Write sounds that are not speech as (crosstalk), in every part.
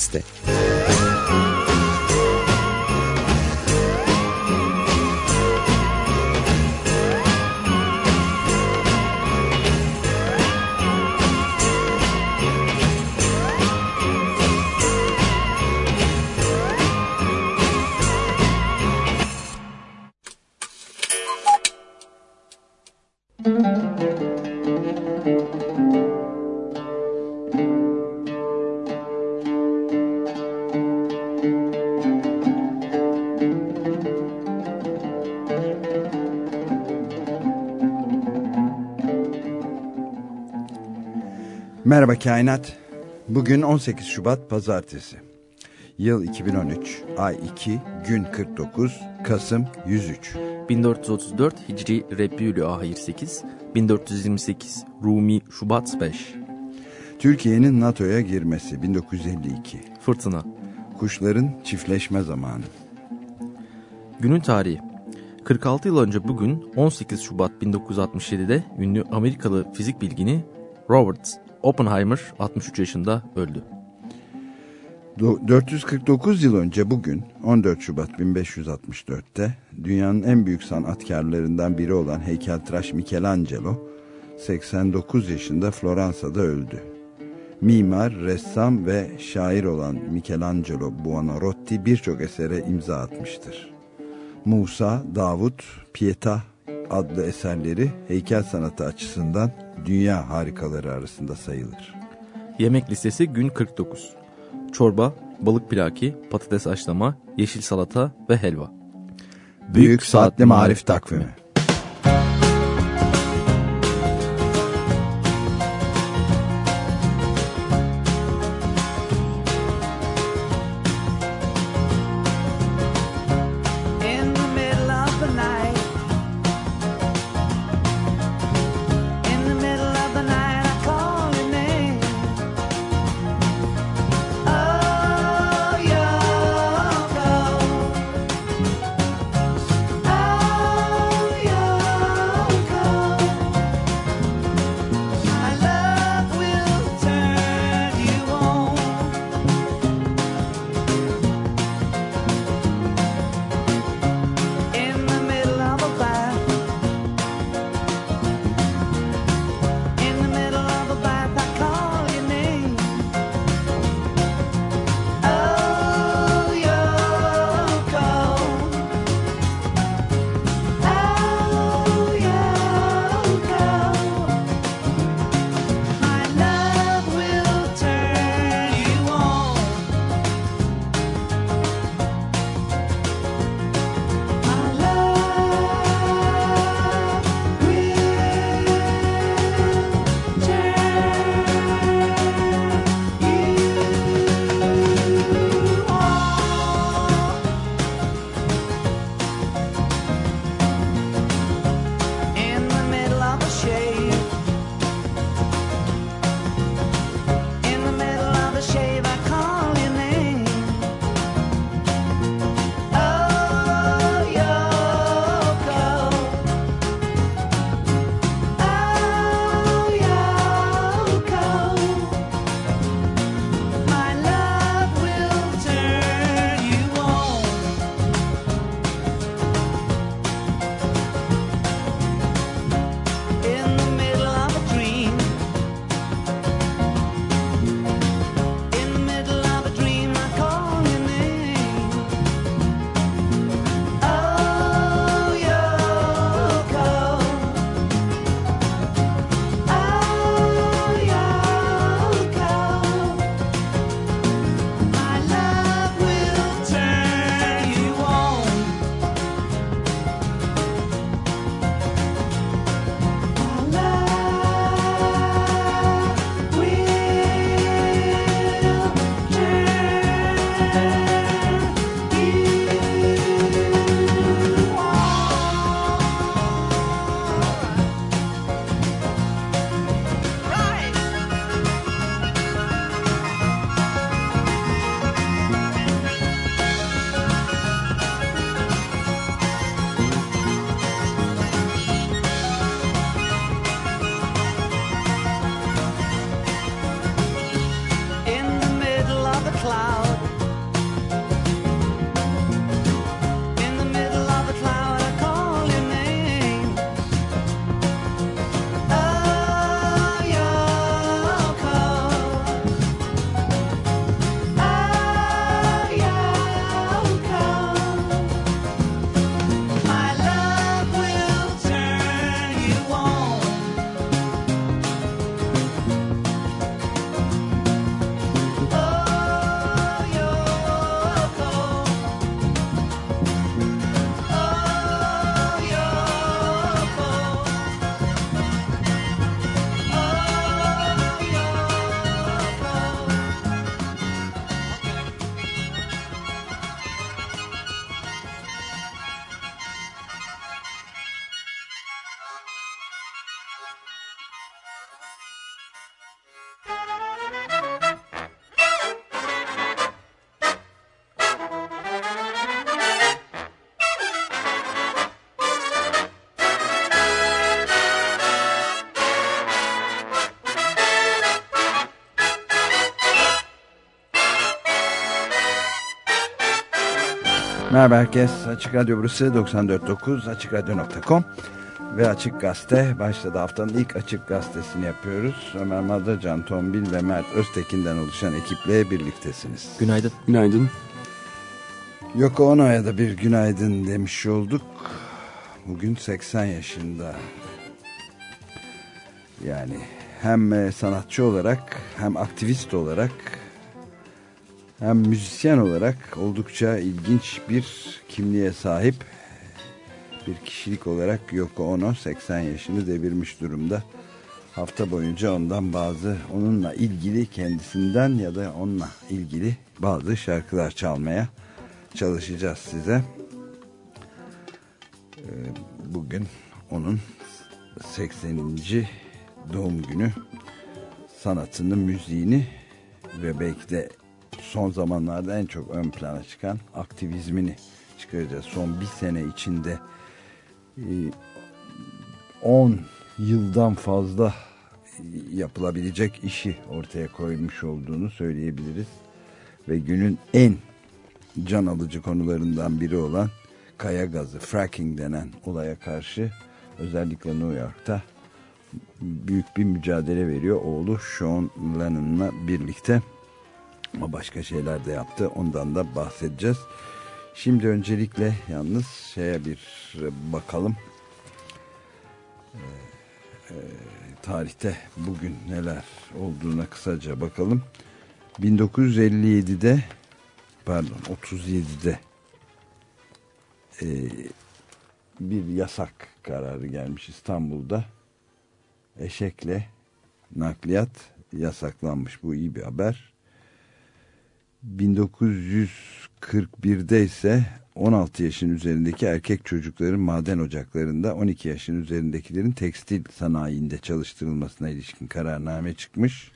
Açık Merhaba Kainat. Bugün 18 Şubat Pazartesi. Yıl 2013, ay 2, gün 49, Kasım 103. 1434 Hicri Rebbiülü Ahir 8, 1428 Rumi Şubat 5. Türkiye'nin NATO'ya girmesi 1952. Fırtına. Kuşların çiftleşme zamanı. Günün tarihi. 46 yıl önce bugün 18 Şubat 1967'de ünlü Amerikalı fizik bilgini Robert Oppenheimer 63 yaşında öldü. 449 yıl önce bugün 14 Şubat 1564'te dünyanın en büyük sanatkarlarından biri olan heykeltıraş Michelangelo 89 yaşında Floransa'da öldü. Mimar, ressam ve şair olan Michelangelo Buonarroti birçok esere imza atmıştır. Musa, Davut, Pieta adlı eserleri heykel sanatı açısından dünya harikaları arasında sayılır. Yemek listesi gün 49. Çorba, balık pilaki, patates haşlama, yeşil salata ve helva. Büyük Saatli Marif Takvimi Merhaba herkes. Açık Radyo burası 94.9 AçıkRadyo.com ve Açık Gazete başladı. Haftanın ilk Açık Gazetesini yapıyoruz. Ömer Madra, Can Tombil ve Mert Öztekin'den oluşan ekiple birliktesiniz. Günaydın. Günaydın. Yoko Ono'ya da bir günaydın demiş olduk. Bugün 80 yaşında. Yani hem sanatçı olarak hem aktivist olarak hem müzisyen olarak oldukça ilginç bir kimliğe sahip bir kişilik olarak Yoko Ono 80 yaşını devirmiş durumda. Hafta boyunca ondan bazı onunla ilgili kendisinden ya da onunla ilgili bazı şarkılar çalmaya çalışacağız size. Ee, bugün onun 80. doğum günü sanatını, müziğini ve belki de son zamanlarda en çok ön plana çıkan aktivizmini çıkaracağız. Son bir sene içinde 10 e, yıldan fazla yapılabilecek işi ortaya koymuş olduğunu söyleyebiliriz. Ve günün en can alıcı konularından biri olan kaya gazı, fracking denen olaya karşı özellikle New York'ta büyük bir mücadele veriyor. Oğlu Sean Lennon'la birlikte ama başka şeyler de yaptı. Ondan da bahsedeceğiz. Şimdi öncelikle yalnız şeye bir bakalım. Ee, e, tarihte bugün neler olduğuna kısaca bakalım. 1957'de pardon 37'de e, bir yasak kararı gelmiş İstanbul'da. Eşekle nakliyat yasaklanmış. Bu iyi bir haber. 1941'de ise 16 yaşın üzerindeki erkek çocukların maden ocaklarında 12 yaşın üzerindekilerin tekstil sanayinde çalıştırılmasına ilişkin kararname çıkmış.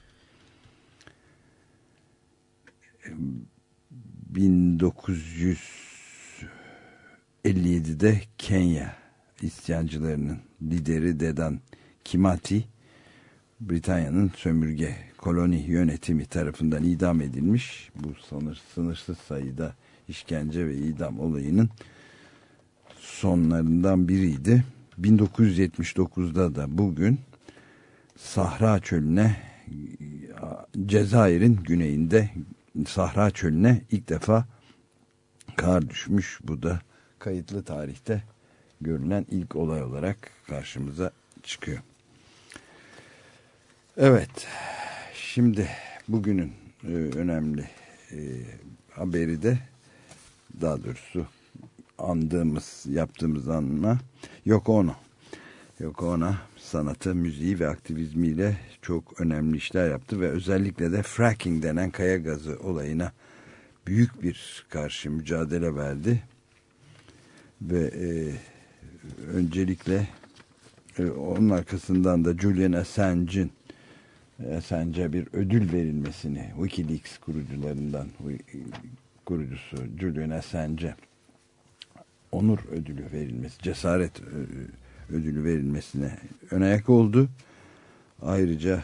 1957'de Kenya isyancılarının lideri Dedan Kimati Britanya'nın sömürge koloni yönetimi tarafından idam edilmiş. Bu sınır, sınırsız sayıda işkence ve idam olayının sonlarından biriydi. 1979'da da bugün Sahra Çölü'ne Cezayir'in güneyinde Sahra Çölü'ne ilk defa kar düşmüş. Bu da kayıtlı tarihte görülen ilk olay olarak karşımıza çıkıyor. Evet, şimdi bugünün e, önemli e, haberi de daha doğrusu andığımız, yaptığımız anma Yoko Ono. Yoko Ono sanatı, müziği ve aktivizmiyle çok önemli işler yaptı ve özellikle de fracking denen kaya gazı olayına büyük bir karşı mücadele verdi. Ve e, öncelikle e, onun arkasından da Julian Assange'in Assange'e bir ödül verilmesini Wikileaks kurucularından kurucusu Julian Assange onur ödülü verilmesi, cesaret e, ödülü verilmesine önayak oldu. Ayrıca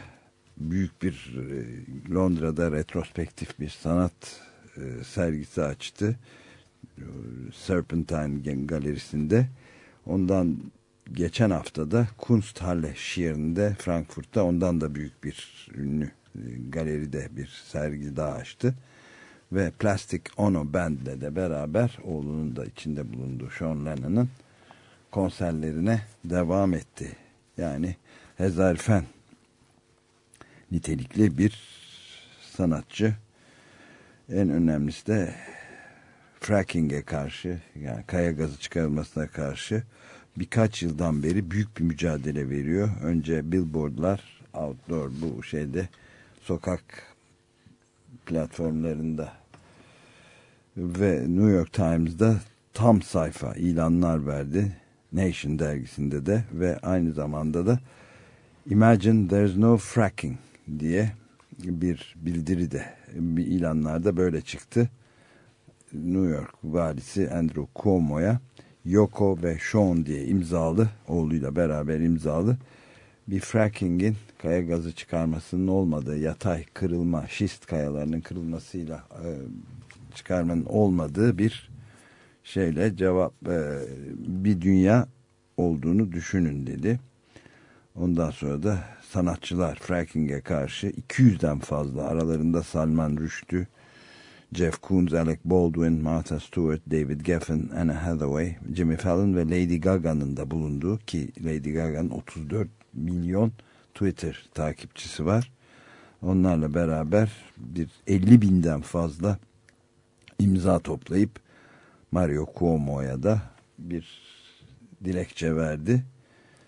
büyük bir e, Londra'da retrospektif bir sanat e, sergisi açtı. Serpentine galerisinde. Ondan geçen haftada Kunsthalle şiirinde Frankfurt'ta ondan da büyük bir ünlü e, galeride bir sergi daha açtı. Ve Plastic Ono Band'le de beraber oğlunun da içinde bulunduğu Sean Lennon'ın konserlerine devam etti. Yani Hezarfen nitelikli bir sanatçı. En önemlisi de fracking'e karşı yani kaya gazı çıkarılmasına karşı birkaç yıldan beri büyük bir mücadele veriyor. Önce billboardlar outdoor bu şeyde sokak platformlarında ve New York Times'da tam sayfa ilanlar verdi. Nation dergisinde de ve aynı zamanda da Imagine There's No Fracking diye bir bildiri de bir ilanlarda böyle çıktı. New York valisi Andrew Cuomo'ya Yoko ve Sean diye imzalı oğluyla beraber imzalı bir fracking'in kaya gazı çıkarmasının olmadığı yatay kırılma şist kayalarının kırılmasıyla e, çıkarmanın olmadığı bir şeyle cevap e, bir dünya olduğunu düşünün dedi. Ondan sonra da sanatçılar fracking'e karşı 200'den fazla aralarında Salman Rushdie, Jeff Koons, Alec Baldwin, Martha Stewart, David Geffen, Anna Hathaway, Jimmy Fallon ve Lady Gaga'nın da bulunduğu ki Lady Gaga'nın 34 milyon Twitter takipçisi var. Onlarla beraber bir 50 binden fazla imza toplayıp Mario Cuomo'ya da bir dilekçe verdi.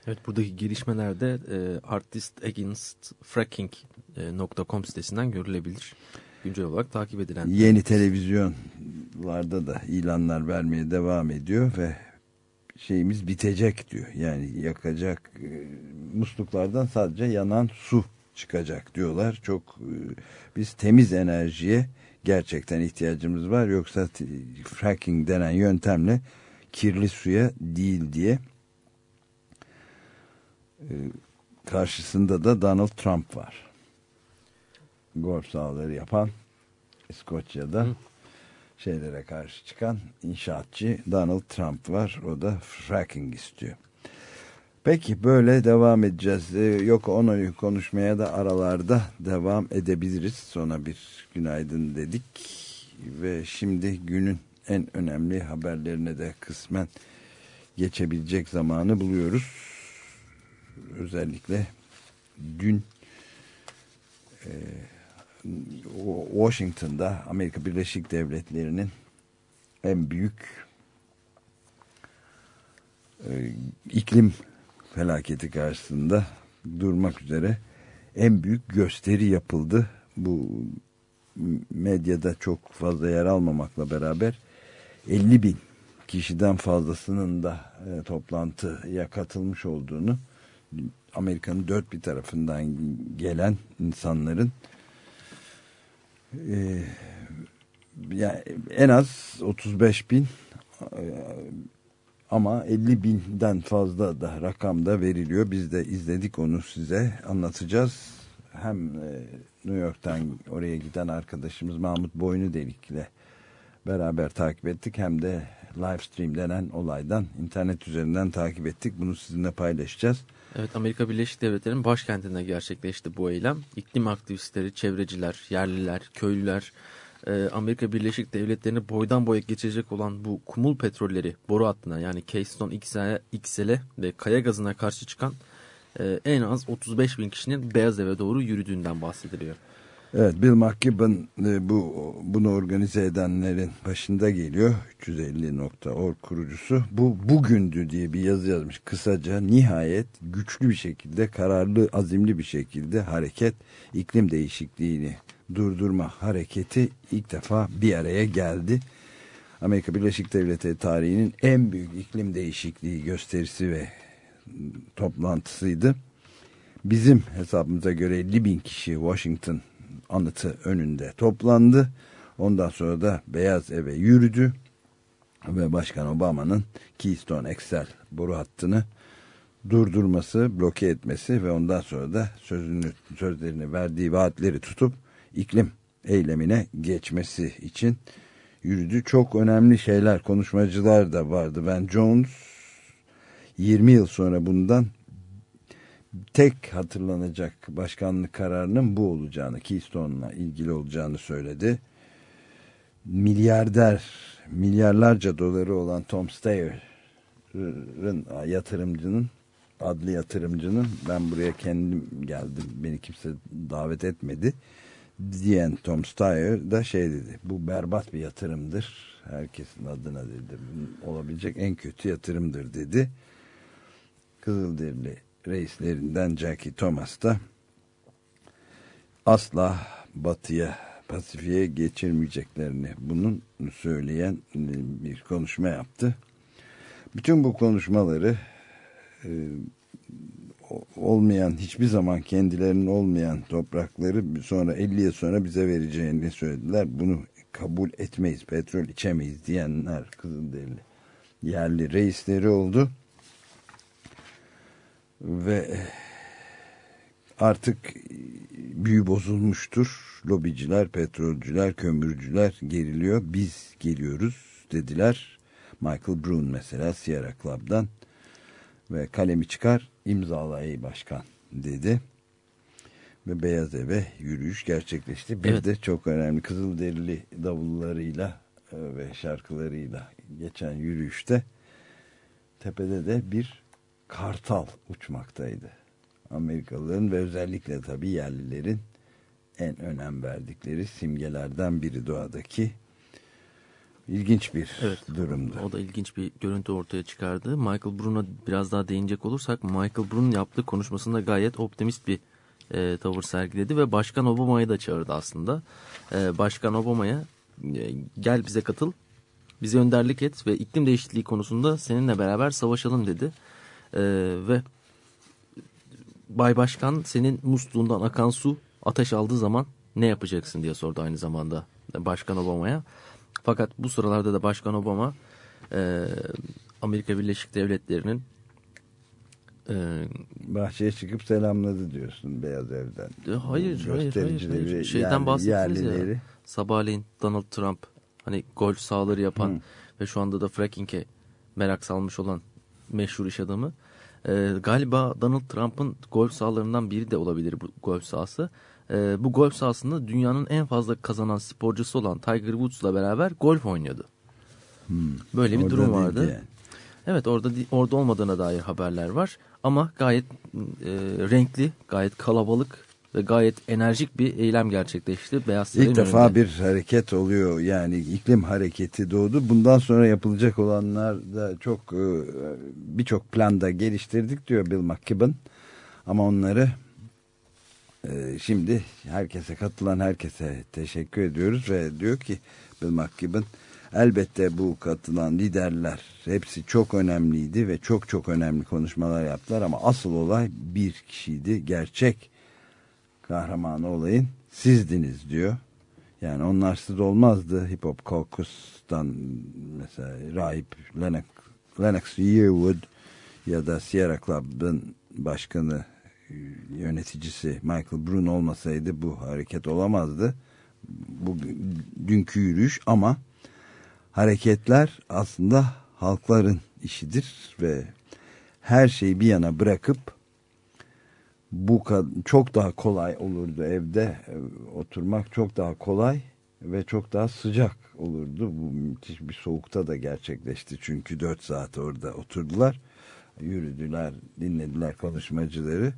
Evet buradaki gelişmelerde e, artistagainstfracking.com sitesinden görülebilir. Güncel olarak takip edilen. Yeni televizyonlarda da ilanlar vermeye devam ediyor ve şeyimiz bitecek diyor. Yani yakacak e, musluklardan sadece yanan su çıkacak diyorlar. Çok e, biz temiz enerjiye gerçekten ihtiyacımız var. Yoksa fracking denen yöntemle kirli suya değil diye e, karşısında da Donald Trump var. Golf sahaları yapan İskoçya'da Hı. şeylere karşı çıkan inşaatçı Donald Trump var. O da fracking istiyor. Peki böyle devam edeceğiz. Ee, yok onu konuşmaya da aralarda devam edebiliriz. Sonra bir günaydın dedik. Ve şimdi günün en önemli haberlerine de kısmen geçebilecek zamanı buluyoruz. Özellikle dün e, Washington'da Amerika Birleşik Devletleri'nin en büyük e, iklim felaketi karşısında durmak üzere en büyük gösteri yapıldı. Bu medyada çok fazla yer almamakla beraber 50 bin kişiden fazlasının da e, toplantıya katılmış olduğunu Amerika'nın dört bir tarafından gelen insanların e, yani en az 35 bin e, ama 50 binden fazla da rakamda veriliyor. Biz de izledik onu size anlatacağız. Hem e, New York'tan oraya giden arkadaşımız Mahmut Boynu Delik'le beraber takip ettik. Hem de live stream denen olaydan internet üzerinden takip ettik. Bunu sizinle paylaşacağız. Evet Amerika Birleşik Devletleri'nin başkentinde gerçekleşti bu eylem. İklim aktivistleri, çevreciler, yerliler, köylüler, e, Amerika Birleşik Devletleri'ni boydan boya geçecek olan bu kumul petrolleri boru hattına yani Keystone XL'e ve kaya gazına karşı çıkan e, en az 35 bin kişinin Beyaz Eve doğru yürüdüğünden bahsediliyor. Evet Bill McKibben e, bu bunu organize edenlerin başında geliyor. 350.org kurucusu. Bu bugündü diye bir yazı yazmış. Kısaca nihayet güçlü bir şekilde, kararlı, azimli bir şekilde hareket iklim değişikliğini durdurma hareketi ilk defa bir araya geldi. Amerika Birleşik Devletleri tarihinin en büyük iklim değişikliği gösterisi ve toplantısıydı. Bizim hesabımıza göre 50 bin kişi Washington anıtı önünde toplandı. Ondan sonra da Beyaz Eve yürüdü ve Başkan Obama'nın Keystone XL boru hattını durdurması, bloke etmesi ve ondan sonra da sözünü, sözlerini verdiği vaatleri tutup iklim eylemine geçmesi için yürüdü. Çok önemli şeyler, konuşmacılar da vardı. Ben Jones 20 yıl sonra bundan tek hatırlanacak başkanlık kararının bu olacağını, Keystone'la ilgili olacağını söyledi. Milyarder, milyarlarca doları olan Tom Steyer'ın yatırımcının, adlı yatırımcının ben buraya kendim geldim, beni kimse davet etmedi diyen Tom Steyer da şey dedi, bu berbat bir yatırımdır, herkesin adına dedi, olabilecek en kötü yatırımdır dedi. Kızılderili reislerinden Jackie Thomas da asla batıya Pasifik'e geçirmeyeceklerini bunun söyleyen bir konuşma yaptı. Bütün bu konuşmaları e, olmayan hiçbir zaman kendilerinin olmayan toprakları sonra 50 yıl sonra bize vereceğini söylediler. Bunu kabul etmeyiz, petrol içemeyiz diyenler Kızılderili yerli reisleri oldu ve artık büyü bozulmuştur. Lobiciler, petrolcüler, kömürcüler geriliyor. Biz geliyoruz dediler. Michael Brun mesela Sierra Club'dan ve kalemi çıkar imzala ey başkan dedi. Ve Beyaz Eve yürüyüş gerçekleşti. Bir Evet. de çok önemli Kızılderili davullarıyla e, ve şarkılarıyla geçen yürüyüşte tepede de bir kartal uçmaktaydı. Amerikalıların ve özellikle tabii yerlilerin en önem verdikleri simgelerden biri doğadaki ilginç bir Evet. durumdu. O da ilginç bir görüntü ortaya çıkardı. Michael Brun'a biraz daha değinecek olursak Michael Brun yaptığı konuşmasında gayet optimist bir e, tavır sergiledi ve Başkan Obama'yı da çağırdı aslında. E, Başkan Obama'ya e, gel bize katıl, bize önderlik et ve iklim değişikliği konusunda seninle beraber savaşalım dedi. E, ve Bay Başkan senin musluğundan akan su ateş aldığı zaman ne yapacaksın diye sordu aynı zamanda Başkan Obama'ya. Fakat bu sıralarda da Başkan Obama e, Amerika Birleşik Devletleri'nin e, Bahçeye çıkıp selamladı diyorsun Beyaz Ev'den. hayır, hayır, hayır, Göstericileri, hayır. Şeyden bahsettiniz yerlileri. ya. Sabahleyin Donald Trump hani golf sahaları yapan ve şu anda da fracking'e merak salmış olan meşhur iş adamı. Ee, galiba Donald Trump'ın golf sahalarından biri de olabilir bu golf sahası. Ee, bu golf sahasında dünyanın en fazla kazanan sporcusu olan Tiger Woods'la beraber golf oynuyordu. Böyle bir durum vardı. yani. Evet orada orada olmadığına dair haberler var ama gayet e, renkli, gayet kalabalık ve gayet enerjik bir eylem gerçekleşti Beyaz Saray'ın İlk defa önünde. bir hareket oluyor yani iklim hareketi doğdu. Bundan sonra yapılacak olanlar da çok e, birçok planda geliştirdik diyor Bill McKibben. Ama onları e, şimdi herkese katılan herkese teşekkür ediyoruz ve diyor ki Bill McKibben elbette bu katılan liderler hepsi çok önemliydi ve çok çok önemli konuşmalar yaptılar ama asıl olay bir kişiydi gerçek kahramanı olayın sizdiniz diyor. Yani onlarsız olmazdı Hip Hop Caucus'tan mesela rahip Lennox, Lennox Yearwood ya da Sierra Club'ın başkanı yöneticisi Michael Brun olmasaydı bu hareket olamazdı. Bu dünkü yürüyüş ama hareketler aslında halkların işidir ve her şeyi bir yana bırakıp bu çok daha kolay olurdu evde e, oturmak çok daha kolay ve çok daha sıcak olurdu. Bu müthiş bir soğukta da gerçekleşti çünkü 4 saat orada oturdular, yürüdüler, dinlediler konuşmacıları.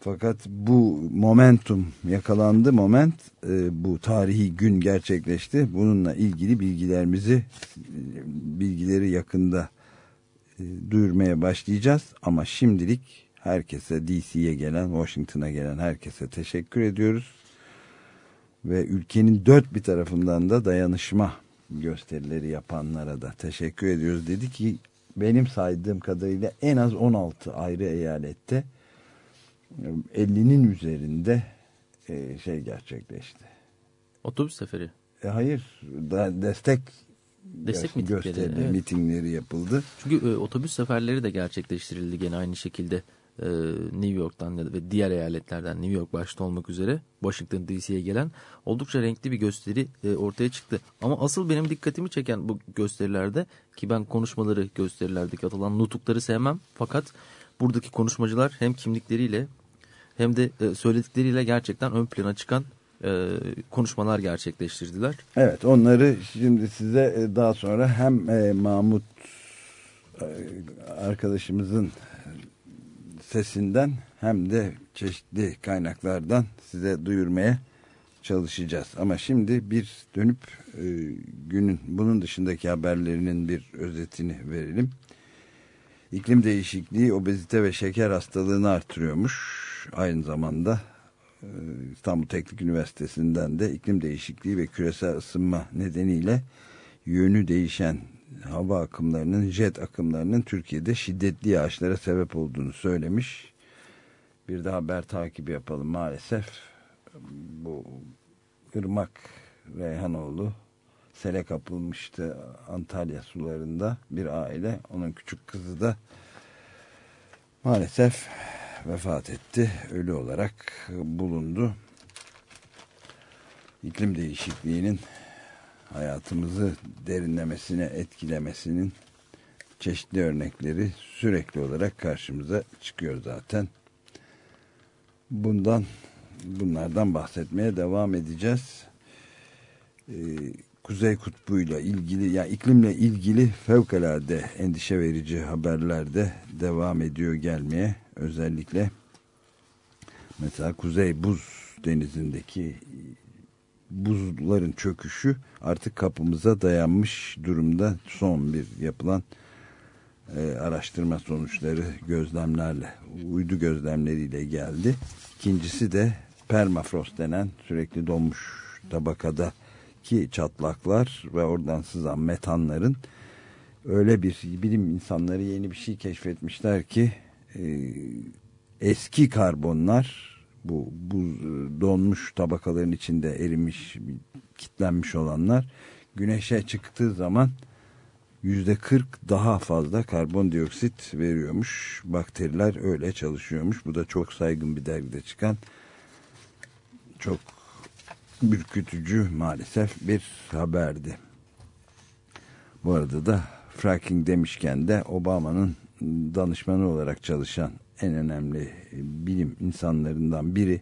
Fakat bu momentum yakalandı moment e, bu tarihi gün gerçekleşti. Bununla ilgili bilgilerimizi e, bilgileri yakında duyurmaya başlayacağız ama şimdilik herkese DC'ye gelen Washington'a gelen herkese teşekkür ediyoruz ve ülkenin dört bir tarafından da dayanışma gösterileri yapanlara da teşekkür ediyoruz dedi ki benim saydığım kadarıyla en az 16 ayrı eyalette 50'nin üzerinde e, şey gerçekleşti. Otobüs seferi. E, hayır, da destek Destek mitingleri, evet. mitingleri yapıldı. Çünkü e, otobüs seferleri de gerçekleştirildi gene aynı şekilde e, New York'tan ve diğer eyaletlerden New York başta olmak üzere Washington DC'ye gelen oldukça renkli bir gösteri e, ortaya çıktı. Ama asıl benim dikkatimi çeken bu gösterilerde ki ben konuşmaları gösterilerdeki atılan nutukları sevmem fakat buradaki konuşmacılar hem kimlikleriyle hem de e, söyledikleriyle gerçekten ön plana çıkan konuşmalar gerçekleştirdiler. Evet onları şimdi size daha sonra hem Mahmut arkadaşımızın sesinden hem de çeşitli kaynaklardan size duyurmaya çalışacağız. Ama şimdi bir dönüp e, günün bunun dışındaki haberlerinin bir özetini verelim. İklim değişikliği obezite ve şeker hastalığını artırıyormuş. Aynı zamanda e, İstanbul Teknik Üniversitesi'nden de iklim değişikliği ve küresel ısınma nedeniyle yönü değişen hava akımlarının, jet akımlarının Türkiye'de şiddetli yağışlara sebep olduğunu söylemiş. Bir de haber takibi yapalım maalesef. Bu Irmak Reyhanoğlu sele kapılmıştı Antalya sularında bir aile. Onun küçük kızı da maalesef vefat etti. Ölü olarak bulundu. İklim değişikliğinin hayatımızı derinlemesine etkilemesinin çeşitli örnekleri sürekli olarak karşımıza çıkıyor zaten. Bundan bunlardan bahsetmeye devam edeceğiz. Ee, Kuzey Kutbu'yla ilgili ya yani iklimle ilgili fevkalade endişe verici haberler de devam ediyor gelmeye. Özellikle mesela Kuzey Buz Denizi'ndeki buzların çöküşü artık kapımıza dayanmış durumda. Son bir yapılan e, araştırma sonuçları gözlemlerle, uydu gözlemleriyle geldi. İkincisi de permafrost denen sürekli donmuş tabakada ki çatlaklar ve oradan sızan metanların öyle bir bilim insanları yeni bir şey keşfetmişler ki e, eski karbonlar bu, bu donmuş tabakaların içinde erimiş kitlenmiş olanlar güneşe çıktığı zaman yüzde 40 daha fazla karbondioksit veriyormuş. Bakteriler öyle çalışıyormuş. Bu da çok saygın bir dergide çıkan çok ürkütücü maalesef bir haberdi. Bu arada da fracking demişken de Obama'nın danışmanı olarak çalışan en önemli bilim insanlarından biri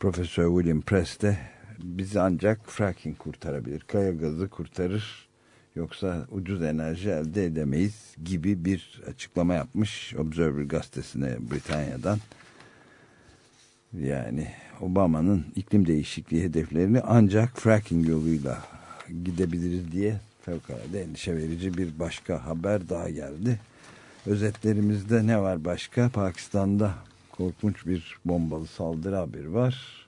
Profesör William Press de bizi ancak fracking kurtarabilir. Kaya gazı kurtarır yoksa ucuz enerji elde edemeyiz gibi bir açıklama yapmış Observer gazetesine Britanya'dan. Yani Obama'nın iklim değişikliği hedeflerini ancak fracking yoluyla gidebiliriz diye fevkalade endişe verici bir başka haber daha geldi. Özetlerimizde ne var başka? Pakistan'da korkunç bir bombalı saldırı haberi var.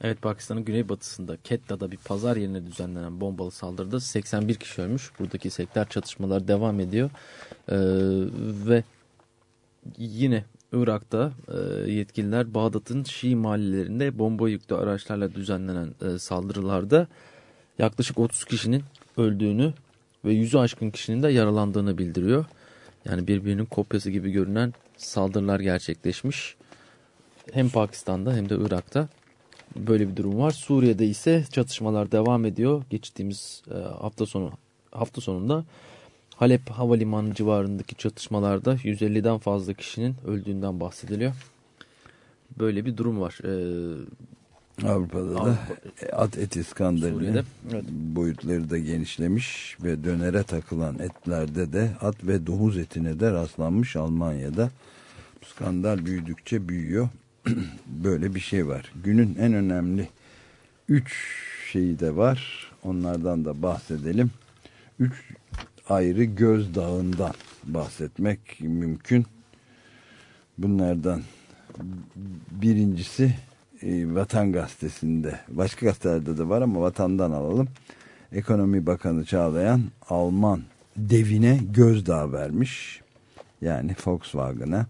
Evet Pakistan'ın güneybatısında Ketta'da bir pazar yerine düzenlenen bombalı saldırıda 81 kişi ölmüş. Buradaki sektör çatışmalar devam ediyor. Ee, ve yine Irak'ta e, yetkililer Bağdat'ın Şii mahallelerinde bomba yüklü araçlarla düzenlenen e, saldırılarda yaklaşık 30 kişinin öldüğünü ve yüzü aşkın kişinin de yaralandığını bildiriyor. Yani birbirinin kopyası gibi görünen saldırılar gerçekleşmiş. Hem Pakistan'da hem de Irak'ta böyle bir durum var. Suriye'de ise çatışmalar devam ediyor. Geçtiğimiz e, hafta sonu hafta sonunda Halep Havalimanı civarındaki çatışmalarda 150'den fazla kişinin öldüğünden bahsediliyor. Böyle bir durum var. Ee, Avrupa'da Avrupa, da at eti skandalının evet. boyutları da genişlemiş ve dönere takılan etlerde de at ve domuz etine de rastlanmış Almanya'da. Skandal büyüdükçe büyüyor. (clears throat) Böyle bir şey var. Günün en önemli üç şeyi de var. Onlardan da bahsedelim. Üç ayrı gözdağından bahsetmek mümkün. Bunlardan birincisi Vatan Gazetesi'nde, başka gazetelerde de var ama Vatan'dan alalım. Ekonomi Bakanı Çağlayan Alman devine gözdağı vermiş. Yani Volkswagen'a.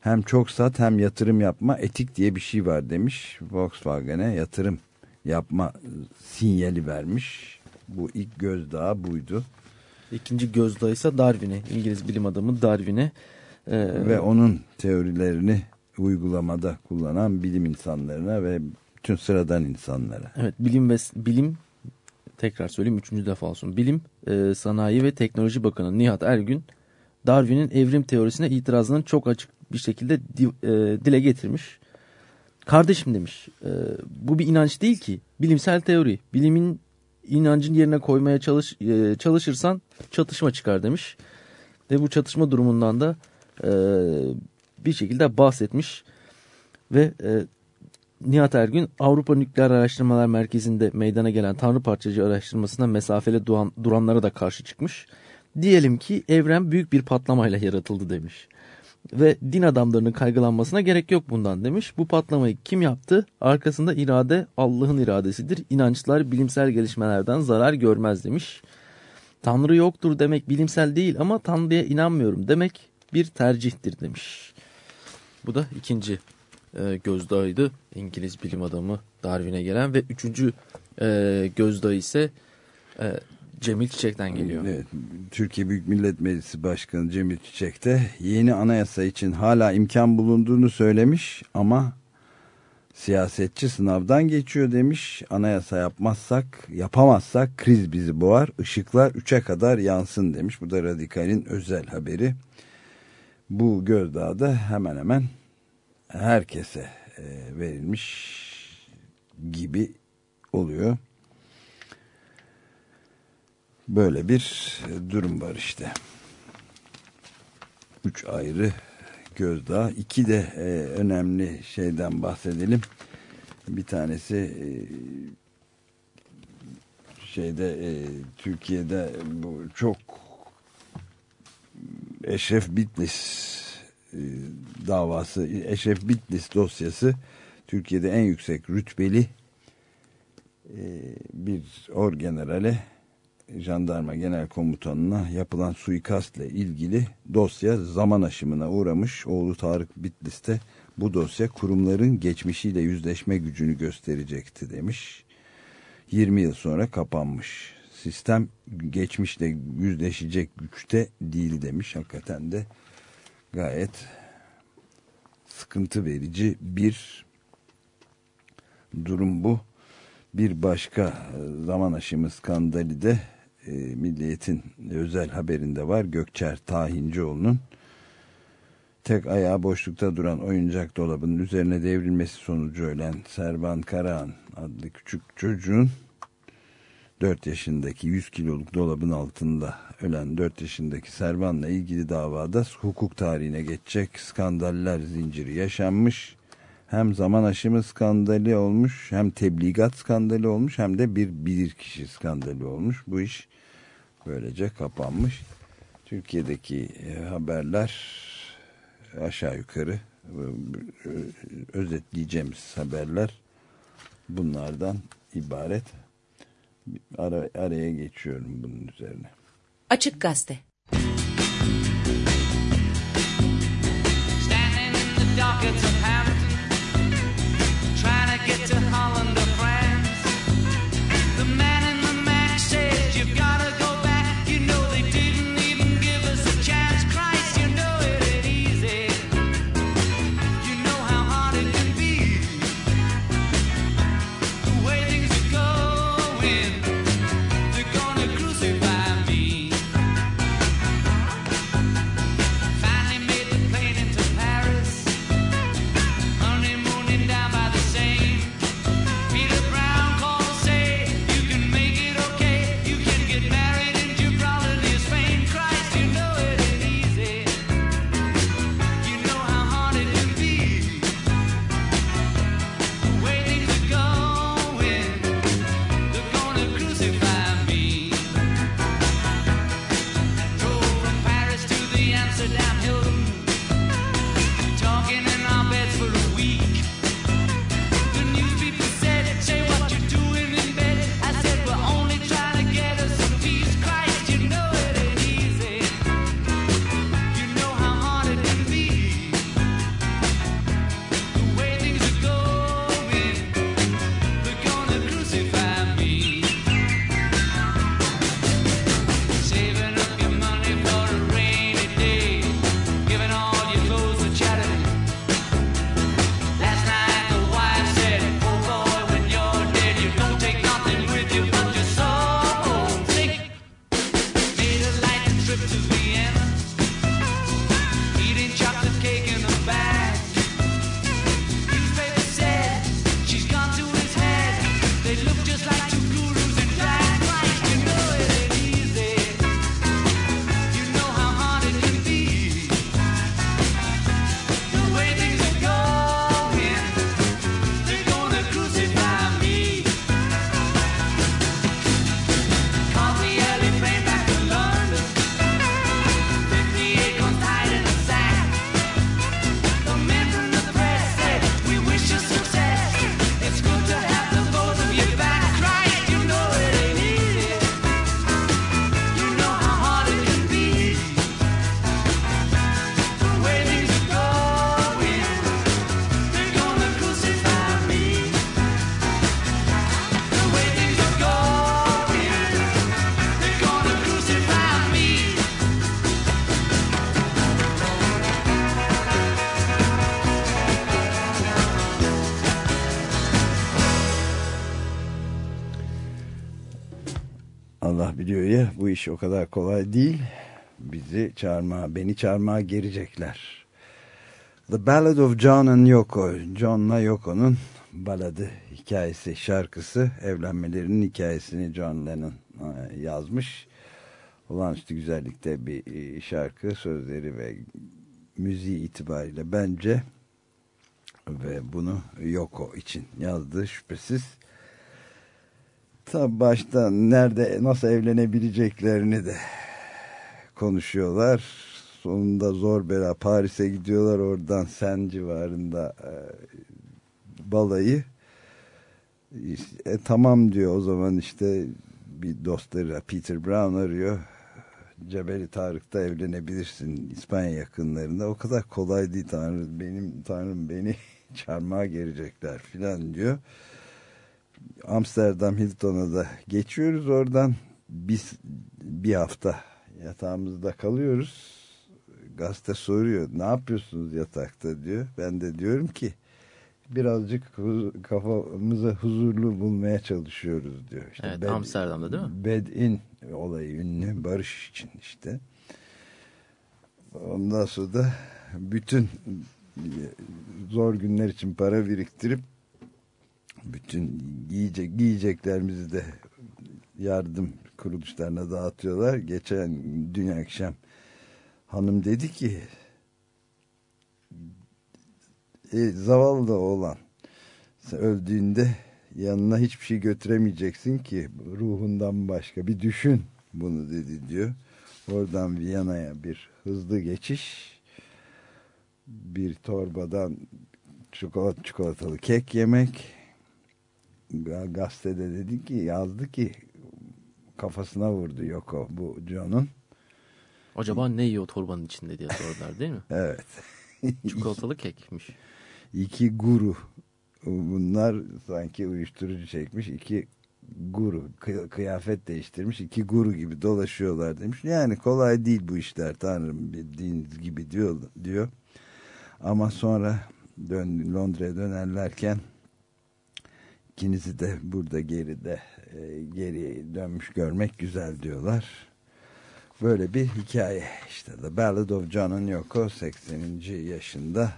Hem çok sat hem yatırım yapma etik diye bir şey var demiş. Volkswagen'e yatırım yapma sinyali vermiş. Bu ilk gözdağı buydu. İkinci gözdağı ise Darwin'e, İngiliz bilim adamı Darwin'e. Ee, ve onun teorilerini uygulamada kullanan bilim insanlarına ve bütün sıradan insanlara. Evet bilim ve bilim tekrar söyleyeyim üçüncü defa olsun. Bilim, e, Sanayi ve Teknoloji Bakanı Nihat Ergün Darwin'in evrim teorisine itirazını çok açık bir şekilde di, e, dile getirmiş. Kardeşim demiş e, bu bir inanç değil ki bilimsel teori. Bilimin inancın yerine koymaya çalış, e, çalışırsan çatışma çıkar demiş. Ve bu çatışma durumundan da e, bir şekilde bahsetmiş. Ve e, Nihat Ergün Avrupa Nükleer Araştırmalar Merkezi'nde meydana gelen Tanrı Parçacı araştırmasına mesafeli duran, duranlara da karşı çıkmış. Diyelim ki evren büyük bir patlamayla yaratıldı demiş ve din adamlarının kaygılanmasına gerek yok bundan demiş. Bu patlamayı kim yaptı? Arkasında irade Allah'ın iradesidir. İnançlar bilimsel gelişmelerden zarar görmez demiş. Tanrı yoktur demek bilimsel değil ama Tanrı'ya inanmıyorum demek bir tercihtir demiş. Bu da ikinci e, gözdağıydı. İngiliz bilim adamı Darwin'e gelen ve üçüncü e, gözdağı ise e, Cemil Çiçek'ten geliyor. Evet, Türkiye Büyük Millet Meclisi Başkanı Cemil Çiçek de yeni anayasa için hala imkan bulunduğunu söylemiş ama Siyasetçi sınavdan geçiyor demiş. Anayasa yapmazsak, yapamazsak kriz bizi boğar. Işıklar 3'e kadar yansın demiş. Bu da Radikal'in özel haberi. Bu gözdağı da hemen hemen herkese e, verilmiş gibi oluyor. Böyle bir durum var işte. Üç ayrı gözdağı. İki de e, önemli şeyden bahsedelim. Bir tanesi e, şeyde e, Türkiye'de bu çok Eşref Bitlis e, davası, Eşref Bitlis dosyası Türkiye'de en yüksek rütbeli e, bir orgenerale jandarma genel komutanına yapılan suikastle ilgili dosya zaman aşımına uğramış. Oğlu Tarık Bitlis'te bu dosya kurumların geçmişiyle yüzleşme gücünü gösterecekti demiş. 20 yıl sonra kapanmış. Sistem geçmişle yüzleşecek güçte değil demiş. Hakikaten de gayet sıkıntı verici bir durum bu. Bir başka zaman aşımı skandali de e, Milliyet'in özel haberinde var. Gökçer Tahincioğlu'nun tek ayağı boşlukta duran oyuncak dolabının üzerine devrilmesi sonucu ölen Serban Karahan adlı küçük çocuğun 4 yaşındaki 100 kiloluk dolabın altında ölen 4 yaşındaki Servan'la ilgili davada hukuk tarihine geçecek skandaller zinciri yaşanmış. Hem zaman aşımı skandali olmuş hem tebligat skandali olmuş hem de bir bilirkişi skandali olmuş. Bu iş böylece kapanmış. Türkiye'deki e, haberler aşağı yukarı e, özetleyeceğimiz haberler bunlardan ibaret. Ara, araya geçiyorum bunun üzerine. Açık Gazete Standing in the dockets just like you. Bu iş o kadar kolay değil. Bizi çağırma, beni çağırmaya gelecekler. The Ballad of John and Yoko. John'la Yoko'nun baladı hikayesi, şarkısı. Evlenmelerinin hikayesini John Lennon e, yazmış. Olağanüstü güzellikte bir e, şarkı. Sözleri ve müziği itibariyle bence ve bunu Yoko için yazdı şüphesiz. Ta başta nerede nasıl evlenebileceklerini de konuşuyorlar. Sonunda zor bela Paris'e gidiyorlar oradan Sen civarında e, balayı. E, tamam diyor o zaman işte bir dostları Peter Brown arıyor. Cebeli Tarık'ta evlenebilirsin İspanya yakınlarında. O kadar kolay değil Tanrım. Benim Tanrım beni (laughs) çarmıha gelecekler filan diyor. Amsterdam Hilton'a da geçiyoruz oradan. Biz bir hafta yatağımızda kalıyoruz. Gazete soruyor ne yapıyorsunuz yatakta diyor. Ben de diyorum ki birazcık kafamızı huzurlu bulmaya çalışıyoruz diyor. İşte evet bed, Amsterdam'da değil mi? Bed in olayı ünlü barış için işte. Ondan sonra da bütün zor günler için para biriktirip bütün giyecek, giyeceklerimizi de yardım kuruluşlarına dağıtıyorlar. Geçen dün akşam hanım dedi ki e, zavallı olan öldüğünde yanına hiçbir şey götüremeyeceksin ki ruhundan başka bir düşün bunu dedi diyor. Oradan Viyana'ya bir hızlı geçiş bir torbadan çikolat, çikolatalı kek yemek gazetede dedi ki yazdı ki kafasına vurdu Yoko bu John'un. Acaba ne yiyor torbanın içinde diye sordular değil mi? (laughs) evet. Çikolatalı kekmiş. İki guru bunlar sanki uyuşturucu çekmiş iki guru kıyafet değiştirmiş iki guru gibi dolaşıyorlar demiş. Yani kolay değil bu işler tanrım bildiğiniz gibi diyor, diyor. Ama sonra dön, Londra'ya dönerlerken ikinizi de burada geride e, geriye dönmüş görmek güzel diyorlar. Böyle bir hikaye işte The Ballad of John Yoko 80. yaşında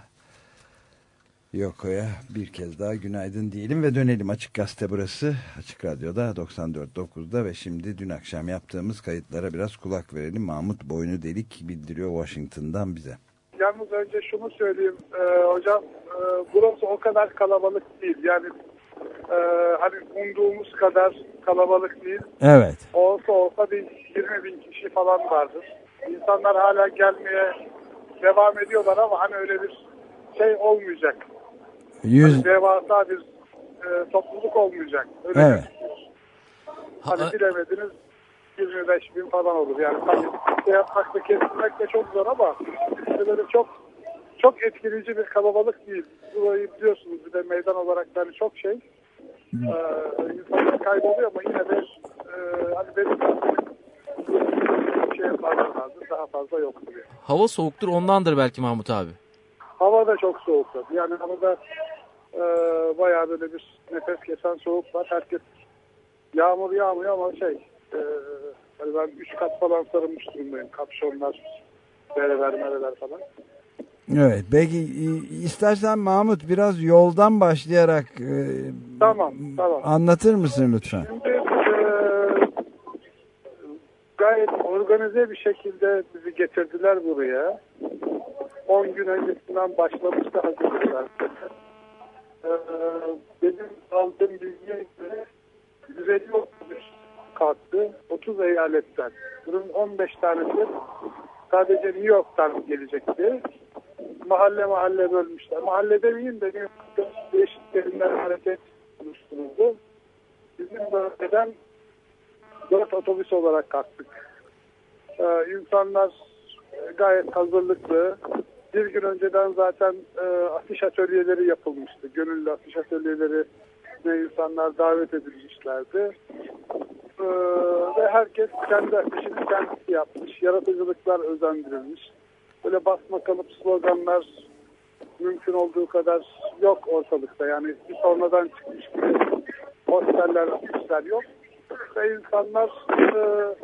Yoko'ya bir kez daha günaydın diyelim ve dönelim Açık Gazete burası Açık Radyo'da 94.9'da ve şimdi dün akşam yaptığımız kayıtlara biraz kulak verelim. Mahmut Boynu Delik bildiriyor Washington'dan bize. Yalnız önce şunu söyleyeyim e, hocam e, burası o kadar kalabalık değil yani e, hani umduğumuz kadar kalabalık değil. Evet. Olsa olsa bir 20 bin kişi falan vardır. İnsanlar hala gelmeye devam ediyorlar ama hani öyle bir şey olmayacak. Yüz... Hani devasa bir e, topluluk olmayacak. Öyle evet. Bir, hani bilemediniz 25 bin falan olur. Yani tabii şey yapmak da kesilmek de çok zor ama işte böyle çok çok etkileyici bir kalabalık değil. Burayı biliyorsunuz bir de meydan olarak yani çok şey ee, insanlar kayboluyor ama yine de e, hani benim şey lazım. Daha fazla yani. Hava soğuktur ondandır belki Mahmut abi. Hava da çok soğuktur. Yani havada e, bayağı böyle bir nefes kesen soğuk var. Herkes yağmur yağmıyor ama şey e, hani ben üç kat falan sarılmış durumdayım. Kapşonlar, bereler, mereler falan. Evet. Peki istersen Mahmut biraz yoldan başlayarak e, tamam, tamam. anlatır mısın lütfen? Şimdi e, gayet organize bir şekilde bizi getirdiler buraya. 10 gün öncesinden başlamıştı hazırlıklar. E, benim aldığım bilgiye göre 150 otobüs kalktı. 30 eyaletten. Bunun 15 tanesi sadece New York'tan gelecekti mahalle mahalle bölmüşler. Mahalle demeyeyim de değişik yerinden hareket oluşturuldu. Bizim bölgeden dört otobüs olarak kalktık. Ee, insanlar e, gayet hazırlıklı. Bir gün önceden zaten e, afiş atölyeleri yapılmıştı. Gönüllü afiş atölyeleri ve insanlar davet edilmişlerdi. Ee, ve herkes kendi afişini kendisi yapmış. Yaratıcılıklar özendirilmiş böyle basma kalıp sloganlar mümkün olduğu kadar yok ortalıkta. Yani bir sonradan çıkmış gibi posterler, afişler yok. ve insanlar e,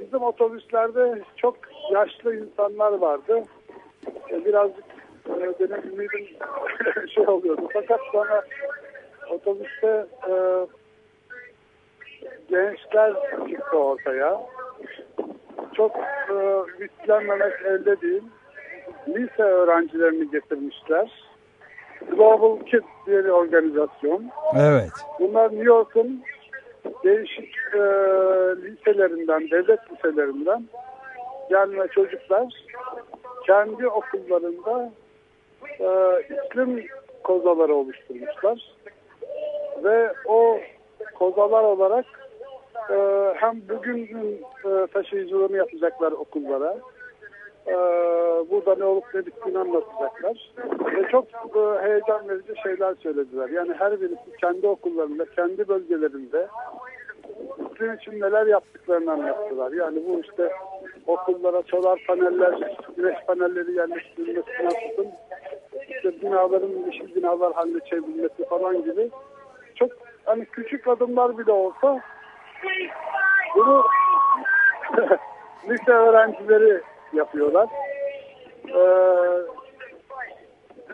bizim otobüslerde çok yaşlı insanlar vardı. E, birazcık e, benim ümidim (laughs) şey oluyordu. Fakat sonra otobüste e, gençler çıktı ortaya. Çok e, üstlenmemek elde değil. Lise öğrencilerini getirmişler. Global Kids diye bir organizasyon. Evet. Bunlar New York'un değişik e, liselerinden, devlet liselerinden gelme çocuklar kendi okullarında e, iklim kozaları oluşturmuşlar. Ve o kozalar olarak e, hem bugünün e, taşıyıcılığını yapacaklar okullara. E, burada ne olup ne bittiğini anlatacaklar. Ve çok e, heyecan verici şeyler söylediler. Yani her birisi kendi okullarında, kendi bölgelerinde iklim için neler yaptıklarını anlattılar. Yani bu işte okullara solar paneller, güneş panelleri yerleştirilmesinden tutun, işte binaların yeşil binalar haline çevrilmesi falan gibi çok hani küçük adımlar bile olsa bunu (laughs) lise öğrencileri yapıyorlar. Ee,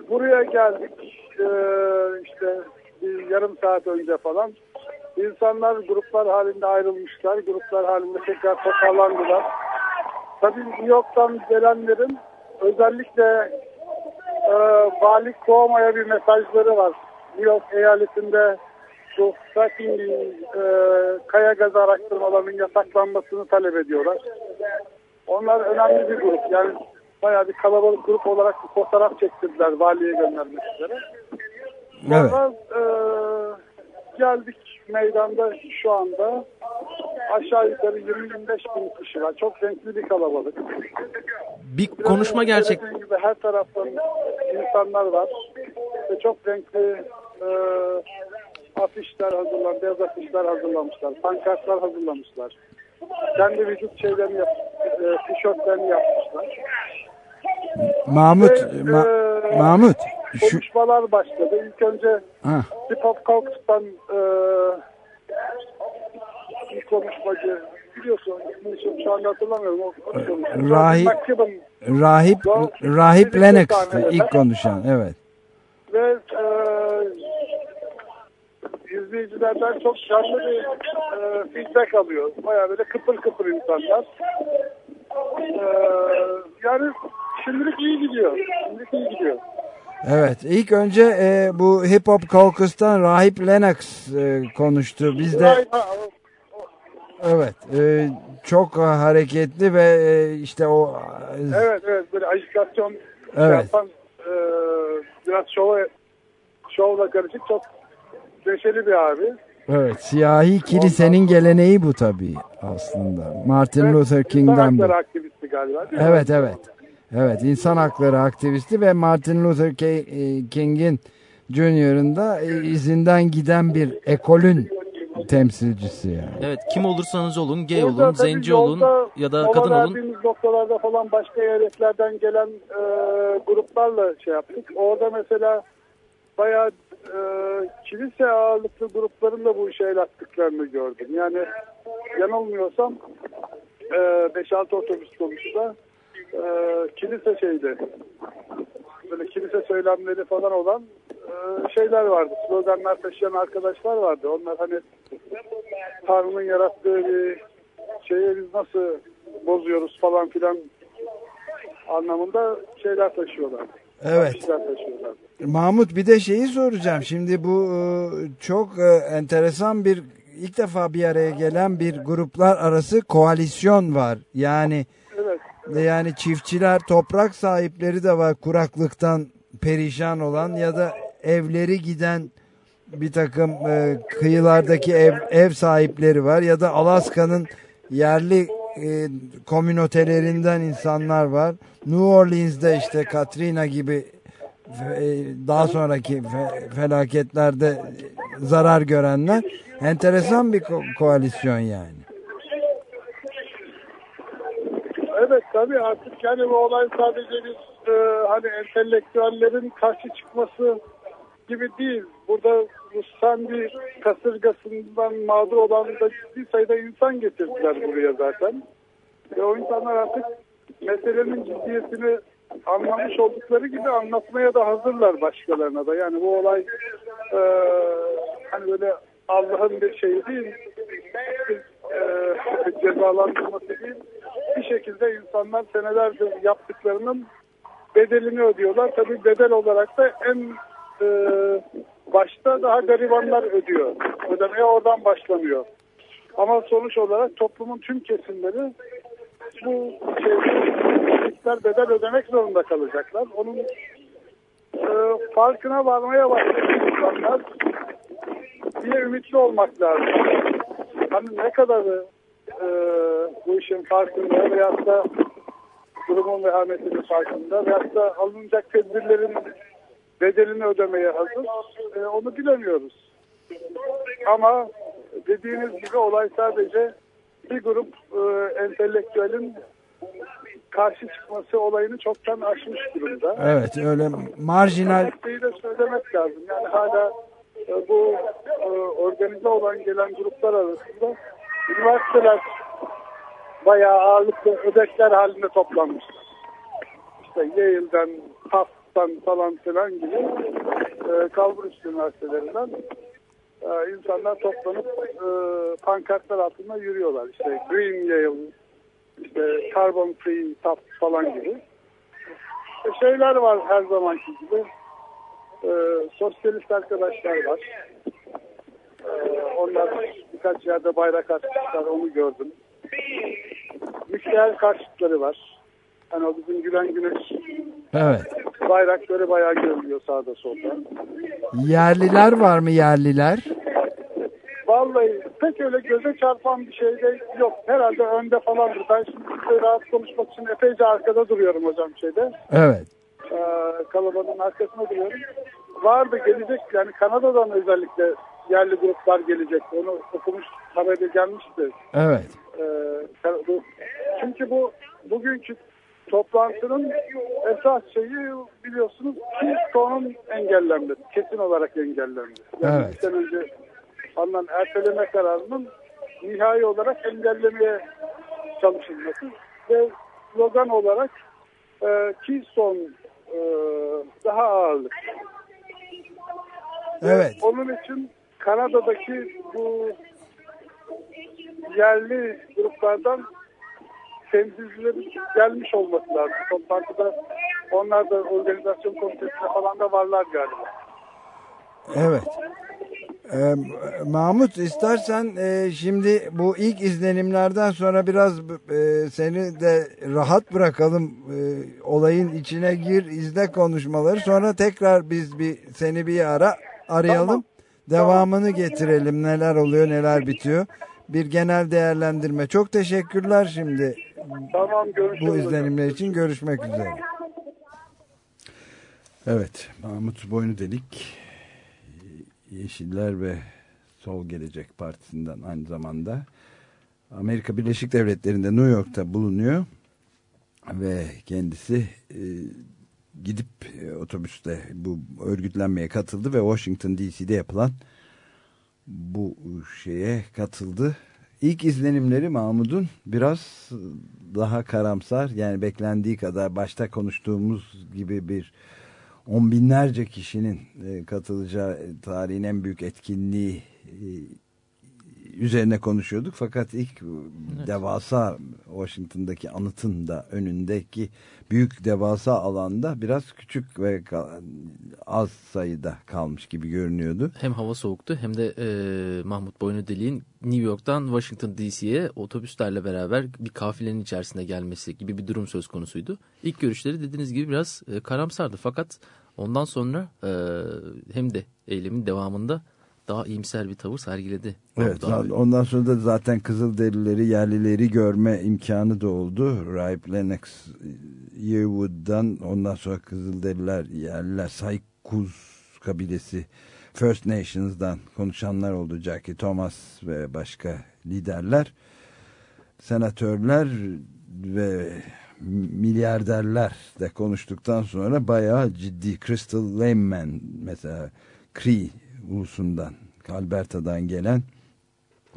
buraya geldik ee, işte bir yarım saat önce falan. İnsanlar gruplar halinde ayrılmışlar. Gruplar halinde tekrar toparlandılar. Tabii New York'tan gelenlerin özellikle e, Vali Cuomo'ya bir mesajları var. New York eyaletinde bu fracking'in e, kaya gazı araştırmalarının yasaklanmasını talep ediyorlar. Onlar önemli bir grup. Yani bayağı bir kalabalık grup olarak bir fotoğraf çektirdiler valiye göndermek üzere. Evet. Sonra e, geldik meydanda şu anda aşağı yukarı 20-25 bin kişi var. Çok renkli bir kalabalık. Bir konuşma gerçek gibi her taraftan insanlar var. Ve çok renkli e, afişler hazırlanmış, beyaz afişler hazırlamışlar. Pankartlar hazırlamışlar. Kendi vücut şeylerini yap, e, tişörtlerini yapmışlar. Mahmut, Ve, Ma- e, Mahmut. Şu, Konuşmalar başladı. İlk önce ha, Hip Hop Caucus'tan e, bir konuşmacı biliyorsun ismini şu- şu anda hatırlamıyorum. O, o konuştu. Rahip- Rahip Doğru. Rahip Lennox'tı ilk konuşan. Evet. ve e, izleyicilerden çok canlı bir e, feedback alıyor. Baya böyle kıpır kıpır insanlar. E, yani şimdilik iyi gidiyor. Şimdilik iyi gidiyor. Evet. İlk önce e, bu Hip Hop Caucus'tan Rahip Lennox e, konuştu. Biz de evet e, çok hareketli ve e, işte o Evet evet böyle ajitasyon Evet. yapan e, biraz şova şovla karışık çok neşeli bir abi. evet siyahi kilisenin geleneği bu tabii aslında. Martin Evet, Luther İnsan King'den hakları beri. aktivisti galiba değil mi? Evet evet. Evet insan hakları aktivisti ve Martin Luther e, King'in Junior'ın da e, izinden giden bir ekolün temsilcisi yani. Evet kim olursanız olun, gay Orada olun, zenci yolda olun ya da kadın olun. noktalarda falan başka eyaletlerden gelen e, gruplarla şey yaptık. Orada mesela bayağı e, kilise ağırlıklı grupların da bu işe el attıklarını gördüm. Yani yanılmıyorsam e, 5-6 otobüs dolusu e, kilise şeydi. Böyle kilise söylemleri falan olan e, şeyler vardı. Sloganlar taşıyan arkadaşlar vardı. Onlar hani Tanrı'nın yarattığı bir şeyi biz nasıl bozuyoruz falan filan anlamında şeyler taşıyorlar. Evet. Mahmut bir de şeyi soracağım. Şimdi bu e, çok e, enteresan bir ilk defa bir araya gelen bir gruplar arası koalisyon var. Yani Evet. yani çiftçiler, toprak sahipleri de var kuraklıktan perişan olan ya da evleri giden bir takım e, kıyılardaki ev, ev sahipleri var ya da Alaska'nın yerli e, komünotelerinden insanlar var. New Orleans'de işte Katrina gibi e, daha sonraki fe- felaketlerde zarar görenler enteresan bir ko- koalisyon yani. Evet tabii artık yani bu olay sadece bir e, hani entelektüellerin karşı çıkması gibi değil. Burada Ruslan bir kasırgasından mağdur olan da ciddi sayıda insan getirdiler buraya zaten. Ve o insanlar artık meselenin ciddiyetini anlamış oldukları gibi anlatmaya da hazırlar başkalarına da. Yani bu olay e, hani böyle Allah'ın bir şeyi değil, e, (laughs) cezalandırması değil. Bir şekilde insanlar senelerdir yaptıklarının bedelini ödüyorlar. Tabii bedel olarak da en e, başta daha garibanlar ödüyor. Ödemeye oradan başlanıyor. Ama sonuç olarak toplumun tüm kesimleri bu şeyler bedel ödemek zorunda kalacaklar. Onun e, farkına varmaya başlayan insanlar diye ümitli olmak lazım. Hani ne kadarı e, bu işin farkında veyahut da durumun vehametinin farkında veyahut da alınacak tedbirlerin bedelini ödemeye hazır. E, onu bilemiyoruz. Ama dediğiniz gibi olay sadece bir grup e, entelektüelin karşı çıkması olayını çoktan aşmış durumda. Evet öyle marjinal Şeyi de söylemek lazım. Yani hala e, bu e, organize olan gelen gruplar arasında üniversiteler bayağı ağırlıklı ödekler halinde toplanmış. İşte Yale'den, Tufts'tan falan filan gibi e, Cambridge üniversitelerinden e, insanlar toplanıp e, pankartlar altında yürüyorlar. İşte Green Yale, işte Carbon Free Tufts falan gibi. E, şeyler var her zamanki gibi. E, sosyalist arkadaşlar var. E, onlar birkaç yerde bayrak atmışlar onu gördüm. Nükleer karşıtları var. Hani o bizim Gülen Güneş evet. bayrakları bayağı görülüyor sağda solda. Yerliler var mı yerliler? Vallahi pek öyle göze çarpan bir şey de yok. Herhalde önde falandır. Ben şimdi rahat konuşmak için epeyce arkada duruyorum hocam şeyde. Evet. Ee, kalabalığın arkasında duruyorum. Vardı gelecek yani Kanada'dan özellikle yerli gruplar gelecek. Onu okumuş haberde gelmişti. Evet. Ee, çünkü bu bugünkü toplantının esas şeyi biliyorsunuz Keystone'un engellenmesi. Kesin olarak engellendi. Yani Evet. bir önce alınan erteleme kararının nihai olarak engellemeye çalışılması ve slogan olarak e, Keystone e, daha ağırlık. Evet. Onun için Kanada'daki bu yerli gruplardan temsilcilerin gelmiş olması lazım. Toplantıda onlar da organizasyon komitesinde falan da varlar galiba. Evet. Ee, Mahmut istersen e, şimdi bu ilk izlenimlerden sonra biraz e, seni de rahat bırakalım e, olayın içine gir izle konuşmaları sonra tekrar biz bir seni bir ara arayalım Tamam. devamını getirelim neler oluyor neler bitiyor bir genel değerlendirme. Çok teşekkürler. Şimdi Tamam görüşürüz. bu izlenimler için görüşmek üzere. Evet, Mahmut Boynu Delik Yeşiller ve Sol Gelecek Partisi'nden aynı zamanda. Amerika Birleşik Devletleri'nde New York'ta bulunuyor. Ve kendisi e, gidip e, otobüste bu örgütlenmeye katıldı ve Washington DC'de yapılan bu şeye katıldı. İlk izlenimleri Mahmud'un biraz daha karamsar yani beklendiği kadar başta konuştuğumuz gibi bir on binlerce kişinin e, katılacağı tarihin en büyük etkinliği e, üzerine konuşuyorduk. Fakat ilk devasa Washington'daki anıtın da önündeki büyük devasa alanda biraz küçük ve az sayıda kalmış gibi görünüyordu. Hem hava soğuktu hem de e, Mahmut Boynu Delik'in New York'tan Washington DC'ye otobüslerle beraber bir kafilenin içerisinde gelmesi gibi bir durum söz konusuydu. İlk görüşleri dediğiniz gibi biraz e, karamsardı fakat ondan sonra e, hem de eylemin devamında daha iyimser bir tavır sergiledi. Evet, abi. ondan sonra da zaten Kızılderilileri, yerlileri görme imkanı da oldu. Raip Lennox Yearwood'dan ondan sonra Kızılderiler, yerliler, Saykuz kabilesi First Nations'dan konuşanlar oldu. Jackie Thomas ve başka liderler. Senatörler ve milyarderler de konuştuktan sonra bayağı ciddi Crystal Lehman mesela Cree ulusundan, Alberta'dan gelen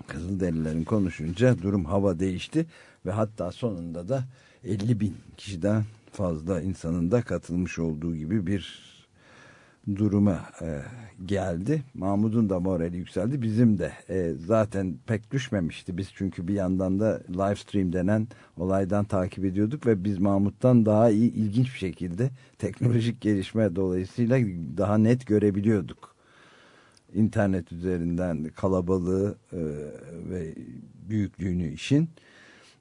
Kızılderililerin konuşunca durum hava değişti ve hatta sonunda da 50 bin kişiden fazla insanın da katılmış olduğu gibi bir duruma e, geldi. Mahmud'un da morali yükseldi. Bizim de e, zaten pek düşmemişti. Biz çünkü bir yandan da live stream denen olaydan takip ediyorduk ve biz Mahmut'tan daha iyi ilginç bir şekilde teknolojik gelişme dolayısıyla daha net görebiliyorduk. İnternet üzerinden kalabalığı e, ve büyüklüğünü işin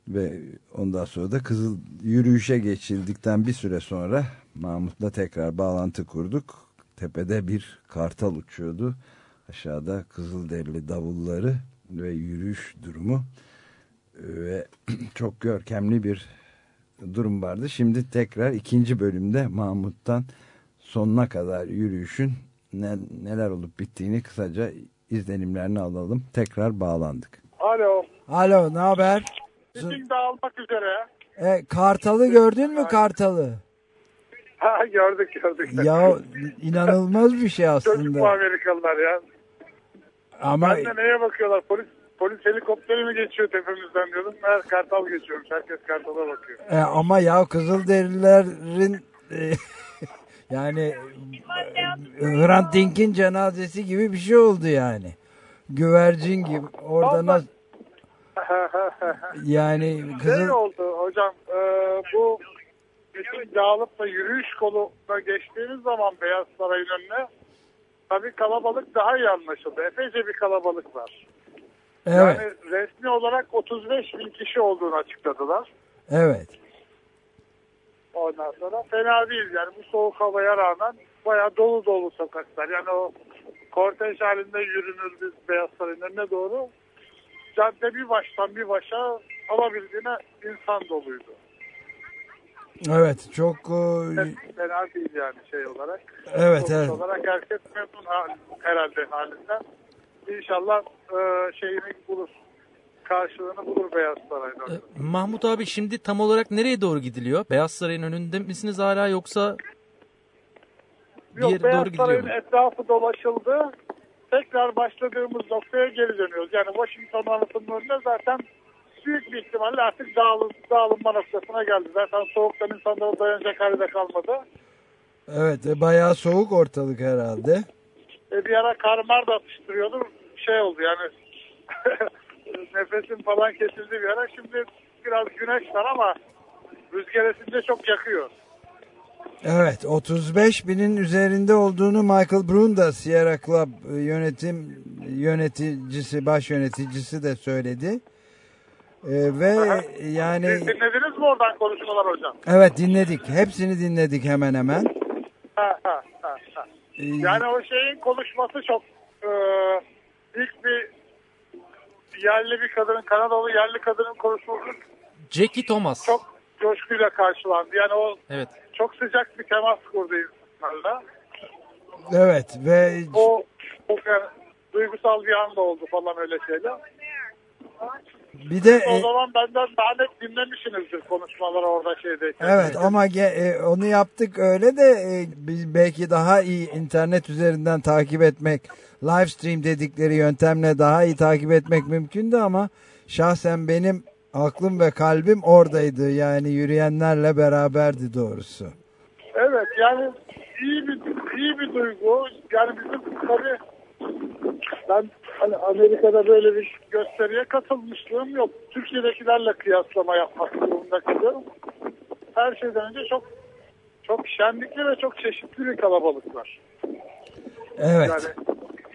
ve ondan sonra da Kızıl yürüyüşe geçildikten bir süre sonra Mahmut'la tekrar bağlantı kurduk. Tepede bir kartal uçuyordu. Aşağıda Kızılderili davulları ve yürüyüş durumu ve (clears throat) çok görkemli bir durum vardı. Şimdi tekrar ikinci bölümde Mahmut'tan sonuna kadar yürüyüşün ne, neler olup bittiğini kısaca izlenimlerini alalım. Tekrar bağlandık. Alo. Alo ne haber? Miting dağılmak üzere. E, kartalı gördün mü kartalı? Ha gördük gördük. Ya inanılmaz bir şey Çocuk bu aslında. Amerikalılar ya. Ama Ben de neye bakıyorlar? Polis polis helikopteri mi geçiyor tepemizden diyordum. Meğer kartal geçiyormuş. Herkes kartala bakıyor. e, ama ya Kızılderililerin e, (laughs) yani Hrant Dink'in cenazesi gibi bir şey oldu yani. Güvercin gibi. Orada nasıl (laughs) yani Kızıl Şey oldu hocam. e, bu miting dağılıp da yürüyüş koluna geçtiğimiz zaman Beyaz Saray'ın önüne tabii kalabalık daha iyi anlaşıldı. Epeyce bir kalabalık var. Evet. Yani resmi olarak 35 bin kişi olduğunu açıkladılar. Evet. Ondan sonra fena değil yani bu soğuk havaya rağmen bayağı dolu dolu sokaklar. Yani o kortej halinde yürünür biz Beyaz Saray'ın önüne doğru. Cadde bir baştan bir başa alabildiğine insan doluydu. Evet çok e, Fena değil yani şey olarak. Evet, Sonuç evet. olarak herkes memnun hal- herhalde halinden. İnşallah e, şeyini bulur. Karşılığını bulur Beyaz Saray'da. E, Mahmut abi şimdi tam olarak nereye doğru gidiliyor? Beyaz Saray'ın önünde misiniz hala yoksa bir Yok yere Beyaz doğru gidiliyor Saray'ın mu? etrafı dolaşıldı. Tekrar başladığımız noktaya geri dönüyoruz. Yani Washington anıtının önünde zaten büyük bir ihtimalle artık dağılım, dağılınma noktasına geldi. Zaten soğuktan insanların dayanacak halde kalmadı. evet e, bayağı soğuk ortalık herhalde. E, bir ara karmar da atıştırıyordum. Şey oldu yani (laughs) nefesim falan kesildi bir ara. Şimdi biraz güneş var ama rüzgar esince çok yakıyor. Evet 35 binin üzerinde olduğunu Michael Brun da Sierra Club e, yönetim yöneticisi baş yöneticisi de söyledi. E, ve yani Siz dinlediniz mi oradan konuşmalar hocam? evet dinledik hepsini dinledik hemen hemen. Ha, ha, ha, ha. E, Yani o şeyin konuşması çok e, ilk bir yerli bir kadının Kanadalı yerli kadının konuşması Jackie Thomas. çok coşkuyla karşılandı. Yani o Evet. çok sıcak bir temas kurdu insanlarla. evet ve O çok yani, duygusal bir anda oldu falan öyle şeyler. Bir de O e, zaman benden daha net dinlemişsinizdir konuşmaları orada şeydeyken. Evet ama e, onu yaptık öyle de e, biz belki daha iyi internet üzerinden takip etmek, live stream dedikleri yöntemle daha iyi takip etmek mümkündü ama şahsen benim aklım ve kalbim oradaydı. Yani yürüyenlerle beraberdi doğrusu. Evet yani iyi bir iyi bir duygu. Yani bizim tabii ben hani Amerika'da böyle bir gösteriye katılmışlığım yok. Türkiye'dekilerle kıyaslama yapmak durumunda kalıyorum. Her şeyden önce çok çok şenlikli ve çok çeşitli bir kalabalık var. Evet. Yani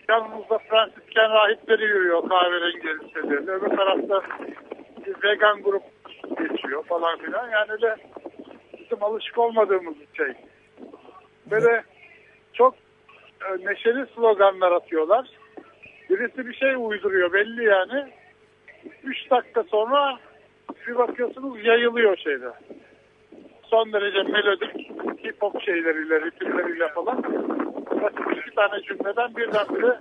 yanımızda Fransızken rahipleri yürüyor kahverengi elbiselerle. Öbür tarafta bir vegan grup geçiyor falan filan. Yani öyle bizim alışık olmadığımız bir şey. Böyle çok neşeli sloganlar atıyorlar. Birisi bir şey uyduruyor belli yani. Üç dakika sonra bir bakıyorsunuz yayılıyor şeyde. Son derece melodik hip hop şeyleriyle, ritimleriyle falan. Basit iki tane cümleden birdenbire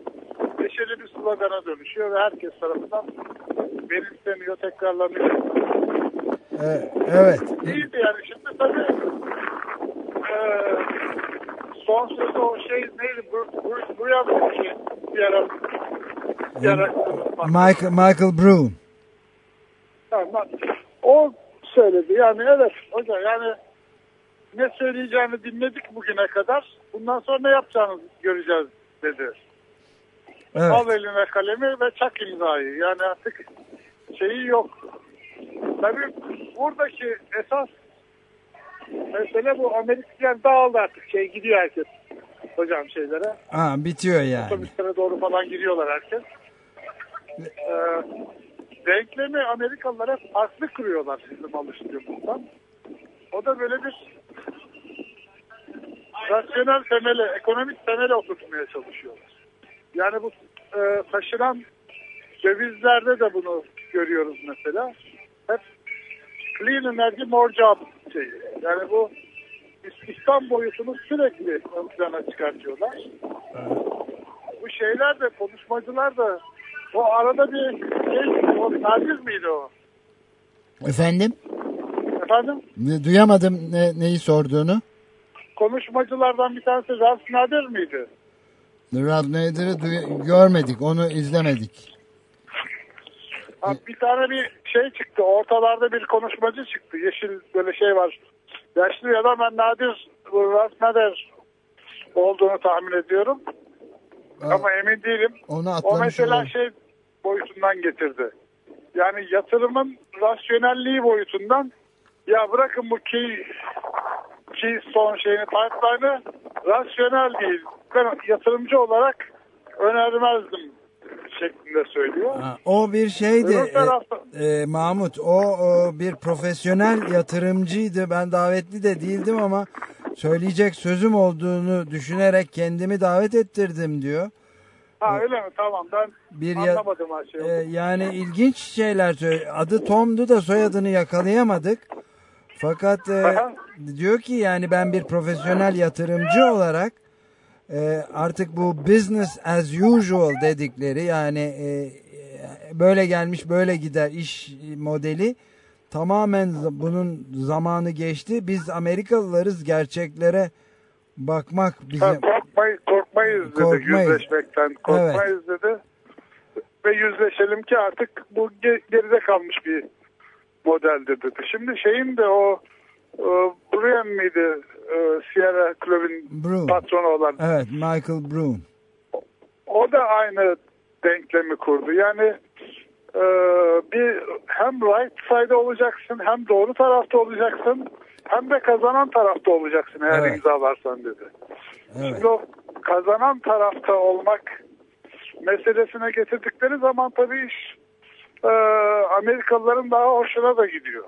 neşeli bir slogana dönüşüyor ve herkes tarafından benimseniyor, tekrarlanıyor. E, evet. İyiydi yani şimdi tabii e, son sözü o şey neydi Bruce, Bruce Duyan bir şey. Bir ara. Bir ara. Michael, Michael. Tamam. O söyledi. Yani evet hocam yani ne söyleyeceğini dinledik bugüne kadar. Bundan sonra ne yapacağını göreceğiz dedi. Evet. Al eline kalemi ve çak imzayı. Yani artık şeyi yok. Tabii buradaki esas mesele bu. Amerikalılar dağıldı artık. Şey gidiyor herkes. Hocam şeylere. Ha, bitiyor yani. Otobüslere doğru falan giriyorlar herkes. Ee, denklemi Amerikalılara farklı kuruyorlar bizim alıştığımızdan. O da böyle bir rasyonel temele, ekonomik temele oturtmaya çalışıyorlar. Yani bu e, taşınan dövizlerde de bunu görüyoruz mesela. Hep clean energy more job şeyi. Yani bu istihdam boyutunu sürekli ön plana çıkartıyorlar. Bu şeyler de konuşmacılar da o arada bir şey, o taciz miydi o? Efendim? Efendim? Ne- Duyamadım ne, neyi sorduğunu. Konuşmacılardan bir tanesi Ralph Nader miydi? Rod Nader'ı görmedik, onu izlemedik. Ha, bir tane bir şey çıktı. Ortalarda bir konuşmacı çıktı. Yeşil böyle şey var. Yaşlı bir adam ben Nadir Ralph Nader olduğunu tahmin ediyorum. Ha, Ama emin değilim. Onu O mesela olalım. şey boyutundan getirdi. Yani yatırımın rasyonelliği boyutundan ya bırakın bu key, Keystone şeyini pipeline'ı rasyonel değil. Ben yatırımcı olarak önermezdim şeklinde söylüyor. Ha, o bir şeydi Öbür tarafta- e, e, Mahmut o, o bir profesyonel yatırımcıydı ben davetli de değildim ama söyleyecek sözüm olduğunu düşünerek kendimi davet ettirdim diyor. Ha öyle mi? Tamam ben Bir anlamadım her şeyi. E, yani ilginç şeyler söylüyor. Adı Tom'du da soyadını yakalayamadık. Fakat e, diyor ki yani ben bir profesyonel yatırımcı olarak e, artık bu business as usual dedikleri yani e, böyle gelmiş böyle gider iş modeli tamamen bunun zamanı geçti. Biz Amerikalılarız gerçeklere bakmak bize Ha, korkmay, korkmayız dedi Korkmayız. yüzleşmekten. Korkmayız dedi. Ve yüzleşelim ki artık bu ge- geride kalmış bir modeldir dedi. Şimdi şeyin de o e, Brian miydi? E, Sierra Club'in Brown. patronu olan. Evet Michael Brown. O da aynı denklemi kurdu. Yani e, bir hem right side olacaksın hem doğru tarafta olacaksın hem de kazanan tarafta olacaksın eğer Evet. imzalarsan dedi. Evet. Şimdi o kazanan tarafta olmak meselesine getirdikleri zaman tabii iş e, Amerikalıların daha hoşuna da gidiyor.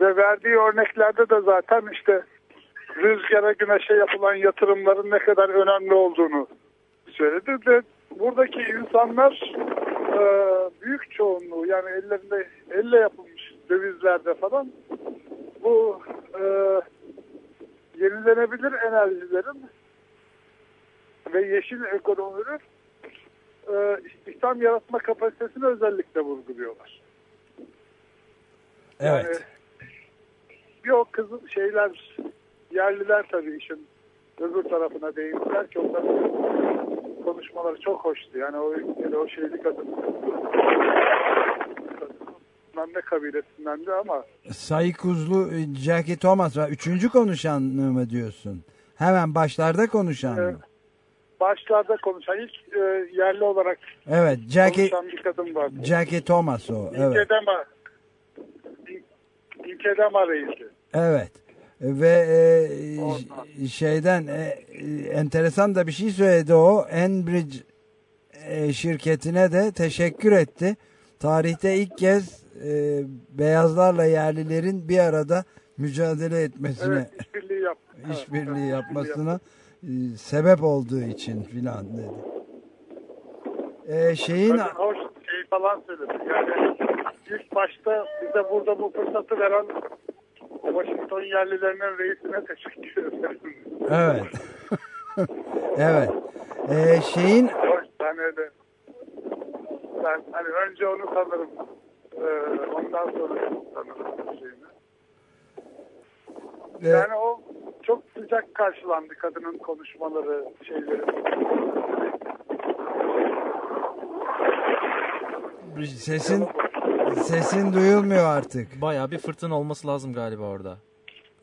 Ve verdiği örneklerde de zaten işte rüzgara güneşe yapılan yatırımların ne kadar önemli olduğunu söyledi ve buradaki insanlar e, büyük çoğunluğu yani ellerinde elle yapılmış dövizlerde falan bu e, yenilenebilir enerjilerin ve yeşil ekonominin e, istihdam yaratma kapasitesini özellikle vurguluyorlar. Evet. Yani, yok kızım şeyler yerliler tabii işin öbür tarafına değindiler ki onların konuşmaları çok hoştu. Yani o, yani o şeyli kadın kadın ne kabilesinden de ama Saykuzlu e, Jackie Thomas var. Üçüncü konuşan mı diyorsun? Hemen başlarda konuşan Evet. mı? başlarda konuşan ilk e, yerli olarak Evet, Jackie, konuşan bir kadın var. Jackie Thomas o. Evet. İnkedema İnkedema reisi. Evet. Ve e, şeyden e, e, enteresan da bir şey söyledi o. Enbridge e, şirketine de teşekkür etti. Tarihte ilk kez e, beyazlarla yerlilerin bir arada mücadele etmesine, Evet işbirliği yap. (laughs) Evet, işbirliği evet, yapmasına e, sebep olduğu için filan dedi. E, şeyin hoş şey falan söyledi. Yani ilk başta bize burada bu fırsatı veren Washington yerlilerinin reisine teşekkür ederim. evet. (laughs) evet. E, şeyin Hoş tane de ben hani önce onu tanırım. Ee, ondan sonra tanırım şeyini. e, Yani o çok sıcak sıcak karşılandı kadının konuşmaları şeyleri. Sesin sesin duyulmuyor artık. Bayağı bir fırtına olması lazım galiba orada.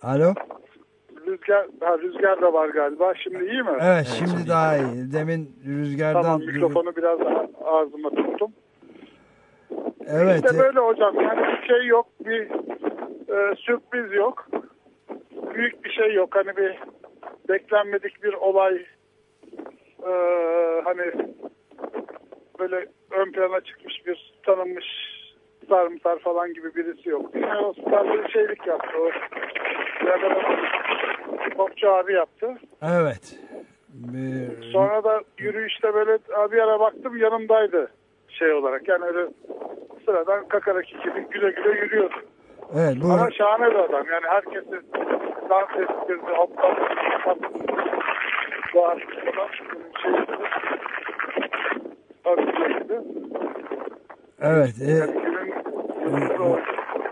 Alo? Rüzgar, ha, rüzgar da var galiba. Şimdi iyi mi? Evet, şimdi şimdi daha iyi. Demin rüzgardan... Tamam mikrofonu biraz ağzıma tuttum. Evet. İşte böyle hocam yani bir şey yok bir e, sürpriz yok. Büyük bir şey yok hani bir beklenmedik bir olay e, hani böyle ön plana çıkmış bir tanınmış sarımsar falan gibi birisi yok. Yani o sarı şeylik yaptı o. Topçu abi yaptı. Evet. Bir- Sonra da yürüyüşte böyle bir ara baktım yanımdaydı şey olarak. Yani öyle sıradan kakaraki gibi güle güle yürüyordu. Evet bu Ama şahane bir adam. Yani herkesi dans ettirdi, hoplattı, bağırdı falan. Şey, evet e,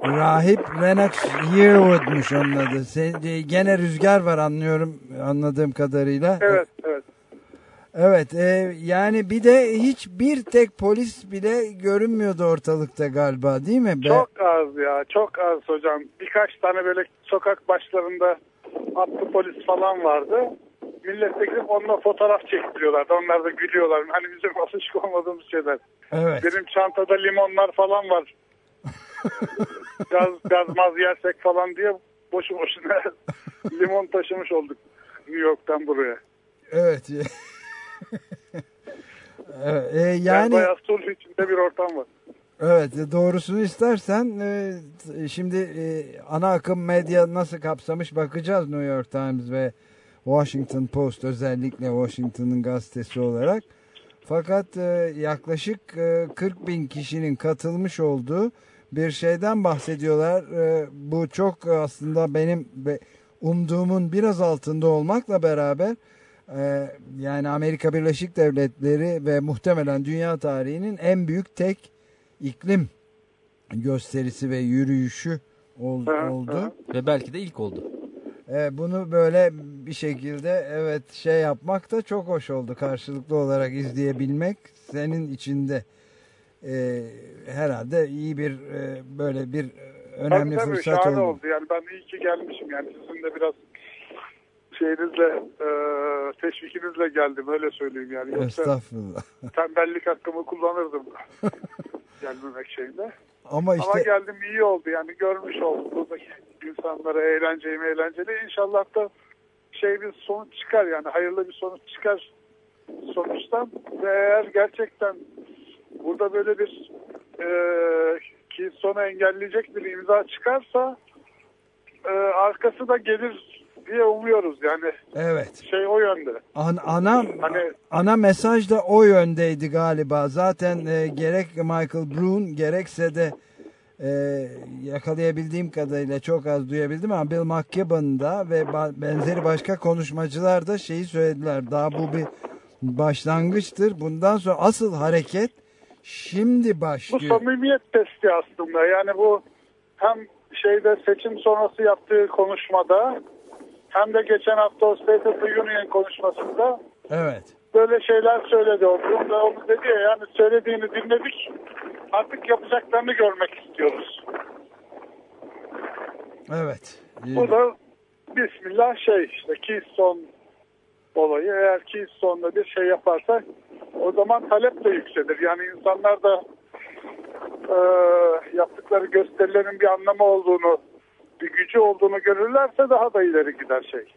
Rahip Lennox Yearwood'muş onun adı. Sen, gene rüzgar var anlıyorum anladığım kadarıyla. Evet, evet. Evet e, yani bir de hiç bir tek polis bile görünmüyordu ortalıkta galiba değil mi? Çok az ya, çok az hocam. Birkaç tane böyle sokak başlarında atlı polis falan vardı. Millet de gidip onunla fotoğraf çektiriyorlardı. Onlar da gülüyorlar. Hani bizim (laughs) alışık olmadığımız şeyler. Evet. Benim çantada limonlar falan var. Gaz, gazmaz yersek falan diye boşu boşuna (laughs) limon taşımış olduk New York'tan buraya. Evet. (laughs) evet e, Yani, yani bayağı sulh içinde bir ortam var. Evet e, doğrusunu istersen e, şimdi e, ana akım medya nasıl kapsamış bakacağız New York Times ve Washington Post özellikle Washington'ın gazetesi olarak. Fakat yaklaşık e, 40 bin kişinin katılmış olduğu bir şeyden bahsediyorlar. E, bu çok aslında benim be- umduğumun biraz altında olmakla beraber e, yani Amerika Birleşik Devletleri ve muhtemelen dünya tarihinin en büyük tek iklim gösterisi ve yürüyüşü oldu. Ve belki de ilk oldu. E, bunu böyle bir şekilde evet şey yapmak da çok hoş oldu karşılıklı olarak izleyebilmek senin içinde e, herhalde iyi bir e, böyle bir e, önemli tabii, tabii, fırsat oldu. oldu. Yani ben iyi ki gelmişim. Yani sizin de biraz şeyinizle e, teşvikinizle geldim öyle söyleyeyim yani. Yoksa Estağfurullah. (laughs) tembellik hakkımı kullanırdım (laughs) gelmemek şeyinde. Ama işte Ama geldim iyi oldu yani görmüş oldum buradaki insanlara eğlenceyi eğlenceli. İnşallah da şey bir sonuç çıkar yani hayırlı bir sonuç çıkar sonuçtan ve eğer gerçekten burada böyle bir e, ki sonu engelleyecek bir imza çıkarsa e, arkası da gelir diye umuyoruz yani evet. şey o yönde. An, ana Hani- ana mesaj da o yöndeydi galiba. Zaten e, gerek Michael Brown gerekse de e, yakalayabildiğim kadarıyla çok az duyabildim ama Bill McKibben da ve benzeri başka konuşmacılar da şeyi söylediler. Daha bu bir başlangıçtır. Bundan sonra asıl hareket şimdi Bu başlıyor. samimiyet testi aslında. Yani bu hem şeyde seçim sonrası yaptığı konuşmada hem de geçen hafta o State of the Union konuşmasında Evet. böyle şeyler söyledi. O Bloom da onu dedi ya yani söylediğini dinledik. Artık yapacaklarını görmek istiyoruz. Evet. Bu da Bismillah şey işte Keystone olayı. Eğer Keystone'da bir şey yaparsa o zaman talep de yükselir. Yani insanlar da e, yaptıkları gösterilerin bir anlamı olduğunu, bir gücü olduğunu görürlerse daha da ileri gider şey.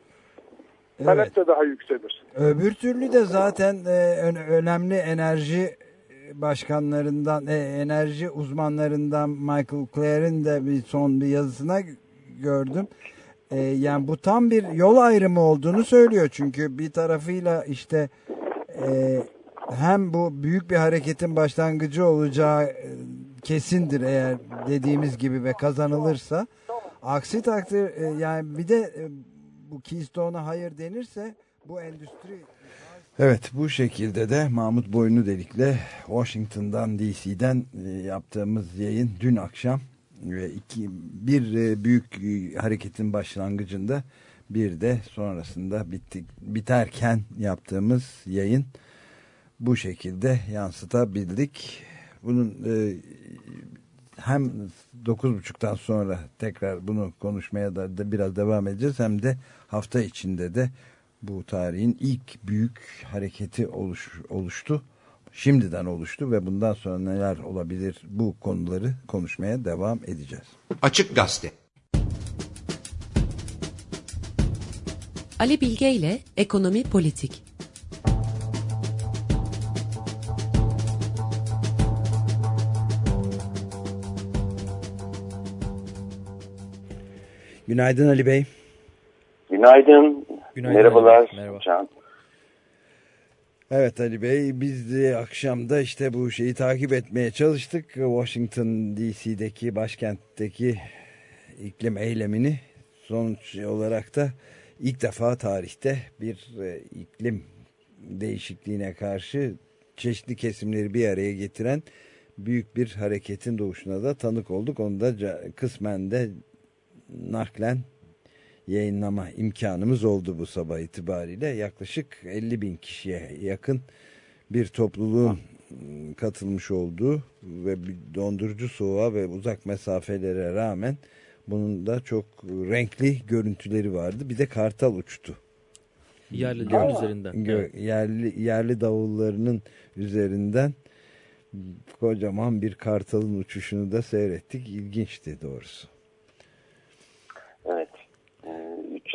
Talep Evet. de daha yükselir. Öbür türlü de zaten e, ön- önemli enerji başkanlarından, e, enerji uzmanlarından Michael Clare'in de bir son bir yazısına gördüm. E, yani bu tam bir yol ayrımı olduğunu söylüyor. Çünkü bir tarafıyla işte e, hem bu büyük bir hareketin başlangıcı olacağı e, kesindir eğer dediğimiz gibi ve kazanılırsa. Aksi takdir e, yani bir de e, bu Keystone'a hayır denirse bu endüstri Evet bu şekilde de Mahmut Boynu Delik'le Washington'dan DC'den e, yaptığımız yayın dün akşam iki, bir e, büyük e, hareketin başlangıcında bir de sonrasında bitti, biterken yaptığımız yayın bu şekilde yansıtabildik. Bunun e, hem 9.30'dan sonra tekrar bunu konuşmaya da, da biraz devam edeceğiz hem de hafta içinde de bu tarihin ilk büyük hareketi oluş, oluştu. Şimdiden oluştu ve bundan sonra neler olabilir bu konuları konuşmaya devam edeceğiz. Açık Gazete Ali Bilge ile Ekonomi Politik Günaydın Ali Bey. Günaydın. Günaydın. Merhabalar. Merhaba. Can. Evet Ali Bey biz de akşamda işte bu şeyi takip etmeye çalıştık. Washington DC'deki başkentteki iklim eylemini sonuç olarak da ilk defa tarihte bir e, iklim değişikliğine karşı çeşitli kesimleri bir araya getiren büyük bir hareketin doğuşuna da tanık olduk. Onu da kısmen de naklen yayınlama imkanımız oldu bu sabah itibariyle. Yaklaşık 50 bin kişiye yakın bir topluluğun katılmış olduğu ve bir dondurucu soğuğa ve uzak mesafelere rağmen bunun da çok renkli görüntüleri vardı. Bir de kartal uçtu. Yerlilerin üzerinden. Gö- Evet. yerli yerli davullarının üzerinden kocaman bir kartalın uçuşunu da seyrettik. İlginçti doğrusu. Evet.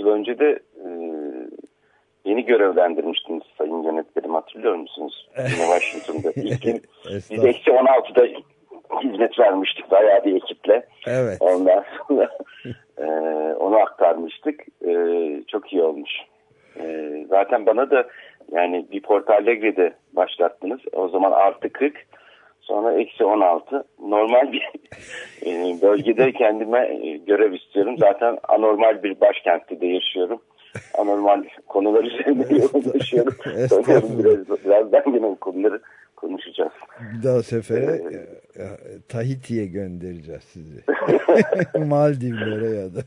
Yıl önce de e, yeni görevlendirmiştiniz sayın yönetmenim hatırlıyor musunuz? Yine Washington'da. (laughs) İlk gün biz eksi 16'da hizmet vermiştik bayağı bir ekiple. Evet. Ondan sonra (laughs) e, onu aktarmıştık. E, çok iyi olmuş. E, zaten bana da yani bir Porto Alegre'de başlattınız. O zaman artı 40 sonra eksi 16. Normal bir (laughs) e, bölgede kendime e, görev istiyorum. Zaten anormal bir başkentte de yaşıyorum. Anormal konular üzerinde yoğunlaşıyorum. Sanıyorum (laughs) biraz, birazdan yine konuları konuşacağız. Bir daha sefere e, e, Tahiti'ye göndereceğiz sizi. (laughs) Maldivlere ya da.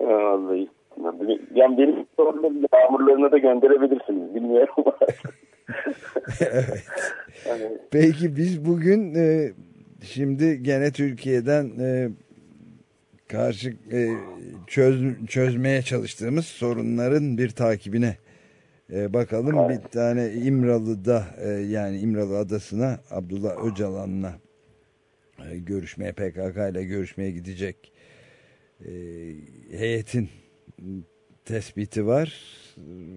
Vallahi. Yani benim sorunum yağmurlarına da gönderebilirsiniz. Bilmiyorum. Evet. Yani, Peki biz bugün e, şimdi gene Türkiye'den e, karşı e, çöz, çözmeye çalıştığımız sorunların bir takibine e, bakalım. Evet. Bir tane İmralı'da e, yani İmralı Adası'na Abdullah Öcalan'la e, görüşmeye PKK ile görüşmeye gidecek e, heyetin tespiti var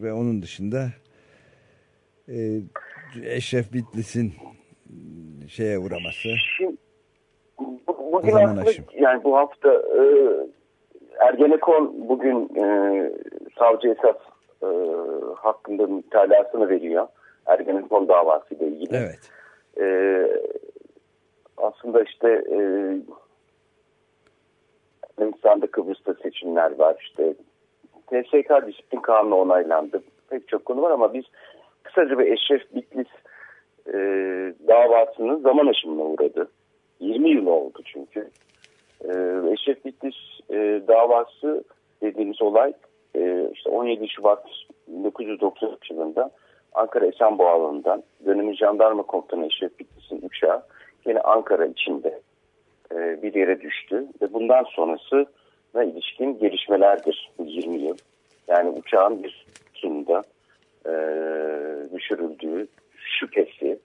ve onun dışında e, Eşref Bitlis'in şeye uğraması. Şimdi, bu- bugün Zaman aşım. yani bu hafta e, Ergenekon bugün e, savcı esas e, hakkında mütalasını veriyor. Ergenekon davası ile ilgili. Evet. E, aslında işte e, Yunanistan'da Kıbrıs'ta seçimler var. İşte TSK disiplin kanunu onaylandı. Pek çok konu var ama biz kısaca bir Eşref Bitlis e, davasının zaman aşımına uğradı. 20 yıl oldu çünkü. E, Eşref Bitlis e, davası dediğimiz olay e, işte 17 Şubat 1993 yılında Ankara Esenboğalı'ndan dönemin jandarma komutanı Eşref Bitlis'in uçağı yine Ankara içinde e, bir yere düştü ve bundan sonrası ilişkin gelişmelerdir bu 20 yıl. Yani uçağın bir sunumda e, düşürüldüğü şüphesi,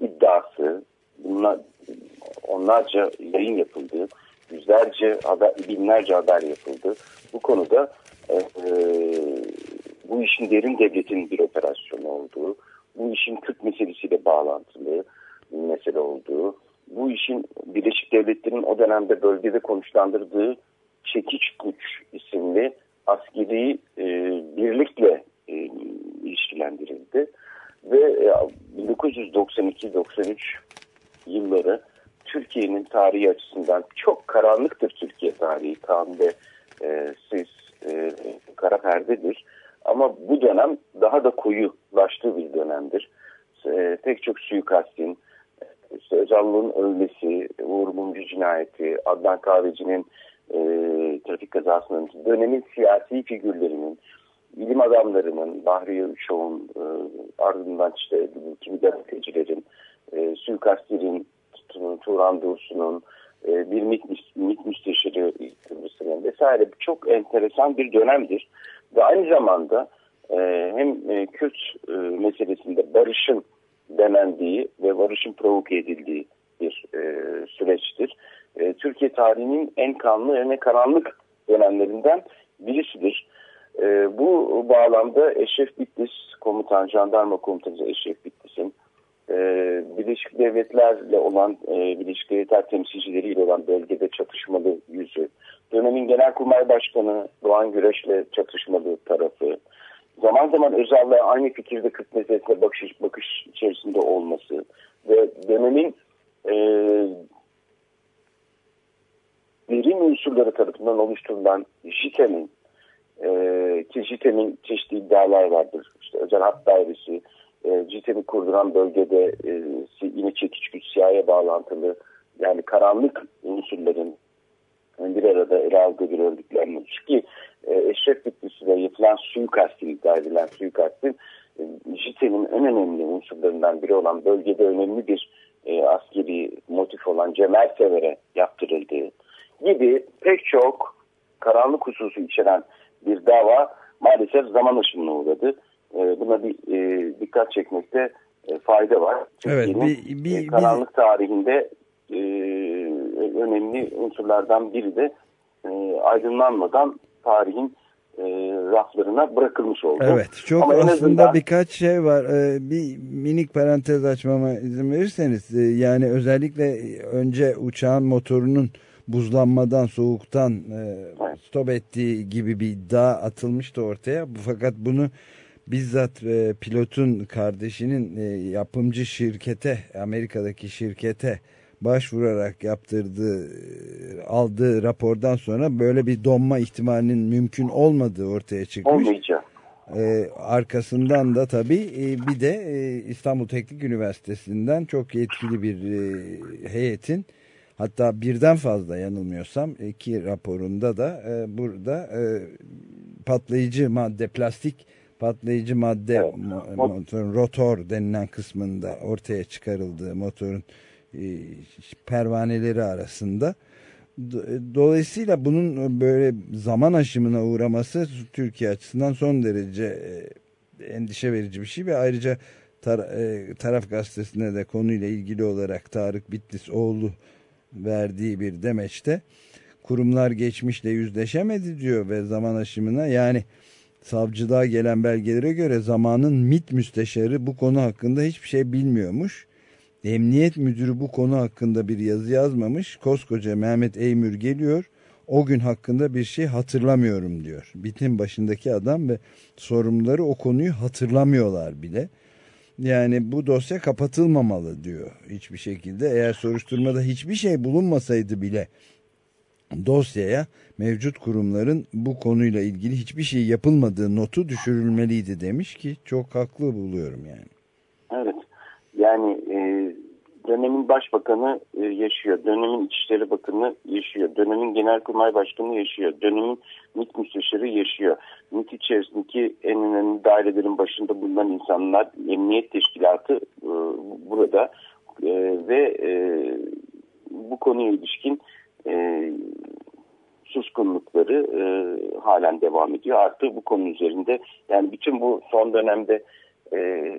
iddiası, bunlar, onlarca yayın yapıldı, yüzlerce haber, binlerce haber yapıldı. Bu konuda e, e, bu işin derin devletin bir operasyonu olduğu, bu işin Kürt meselesiyle bağlantılı bir mesele olduğu, bu işin Birleşik Devletler'in o dönemde bölgede konuşlandırdığı Çekiç Güç isimli askeri e, birlikle e, ilişkilendirildi. Ve e, 1992-93 yılları Türkiye'nin tarihi açısından çok karanlıktır Türkiye tarihi. Kaan ve e, siz e, kara perdedir. Ama bu dönem daha da koyulaştığı bir dönemdir. E, pek çok suikastin, işte Özallı'nın ölmesi, Uğur Mumcu cinayeti, Adnan Kahveci'nin e, trafik kazasının dönemin siyasi figürlerinin, ilim adamlarının, Bahriye Uşoğ'un e, ardından işte kimi gazetecilerin, e, suikastlerin, Turan Dursun'un, e, bir MİT, MİT müsteşarı Kıbrıs'ın vesaire çok enteresan bir dönemdir. Ve aynı zamanda e, hem e, Kürt e, meselesinde barışın denendiği ve barışın provoke edildiği bir e, süreçtir. E, Türkiye tarihinin en kanlı, en karanlık dönemlerinden birisidir. E, bu bağlamda Eşref Bitlis, komutan, jandarma komutanı Eşref Bitlis'in e, Birleşik Devletler'le olan, e, Birleşik Devletler temsilcileriyle olan bölgede çatışmalı yüzü, dönemin Genelkurmay Başkanı Doğan Güreş'le çatışmalı tarafı, zaman zaman Özal'la aynı fikirde Kürt meselesine bakış, bakış içerisinde olması ve dönemin e, derin unsurları tarafından oluşturulan JITEM'in e, ki JITEM'in çeşitli iddialar vardır. İşte özel hat dairesi, e, JITEM'i kurduran bölgede e, yine çekiç güç CIA'ya bağlantılı yani karanlık unsurların bir arada ele aldığı bir örgütlenme ki e, Eşref Bitlisi'ne yapılan suikastin iddia edilen suikastin e, JITEM'in en önemli unsurlarından biri olan bölgede önemli bir e, askeri motif olan Cemal Sever'e yaptırıldığı gibi pek çok karanlık hususu içeren bir dava maalesef zaman aşımına uğradı. E, buna bir e, dikkat çekmekte e, fayda var. Evet, bir, bir, e, karanlık bir... tarihinde e, önemli unsurlardan biri de e, aydınlanmadan tarihin e, raflarına bırakılmış oldu. Evet çok Ama aslında azından... birkaç şey var. Ee, bir minik parantez açmama izin verirseniz yani özellikle önce uçağın motorunun buzlanmadan soğuktan e, stop ettiği gibi bir iddia atılmıştı ortaya. Fakat bunu bizzat e, pilotun kardeşinin e, yapımcı şirkete Amerika'daki şirkete başvurarak yaptırdığı aldığı rapordan sonra böyle bir donma ihtimalinin mümkün olmadığı ortaya çıkmış. Olmayacak. Ee, arkasından da tabii e, bir de e, İstanbul Teknik Üniversitesi'nden çok yetkili bir e, heyetin hatta birden fazla yanılmıyorsam iki raporunda da e, burada e, patlayıcı madde plastik patlayıcı madde evet. motorun rotor denilen kısmında ortaya çıkarıldığı motorun e, pervaneleri arasında. Dolayısıyla bunun böyle zaman aşımına uğraması Türkiye açısından son derece e, endişe verici bir şey ve ayrıca tar e, taraf gazetesine de konuyla ilgili olarak Tarık Bitlis oğlu verdiği bir demeçte kurumlar geçmişle yüzleşemedi diyor ve zaman aşımına yani savcılığa gelen belgelere göre zamanın MIT müsteşarı bu konu hakkında hiçbir şey bilmiyormuş Emniyet müdürü bu konu hakkında bir yazı yazmamış. Koskoca Mehmet Eymür geliyor. O gün hakkında bir şey hatırlamıyorum diyor. Bitin başındaki adam ve sorumluları o konuyu hatırlamıyorlar bile. Yani bu dosya kapatılmamalı diyor hiçbir şekilde. Eğer soruşturmada hiçbir şey bulunmasaydı bile dosyaya mevcut kurumların bu konuyla ilgili hiçbir şey yapılmadığı notu düşürülmeliydi demiş ki çok haklı buluyorum yani. Evet. Yani e, dönemin başbakanı e, yaşıyor, dönemin İçişleri Bakanı yaşıyor, dönemin Genelkurmay Başkanı yaşıyor, dönemin MİT Müsteşarı yaşıyor. MİT içerisindeki en önemli dairelerin başında bulunan insanlar, Emniyet Teşkilatı e, burada e, ve bu konuya ilişkin suskunlukları halen devam ediyor. Artık bu konu üzerinde yani bütün bu son dönemde e,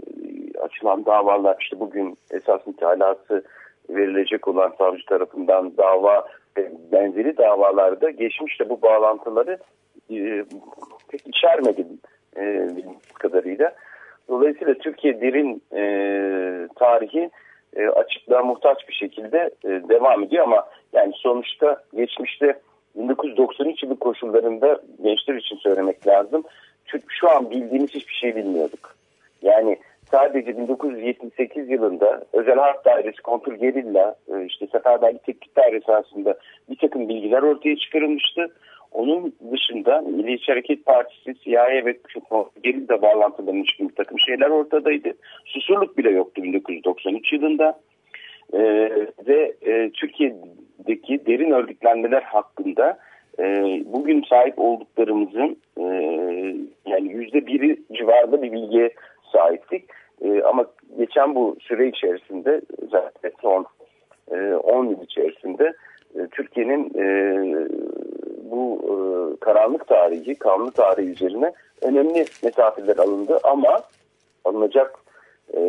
açılan davalar işte bugün esas mütalası verilecek olan savcı tarafından dava e, benzeri davalarda geçmişte bu bağlantıları e, pek içermedi e, kadarıyla. Dolayısıyla Türkiye derin e, tarihi e, açıklığa muhtaç bir şekilde e, devam ediyor ama yani sonuçta geçmişte 1993 yılı koşullarında gençler için söylemek lazım. Çünkü şu an bildiğimiz hiçbir şey bilmiyorduk. Yani sadece 1978 yılında Özel Harp Dairesi Kontrol Gerilla e, işte Seferberlik Tetkik Dairesi aslında bir takım bilgiler ortaya çıkarılmıştı. Onun dışında Milliyetçi Hareket Partisi, CIA ve gerilla bağlantılarının ilişkin bir takım şeyler ortadaydı. Susurluk bile yoktu 1993 yılında. Ee, ve e, Türkiye'deki derin örgütlenmeler hakkında e, bugün sahip olduklarımızın e, yani yüzde biri civarında bir bilgiye sahiptik. E, ama geçen bu süre içerisinde zaten son e, 10 yıl içerisinde e, Türkiye'nin e, bu e, karanlık tarihi, kanlı tarihi üzerine önemli mesafeler alındı ama alınacak e,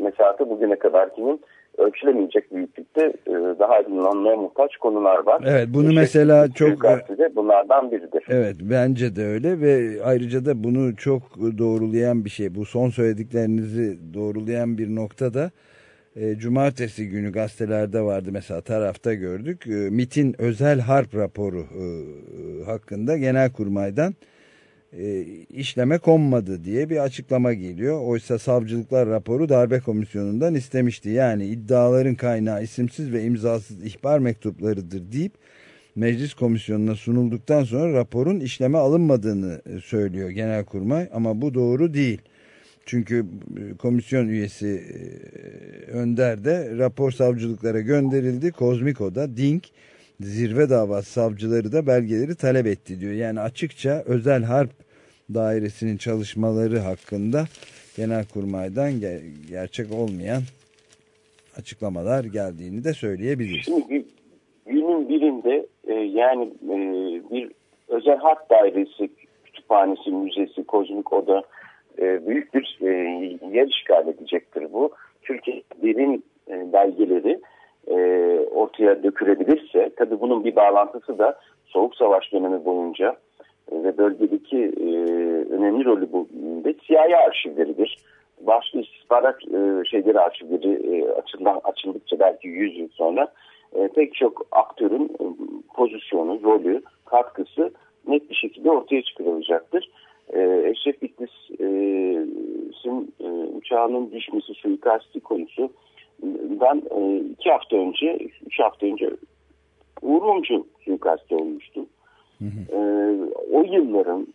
mesafe bugüne kadarkinin ölçülemeyecek büyüklükte e, daha aydınlanmaya muhtaç konular var. Evet bunu İşte, mesela çok suikastı bunlardan biridir. Evet bence de öyle ve ayrıca da bunu çok doğrulayan bir şey. Bu son söylediklerinizi doğrulayan bir nokta da e, cumartesi günü gazetelerde vardı mesela tarafta gördük. E, MIT'in özel harp raporu e, hakkında Genelkurmay'dan e, işleme konmadı diye bir açıklama geliyor. Oysa savcılıklar raporu darbe komisyonundan istemişti. Yani iddiaların kaynağı isimsiz ve imzasız ihbar mektuplarıdır deyip meclis komisyonuna sunulduktan sonra raporun işleme alınmadığını e, söylüyor Genelkurmay ama bu doğru değil. Çünkü e, komisyon üyesi Önder de rapor savcılıklara gönderildi. Kozmiko'da Dink zirve davası savcıları da belgeleri talep etti diyor. Yani açıkça özel harp dairesinin çalışmaları hakkında Genelkurmay'dan ger gerçek olmayan açıklamalar geldiğini de söyleyebiliriz. Şimdi günün birinde e, yani e, bir özel harp dairesi, kütüphanesi, müzesi, kozmik oda e, büyük bir e, yer işgal edecektir bu. Türkiye derin e, belgeleri e, ortaya dökülebilirse, tabii bunun bir bağlantısı da Soğuk Savaş dönemi boyunca ve bölgedeki e, önemli rolü bu de CIA arşivleridir. Başlı istihbarat e, şeyleri arşivleri e, açılan, açıldıkça belki 100 yıl sonra e, pek çok aktörün e, pozisyonu, rolü, katkısı net bir şekilde ortaya çıkarılacaktır. E, Eşref Bitlis'in uçağının düşmesi suikasti konusu ben iki hafta önce, üç hafta önce Uğur Mumcu suikasti olmuştu. E, o yılların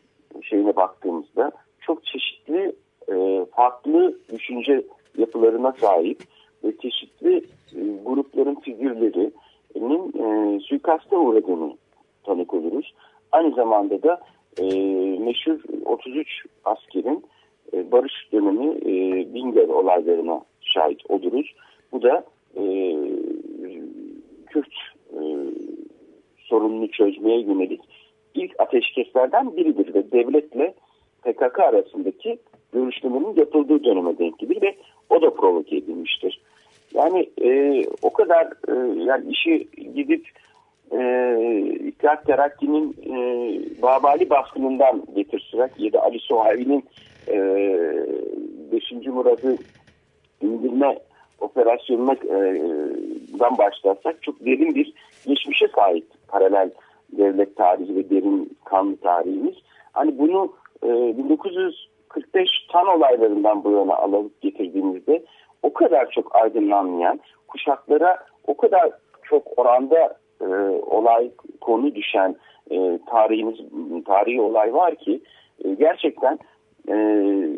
şeyine baktığımızda çok çeşitli e, farklı düşünce yapılarına sahip ve çeşitli e, grupların figürlerinin e, suikaste uğradığını tanık oluruz. Aynı zamanda da e, meşhur 33 askerin e, barış dönemi e, Bingöl olaylarına şahit oluruz. Bu da e, Kürt e, sorununu çözmeye yönelik ilk ateşkeslerden biridir ve devletle PKK arasındaki görüşmenin yapıldığı döneme denk gelir ve o da provoke edilmiştir. Yani e, o kadar e, yani işi gidip e, İttihat Terakki'nin e, Babali baskınından getirsek ya da Ali Suhavi'nin e, 5. Murad'ı indirme operasyonundan başlarsak çok derin bir geçmişe sahip paralel devlet tarihi ve derin kanlı tarihimiz. Hani bunu e, 1945 tan olaylarından bu yana alıp getirdiğimizde o kadar çok aydınlanmayan, kuşaklara o kadar çok oranda e, olay konu düşen e, tarihimiz tarihi olay var ki e, gerçekten e,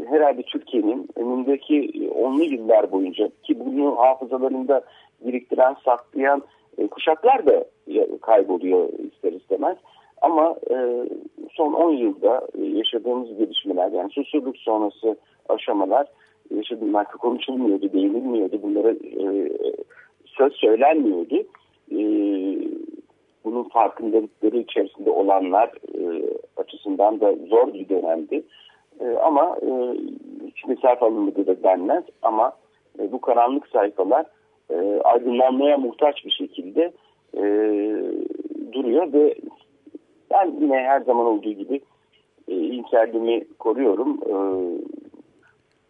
herhalde Türkiye'nin önündeki onlu yıllar boyunca ki bunu hafızalarında biriktiren, saklayan e, kuşaklar da kayboluyor ister istemez. Ama e, son 10 yılda yaşadığımız gelişmeler yani susurluk sonrası aşamalar yaşadığımlar konuşulmuyordu, değinilmiyordu. Bunlara e, söz söylenmiyordu. E, bunun farkındalıkları içerisinde olanlar e, açısından da zor bir dönemdi. E, ama e, hiç mesafe alınmadı da denmez ama e, bu karanlık sayfalar e, aydınlanmaya muhtaç bir şekilde e, duruyor ve ben yine her zaman olduğu gibi e, iyimserliğimi koruyorum. E,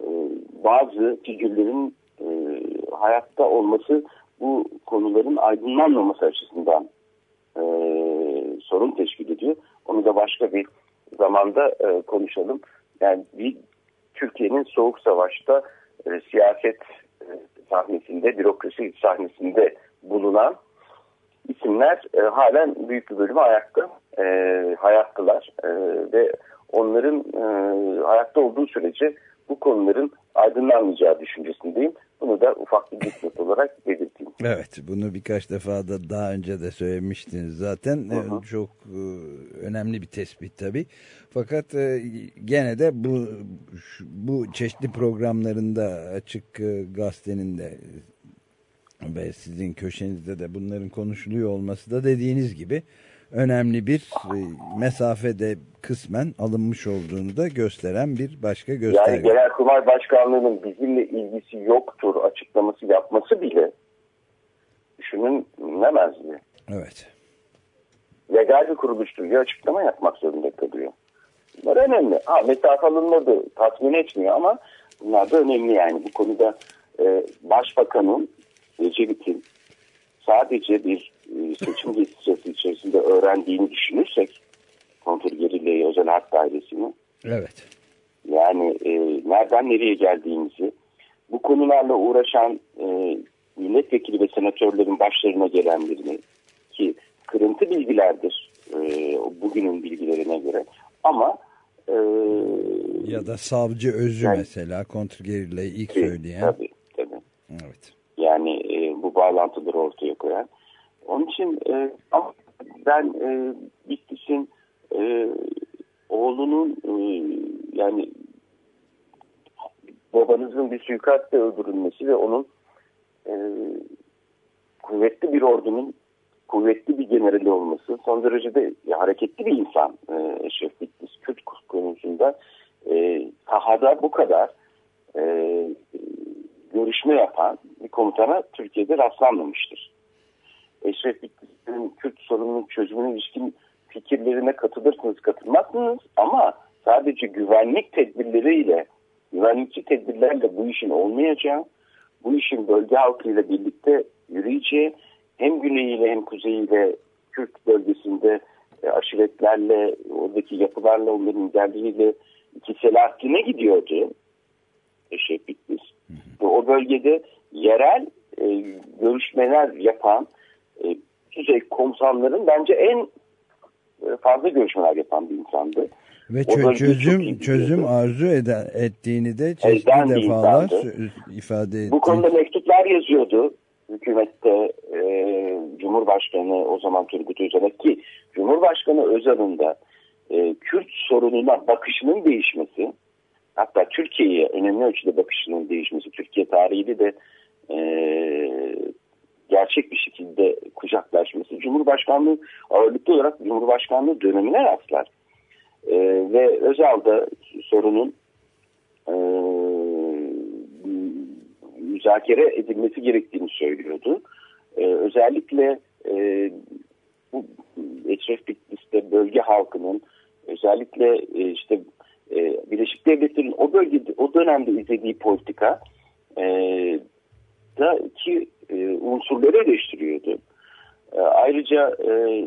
e, bazı figürlerin e, hayatta olması bu konuların aydınlanmaması açısından e, sorun teşkil ediyor. Onu da başka bir zamanda e, konuşalım. Yani bir Türkiye'nin soğuk savaşta e, siyaset sahnesinde, bürokrasi sahnesinde bulunan isimler e, halen büyük bir bölümü ayakta, e, hayattalar. E, ve onların e, hayatta olduğu sürece bu konuların aydınlanmayacağı düşüncesindeyim. Bunu da ufak bir dipnot (laughs) olarak belirteyim. Evet bunu birkaç defa da daha önce de söylemiştiniz zaten. Hı hı. Ee, Çok e, önemli bir tespit tabii. Fakat e, gene de bu bu çeşitli programlarında açık e, gazetenin de ve sizin köşenizde de bunların konuşuluyor olması da dediğiniz gibi önemli bir e, mesafede kısmen alınmış olduğunu da gösteren bir başka Yani gösterge. Genelkurmay Başkanlığı'nın bizimle ilgisi yoktur açıklaması yapması bile düşünülemezdi. Evet. Legal bir kuruluştur diye açıklama yapmak zorunda kalıyor. Bunlar önemli. Ha, mesafe alınmadı, tatmin etmiyor ama bunlar da önemli yani. Bu konuda e, Başbakanın Ecevit'in sadece bir seçim sırası içerisinde öğrendiğini düşünürsek kontrgerileyi özel harp dairesini Evet. yani e, nereden nereye geldiğimizi, bu konularla uğraşan e, milletvekili ve senatörlerin başlarına gelenlerini ki kırıntı bilgilerdir e, bugünün bilgilerine göre ama e, Ya da savcı özü Yani- mesela kontrgerillayı ilk söyleyen. tabii, tabii. Evet. Yani e, bu bağlantıları ortaya koyan. Onun için e, ama ben e, Bitlis'in e, oğlunun e, yani babanızın bir suikastle öldürülmesi ve onun kuvvetli bir ordunun kuvvetli bir generali olması son derece de hareketli bir insan e, Eşref Bitlis Kürt konusunda sahada bu kadar görüşme yapan bir komutana Türkiye'de rastlanmamıştır. Eşref Bitlis'in Kürt sorununun çözümüne ilişkin fikirlerine katılırsınız katılmazsınız ama sadece güvenlik tedbirleriyle güvenlikçi tedbirlerle bu işin olmayacağı bu işin bölge halkıyla birlikte yürüyeceği hem güneyiyle hem kuzeyiyle Kürt bölgesinde e, aşiretlerle oradaki yapılarla onların liderliğiyle iki Selahattin'e gidiyordu Eşref Bitlis. Ve o bölgede yerel e, görüşmeler yapan e, düzey komutanların bence en e, fazla görüşmeler yapan bir insandı. Ve çö- çözüm çözüm arzu eden, ettiğini de çeşitli Eden defalar insandı. ifade etti. Bu konuda mektuplar yazıyordu hükümette e, Cumhurbaşkanı o zaman Turgut Özal'a ki Cumhurbaşkanı Özal'ın da e, Kürt sorununa bakışının değişmesi hatta Türkiye'ye önemli ölçüde bakışının değişmesi Türkiye tarihi de e, gerçek bir şekilde kucaklaşması Cumhurbaşkanlığı ağırlıklı olarak Cumhurbaşkanlığı dönemine rastlar. E, ve Özal da sorunun e, müzakere edilmesi gerektiğini söylüyordu. Ee, özellikle e, bu Eşref Bitlis'te bölge halkının özellikle e, işte e, Birleşik Devletler'in o bölgede o dönemde izlediği politika e, ki e, unsurları eleştiriyordu. E, ayrıca e,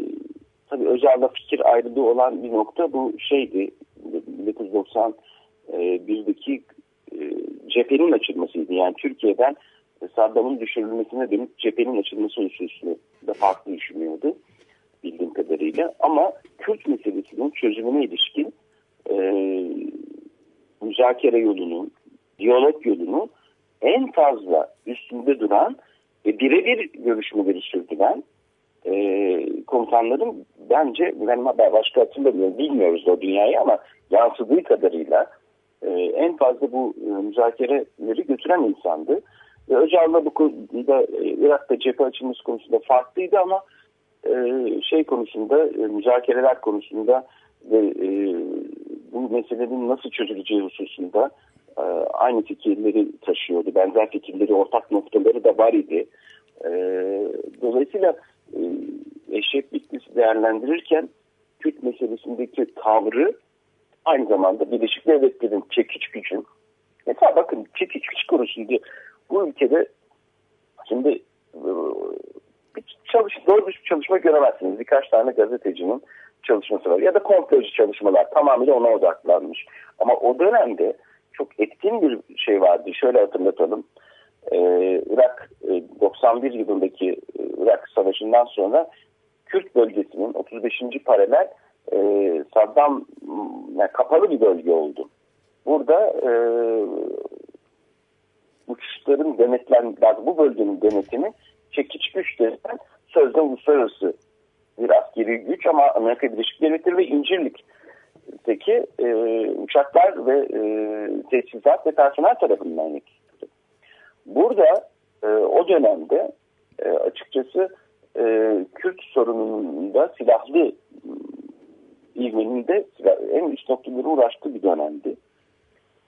tabii Özal'la fikir ayrılığı olan bir nokta bu şeydi 1991'deki e, cephenin açılmasıydı. Yani Türkiye'den Saddam'ın düşürülmesine dönük cephenin açılması hususunu da farklı düşünüyordu bildiğim kadarıyla. Ama Kürt meselesinin çözümüne ilişkin e, müzakere yolunu, diyalog yolunu en fazla üstünde duran ve birebir görüşmeleri sürdüren e, komutanların bence ben başka hatırlamıyorum bilmiyoruz o dünyayı ama yansıdığı kadarıyla e, en fazla bu e, müzakereleri götüren insandı. Ve Öcalan'la bu konuda e, Irak'ta cephe açılması konusunda farklıydı ama e, şey konusunda e, müzakereler konusunda ve e, bu meselenin nasıl çözüleceği hususunda aynı fikirleri taşıyordu. Benzer fikirleri, ortak noktaları da var idi. E, dolayısıyla e, Eşref Bitlis'i değerlendirirken Kürt meselesindeki tavrı aynı zamanda Birleşik Devletler'in çekiç gücü. Mesela bakın çekiç güç konusunda bu ülkede şimdi e, bir çalış, doğru bir çalışma göremezsiniz. Birkaç tane gazetecinin çalışması var. Ya da komplocu çalışmalar tamamıyla ona odaklanmış. Ama o dönemde çok etkin bir şey vardı. Şöyle hatırlatalım. Ee, Irak 91 yılındaki e, Irak Savaşı'ndan sonra Kürt bölgesinin 35. paralel e, Saddam yani kapalı bir bölge oldu. burada e, uçuşların denetlen, yani bu bölgenin denetimi çekiç güç sözde uluslararası bir askeri güç ama Amerika Birleşik Devletleri ve İncirlik'teki e, uçaklar ve e, teçhizat ve personel tarafından yönetildi. Burada e, o dönemde e, açıkçası e, Kürt sorununda silahlı ilmenin de en üst noktaları uğraştığı bir dönemdi.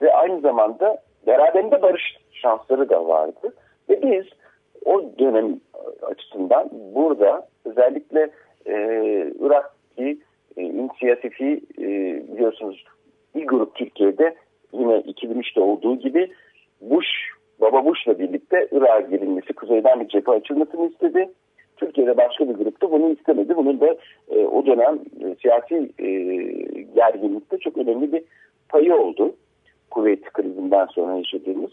Ve aynı zamanda beraberinde barış şansları da vardı. Ve biz o dönem açısından burada özellikle e, Irak'ki e, inisiyatifi e, biliyorsunuz bir grup Türkiye'de yine 2003'te olduğu gibi Bush, Baba Bush'la birlikte Irak'a girilmesi, kuzeyden bir cephe açılmasını istedi. Türkiye'de başka bir grupta bunu istemedi. Bunun da e, o dönem e, siyasi e, gerginlikte çok önemli bir payı oldu. Kuveyt krizinden sonra yaşadığımız.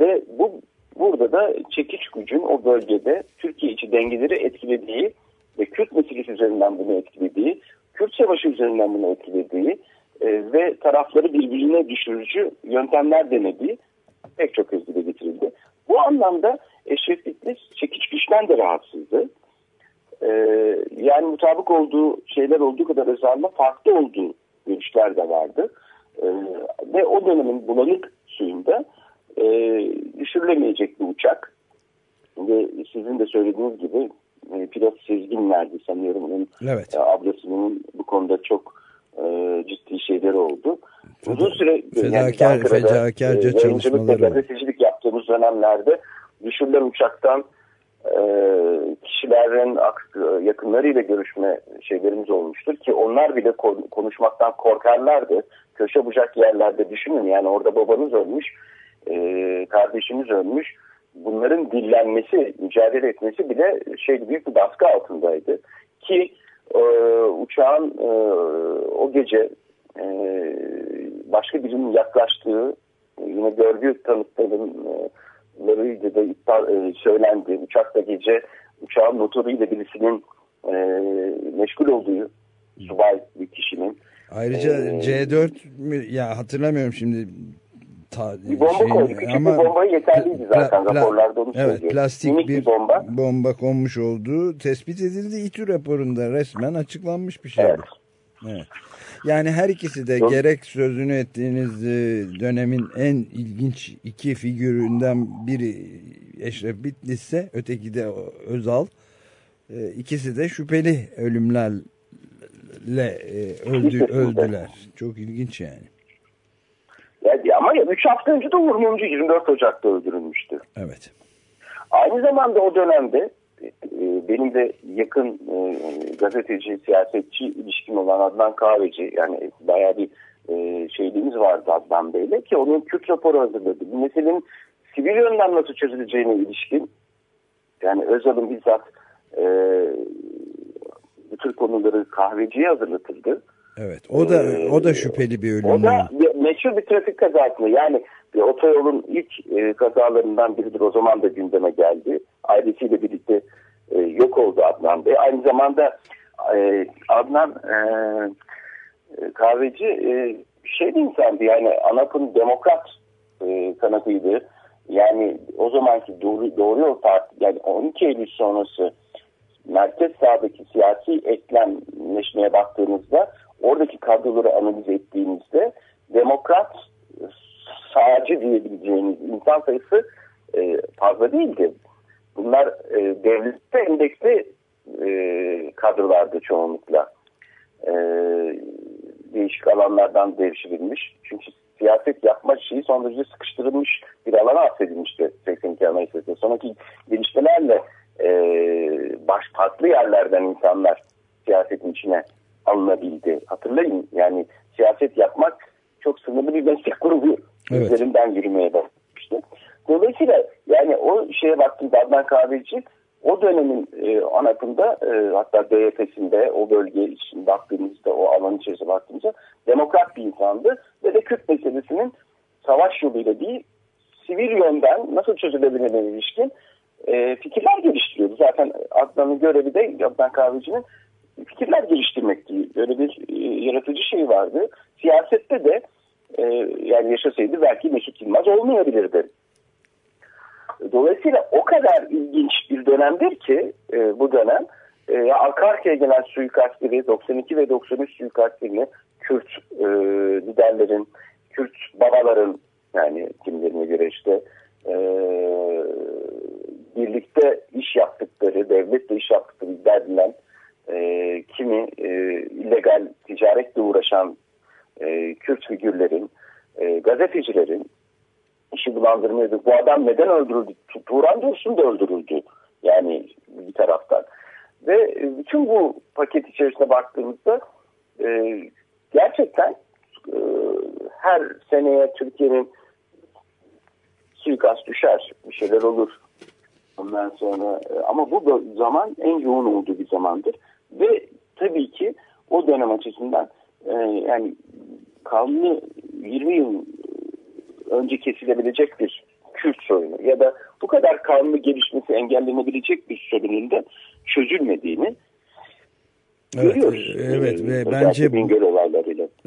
Ve bu burada da çekiç gücün o bölgede Türkiye içi dengeleri etkilediği ve Kürt meselesi üzerinden bunu etkilediği, Kürt savaşı üzerinden bunu etkilediği e, ve tarafları birbirine düşürücü yöntemler denediği pek çok hızlı getirildi. Bu anlamda Bitlis çekiç güçten de rahatsızdı. E, yani mutabık olduğu şeyler olduğu kadar özellikle farklı olduğu görüşler de vardı. E, ve o dönemin bulanık suyunda e, düşürülemeyecek bir uçak ve sizin de söylediğiniz gibi e, pilot Sezginlerdi sanıyorum onun Evet. e, ablasının bu konuda çok e, ciddi şeyleri oldu. Uzun süre fedakar- Ankara'da, fedakarca ve çalışmaları var. yaptığımız dönemlerde düşürülen uçaktan e, kişilerin yakınlarıyla görüşme şeylerimiz olmuştur ki onlar bile kon- konuşmaktan korkarlardı. Köşe bucak yerlerde düşünün yani orada babanız ölmüş, e, kardeşiniz ölmüş. Bunların dillenmesi, mücadele etmesi bile şey büyük bir baskı altındaydı. Ki e, uçağın e, o gece e, başka birinin yaklaştığı yine görgü tanıklarıyla da iptal, e, söylendi. Uçakta gece uçağın motoruyla birisinin e, meşgul olduğu subay bir kişinin Ayrıca Ee, C4 mü ya hatırlamıyorum şimdi ta, bir bomba şeyini- koydu. Küçük bir bomba yeterliydi zaten. Raporlarda onu Evet söylüyor. plastik bir, bir bomba. bomba konmuş olduğu tespit edildi. İTÜ raporunda resmen açıklanmış bir şey Evet. bu. Evet. Yani her ikisi de Yok. gerek sözünü ettiğiniz e, dönemin en ilginç iki figüründen biri Eşref Bitlis'se öteki de Özal. E, İkisi de şüpheli ölümlerle e, öldü, öldüler. Çok ilginç yani. Yani ama 3 hafta önce de Uğur Mumcu 24 Ocak'ta öldürülmüştü. Evet. Aynı zamanda o dönemde e, benim de yakın e, gazeteci, siyasetçi ilişkim olan Adnan Kahveci yani bayağı bir e, şeyliğimiz vardı Adnan Bey'le ki onun Kürt raporu hazırladı. Bu meselenin sivil yönden nasıl çözüleceğine ilişkin yani Özal'ın bizzat e, bu tür konuları kahveciye hazırlatıldı. Evet. O da Ee, o da şüpheli bir ölüm. O da bir, meşhur bir trafik kazasında yani bir otoyolun ilk e, kazalarından biridir. O zaman da gündeme geldi. Ailesiyle birlikte e, yok oldu Adnan Bey. Aynı zamanda e, Adnan e, e, kahveci e, şey insandı yani ANAP'ın demokrat e, kanadıydı. Yani o zamanki Doğru, Doğru Yol Parti yani 12 Eylül sonrası merkez sağdaki siyasi eklemleşmeye baktığınızda oradaki kadroları analiz ettiğinizde demokrat sağcı diyebileceğiniz insan sayısı e, fazla değildi. Bunlar e, devlette endeksli e, kadrolardı çoğunlukla. E, değişik alanlardan devşirilmiş. Çünkü siyaset yapma şeyi son derece sıkıştırılmış bir alana hapsedilmişti 82 Anayasası'nda. Sonraki gelişmelerle e, baş farklı yerlerden insanlar siyasetin içine alınabildi. Hatırlayın yani siyaset yapmak çok sınırlı bir meslek grubu Evet. üzerinden yürümeye başlamıştı. Dolayısıyla yani o şeye baktığımda Adnan Kahveci o dönemin e, ANAP'ında e, hatta DYP'sinde o bölge için baktığımızda o alan içerisine baktığımızda demokrat bir insandı ve de Kürt meselesinin savaş yoluyla değil sivil yönden nasıl çözülebileceğine ilişkin e, fikirler geliştiriyordu. Zaten Adnan'ın görevi de Adnan Kahveci'nin fikirler geliştirmekti. Böyle bir e, yaratıcı şey vardı. Siyasette de e, yani yaşasaydı belki Mesut Yılmaz olmayabilirdi. Dolayısıyla o kadar ilginç bir dönemdir ki e, bu dönem e, arka gelen suikastleri 92 ve 93 suikastlerini Kürt e, liderlerin, Kürt babaların yani kimlerine göre işte e, birlikte iş yaptıkları, devletle iş yaptıkları iddia edilen e, kimi e, illegal ticaretle uğraşan e, Kürt figürlerin, e, gazetecilerin işi bulandırmıyordu. Bu adam neden öldürüldü? Turan Dursun da öldürüldü. Yani bir taraftan. Ve bütün bu paket içerisine baktığımızda e, gerçekten e, her seneye Türkiye'nin suikast düşer, bir şeyler olur. Ondan sonra e, ama bu zaman en yoğun olduğu bir zamandır. Ve tabii ki o dönem açısından e, yani kanunu 20 yıl önce kesilebilecek bir Kürt sorunu ya da bu kadar kanunu gelişmesi engellenebilecek bir sorunun da çözülmediğini Evet, görüyoruz. evet Ee, ve bence bu,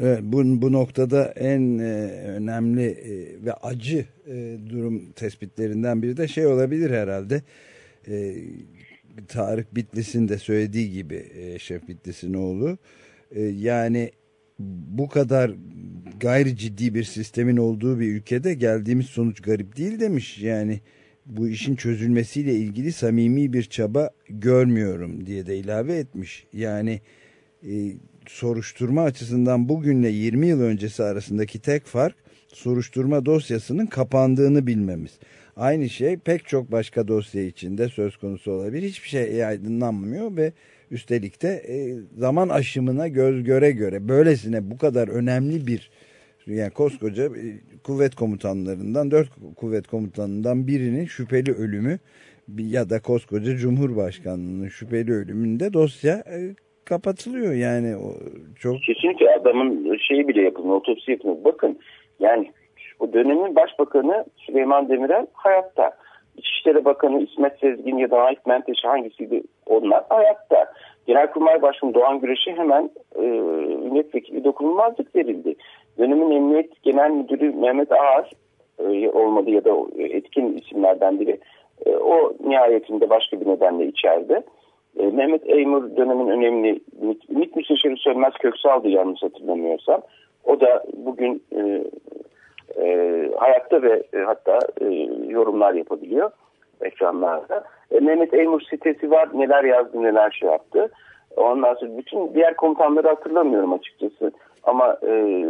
evet, bu, bu noktada en e, önemli e, ve acı e, durum tespitlerinden biri de şey olabilir herhalde. E, Tarık Bitlis'in de söylediği gibi e, Şef Bitlis'in oğlu. E, yani bu kadar gayri ciddi bir sistemin olduğu bir ülkede geldiğimiz sonuç garip değil demiş. Yani bu işin çözülmesiyle ilgili samimi bir çaba görmüyorum diye de ilave etmiş. Yani e, soruşturma açısından bugünle 20 yıl öncesi arasındaki tek fark soruşturma dosyasının kapandığını bilmemiz. Aynı şey pek çok başka dosya içinde söz konusu olabilir. Hiçbir şey aydınlanmıyor ve üstelik de e, zaman aşımına göz göre göre böylesine bu kadar önemli bir yani koskoca e, kuvvet komutanlarından dört kuvvet komutanından birinin şüpheli ölümü ya da koskoca Cumhurbaşkanlığının şüpheli ölümünde dosya e, kapatılıyor yani o çok Kesinlikle adamın şeyi bile yapılmıyor, otopsi yapılmıyor. Bakın yani o dönemin başbakanı Süleyman Demirel hayatta. İçişleri Bakanı İsmet Sezgin ya da Ait Menteşe hangisiydi onlar hayatta. Genelkurmay Başkanı Doğan Güreş'e hemen e, milletvekili dokunulmazlık verildi. Dönemin Emniyet Genel Müdürü Mehmet Ağar e, olmadı ya da etkin isimlerden biri. E, o nihayetinde başka bir nedenle içeride. E, Mehmet Eymur dönemin önemli MİT Müsteşarı Sönmez Köksal'dı yanlış hatırlamıyorsam. O da bugün e, e, hayatta ve e, hatta e, yorumlar yapabiliyor ekranlarda. E, Mehmet Eymur sitesi var neler yazdı neler şey yaptı. Ondan sonra bütün diğer komutanları hatırlamıyorum açıkçası. Ama e,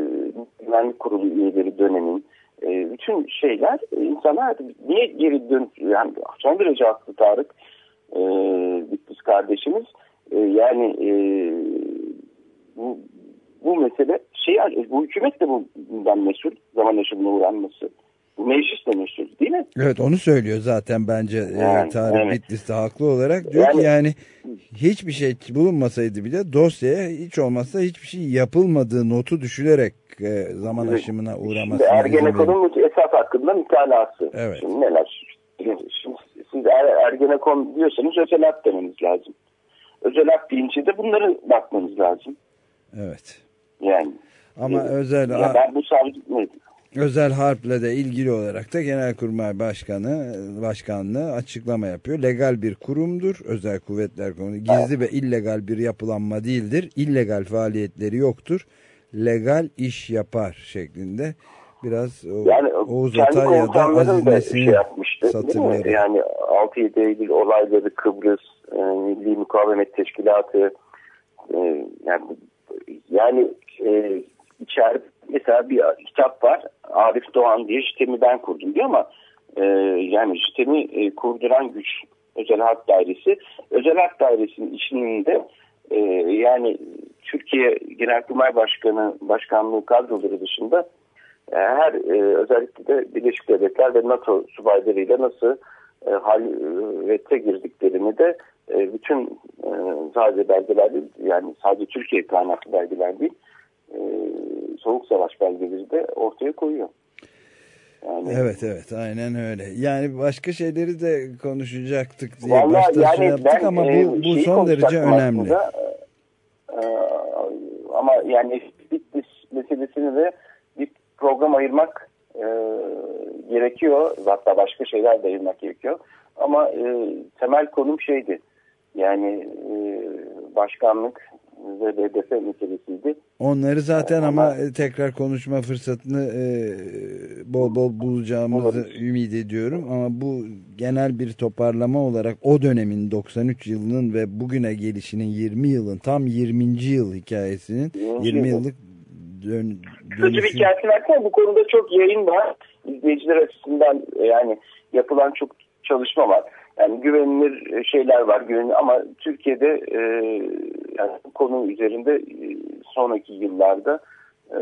güvenlik kurulu üyeleri dönemin e, bütün şeyler e, insanlar niye geri dön yani son derece haklı Tarık e, Bitlis kardeşimiz e, yani e, bu bu mesele şey bu hükümet de bundan mesul zaman aşımına uğranması. Bu meclis de mesul değil mi? Evet onu söylüyor zaten bence Yani, e, Tarık evet. Bitlis de haklı olarak. Diyor ki Yani- yani hiçbir şey bulunmasaydı bile dosyaya hiç olmazsa hiçbir şey yapılmadığı notu düşülerek e, zaman Evet. aşımına Şimdi uğramasına verildi. Ergenekon'un esas hakkında mütalası. Evet. Şimdi neler? Şimdi siz er, Ergenekon diyorsanız özel hak demeniz lazım. Özel hak deyince de bunları bakmanız lazım. Evet. Yani. Ama Evet. özel Ya ben bu savcı neydi? özel harple de ilgili olarak da Genelkurmay Başkanı başkanlığı açıklama yapıyor. Legal bir kurumdur. Özel Kuvvetler Komutanı gizli ve illegal bir yapılanma değildir. İllegal faaliyetleri yoktur. Legal iş yapar şeklinde biraz o, Yani Oğuz Atay ya da Aziz da Nesin'in şey satırları. Yani 6-7 Eylül olayları Kıbrıs, e, Milli Mukavemet Teşkilatı e, yani, yani e, içeride mesela bir kitap var. Arif Doğan diye JITEM'i ben kurdum diyor ama e, yani JITEM'i e, kurduran güç Özel Harp Dairesi. Özel Harp Dairesi'nin içinde e, yani Türkiye Genelkurmay Başkanı Başkanlığı kadroları dışında e, her e, özellikle de Birleşik Devletler ve NATO subaylarıyla nasıl e, halvete girdiklerini de e, bütün e, sadece belgeler değil, yani sadece Türkiye kaynaklı belgeler değil e, Soğuk Savaş belgeleri de ortaya koyuyor. Yani, Evet evet aynen öyle. Yani başka şeyleri de konuşacaktık diye Vallahi başta yani şey yaptık ben, ama e, bu, bu son derece önemli. aslında. E, ama yani Bitlis meselesini de bir program ayırmak e, gerekiyor. Hatta başka şeyler de ayırmak gerekiyor. Ama e, temel konum şeydi. Yani e, başkanlık ve BDP meselesiydi. Onları zaten ama, Ama- e, tekrar konuşma fırsatını e, bol bol bulacağımızı Olabilir. ümit ediyorum. Ama bu genel bir toparlama olarak o dönemin 93 yılının ve bugüne gelişinin 20 yılın tam 20. yıl hikayesinin 20. 20 yıl. yıllık dön, Kısaca bir dönüşüm. hikayesini versene. Bu konuda çok yayın var. İzleyiciler açısından e, yani yapılan çok çalışma var. Yani güvenilir e, şeyler var. Güvenilir ama Türkiye'de e, yani bu konu üzerinde e, sonraki yıllarda e,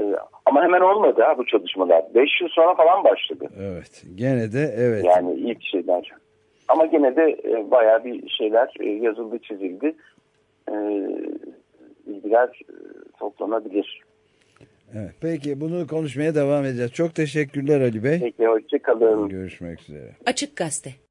ama hemen olmadı ha bu çalışmalar. 5 yıl sonra falan başladı. Evet. Gene de evet. Yani ilk şeyler. Ama gene de e, bayağı bir şeyler e, yazıldı, çizildi. E, bilgiler e, toplanabilir. evet. Peki bunu konuşmaya devam edeceğiz. Çok teşekkürler Ali Bey. Peki hoşçakalın. Görüşmek üzere. Açık Gazete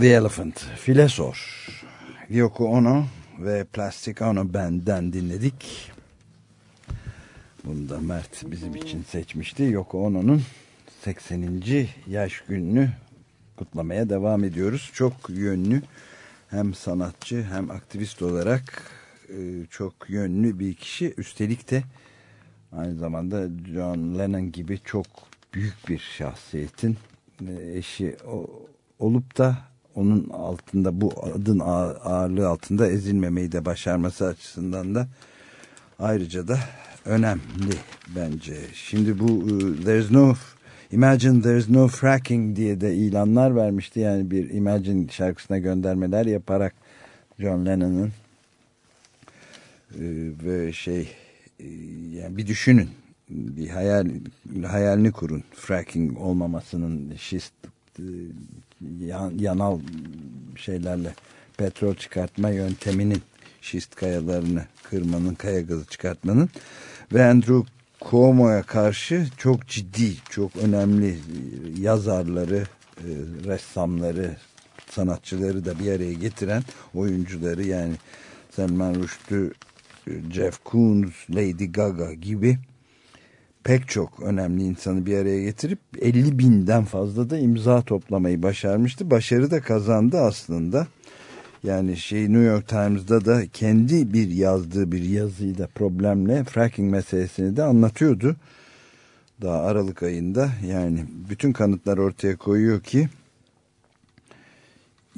the Elephant. File sor. Yoko Ono ve Plastic Ono Band'den dinledik. Bunu da Mert bizim için seçmişti. Yoko Ono'nun 80. yaş gününü kutlamaya devam ediyoruz. Çok yönlü hem sanatçı hem aktivist olarak e, çok yönlü bir kişi. Üstelik de aynı zamanda John Lennon gibi çok büyük bir şahsiyetin e, eşi olup da onun altında bu adın ağ- ağırlığı altında ezilmemeyi de başarması açısından da ayrıca da önemli bence. Şimdi bu e, there's no Imagine There's No Fracking diye de ilanlar vermişti. Yani bir Imagine şarkısına göndermeler yaparak John Lennon'ın e, ve şey e, yani bir düşünün bir hayal hayalini kurun fracking olmamasının şist yanal şeylerle petrol çıkartma yönteminin şist kayalarını kırmanın kaya gazı çıkartmanın ve Andrew Cuomo'ya karşı çok ciddi çok önemli yazarları e, ressamları sanatçıları da bir araya getiren oyuncuları yani Selman Rushdie Jeff Koons, Lady Gaga gibi pek çok önemli insanı bir araya getirip 50 binden fazla da imza toplamayı başarmıştı. Başarı da kazandı aslında. Yani şey New York Times'da da kendi bir yazdığı bir yazıyla problemle fracking meselesini de anlatıyordu. Daha Aralık ayında yani bütün kanıtlar ortaya koyuyor ki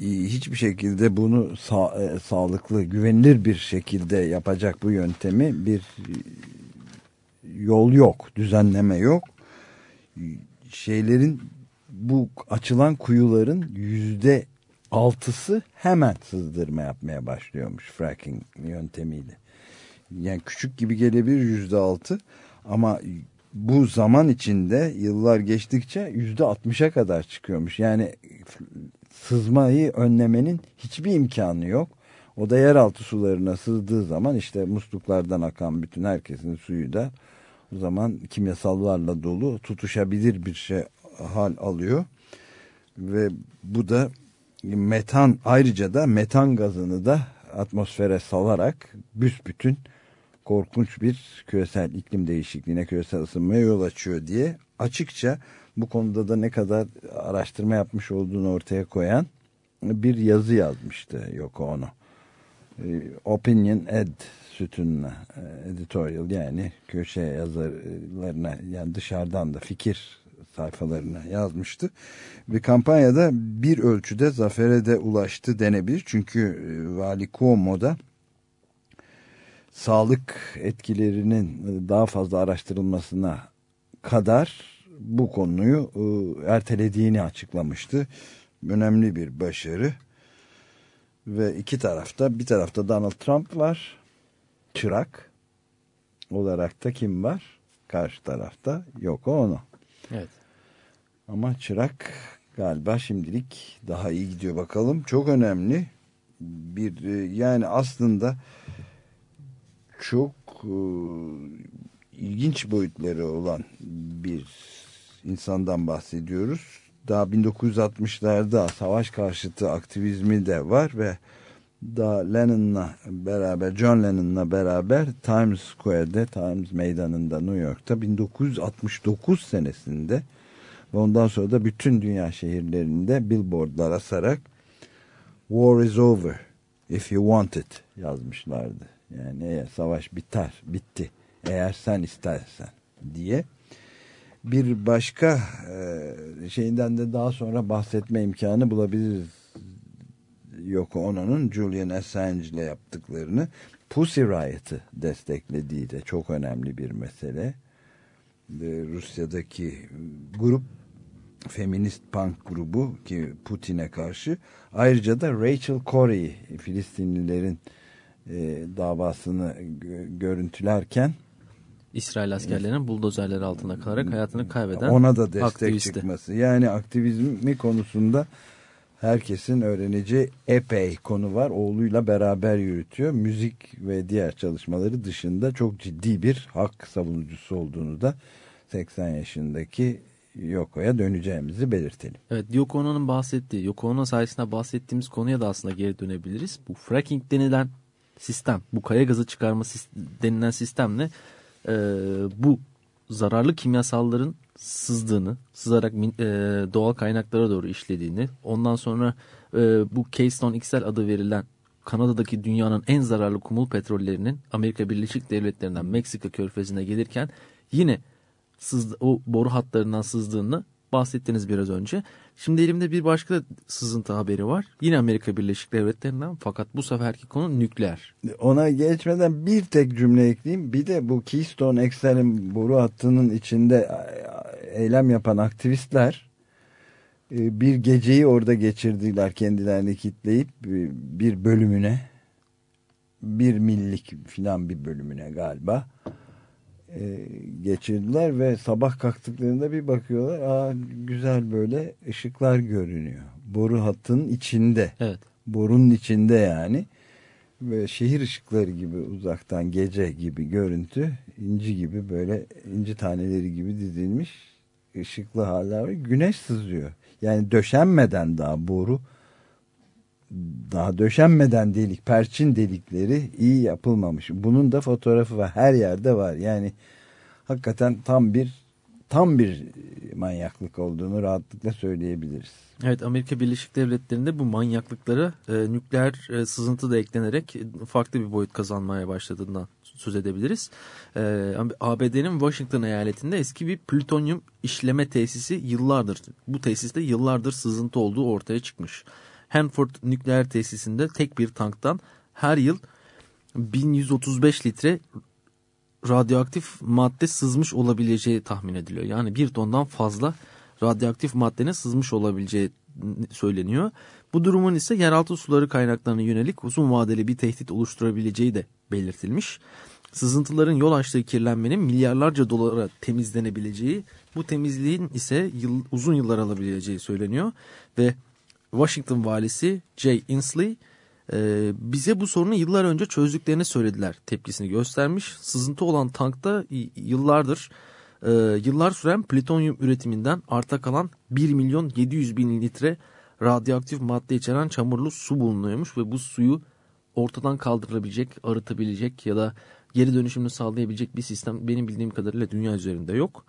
e, hiçbir şekilde bunu sa e, sağlıklı, güvenilir bir şekilde yapacak bu yöntemi bir yol yok, düzenleme yok. Şeylerin bu açılan kuyuların yüzde altısı hemen sızdırma yapmaya başlıyormuş fracking yöntemiyle. Yani küçük gibi gelebilir yüzde altı ama bu zaman içinde yıllar geçtikçe yüzde altmışa kadar çıkıyormuş. Yani sızmayı önlemenin hiçbir imkanı yok. O da yeraltı sularına sızdığı zaman işte musluklardan akan bütün herkesin suyu da zaman kimyasallarla dolu tutuşabilir bir şey hal alıyor. Ve bu da metan ayrıca da metan gazını da atmosfere salarak büsbütün korkunç bir küresel iklim değişikliğine, küresel ısınmaya yol açıyor diye açıkça bu konuda da ne kadar araştırma yapmış olduğunu ortaya koyan bir yazı yazmıştı Yoko Ono. Ee, Opinion Ed sütununa, e, editorial yani köşe yazarlarına yani dışarıdan da fikir sayfalarına yazmıştı. Ve kampanyada bir ölçüde zafere de ulaştı denebilir. Çünkü e, Vali Cuomo'da sağlık etkilerinin daha fazla araştırılmasına kadar bu konuyu e, ertelediğini açıklamıştı. Önemli bir başarı. Ve iki tarafta bir tarafta Donald Trump var. Çırak olarak da kim var? Karşı tarafta Yoko Ono. Evet. Ama Çırak galiba şimdilik daha iyi gidiyor bakalım. Çok önemli bir e, yani aslında çok e, ilginç boyutları olan bir insandan bahsediyoruz. Daha 1960'larda savaş karşıtı aktivizmi de var ve daha Lennon'la beraber, John Lennon'la beraber Times Square'de, Times Meydanı'nda New York'ta 1969 senesinde ve ondan sonra da bütün dünya şehirlerinde billboardlar asarak War is over if you want it yazmışlardı. Yani eğer savaş biter, bitti eğer sen istersen diye bir başka e, şeyinden de daha sonra bahsetme imkanı bulabiliriz. Yoko Ono'nun Julian Assange ile yaptıklarını Pussy Riot'ı desteklediği de çok önemli bir mesele. Rusya'daki grup feminist punk grubu ki Putin'e karşı ayrıca da Rachel Corey Filistinlilerin e, davasını gö görüntülerken İsrail askerlerinin buldozerleri altında kalarak hayatını kaybeden ona da destek aktivisti. çıkması. Yani aktivizmi konusunda herkesin öğreneceği epey konu var. Oğluyla beraber yürütüyor. Müzik ve diğer çalışmaları dışında çok ciddi bir hak savunucusu olduğunu da 80 yaşındaki Yoko'ya döneceğimizi belirtelim. Evet Yoko Ono'nun bahsettiği, Yoko Ono sayesinde bahsettiğimiz konuya da aslında geri dönebiliriz. Bu fracking denilen sistem, bu kaya gazı çıkarma denilen sistemle e, bu zararlı kimyasalların sızdığını, sızarak e, doğal kaynaklara doğru işlediğini, ondan sonra e, bu Keystone XL adı verilen Kanada'daki dünyanın en zararlı kumul petrollerinin Amerika Birleşik Devletleri'nden Meksika körfezine gelirken yine sızdı, o boru hatlarından sızdığını bahsettiniz biraz önce. Şimdi elimde bir başka sızıntı haberi var. Yine Amerika Birleşik Devletleri'nden fakat bu seferki konu nükleer. Ona geçmeden bir tek cümle ekleyeyim. Bir de bu Keystone XL'in boru hattının içinde eylem yapan aktivistler e, bir geceyi orada geçirdiler kendilerini kitleyip e, bir bölümüne bir millik filan bir bölümüne galiba e, geçirdiler ve sabah kalktıklarında bir bakıyorlar aa güzel böyle ışıklar görünüyor. Boru hattının içinde. Evet. Borunun içinde yani. Ve şehir ışıkları gibi uzaktan gece gibi görüntü inci gibi böyle inci taneleri gibi dizilmiş ışıklı haller var. Güneş sızıyor. Yani döşenmeden daha boru daha döşenmeden delik, perçin delikleri iyi yapılmamış. Bunun da fotoğrafı var. Her yerde var. Yani hakikaten tam bir tam bir manyaklık olduğunu rahatlıkla söyleyebiliriz. Evet Amerika Birleşik Devletleri'nde bu manyaklıklara e, nükleer e, sızıntı da eklenerek farklı bir boyut kazanmaya başladığından söz edebiliriz. E, ABD'nin Washington eyaletinde eski bir plütonyum işleme tesisi yıllardır bu tesiste yıllardır sızıntı olduğu ortaya çıkmış. Hanford nükleer tesisinde tek bir tanktan her yıl 1135 litre radyoaktif madde sızmış olabileceği tahmin ediliyor. Yani bir tondan fazla radyoaktif maddenin sızmış olabileceği söyleniyor. Bu durumun ise yeraltı suları kaynaklarına yönelik uzun vadeli bir tehdit oluşturabileceği de belirtilmiş. Sızıntıların yol açtığı kirlenmenin milyarlarca dolara temizlenebileceği, bu temizliğin ise yıl, uzun yıllar alabileceği söyleniyor. Ve Washington valisi Jay Inslee e, bize bu sorunu yıllar önce çözdüklerini söylediler tepkisini göstermiş. Sızıntı olan tankta yıllardır e, yıllar süren plütonyum üretiminden arta kalan 1 milyon 700 bin litre radyoaktif madde içeren çamurlu su bulunuyormuş ve bu suyu ortadan kaldırılabilecek, arıtabilecek ya da geri dönüşümünü sağlayabilecek bir sistem benim bildiğim kadarıyla dünya üzerinde yok.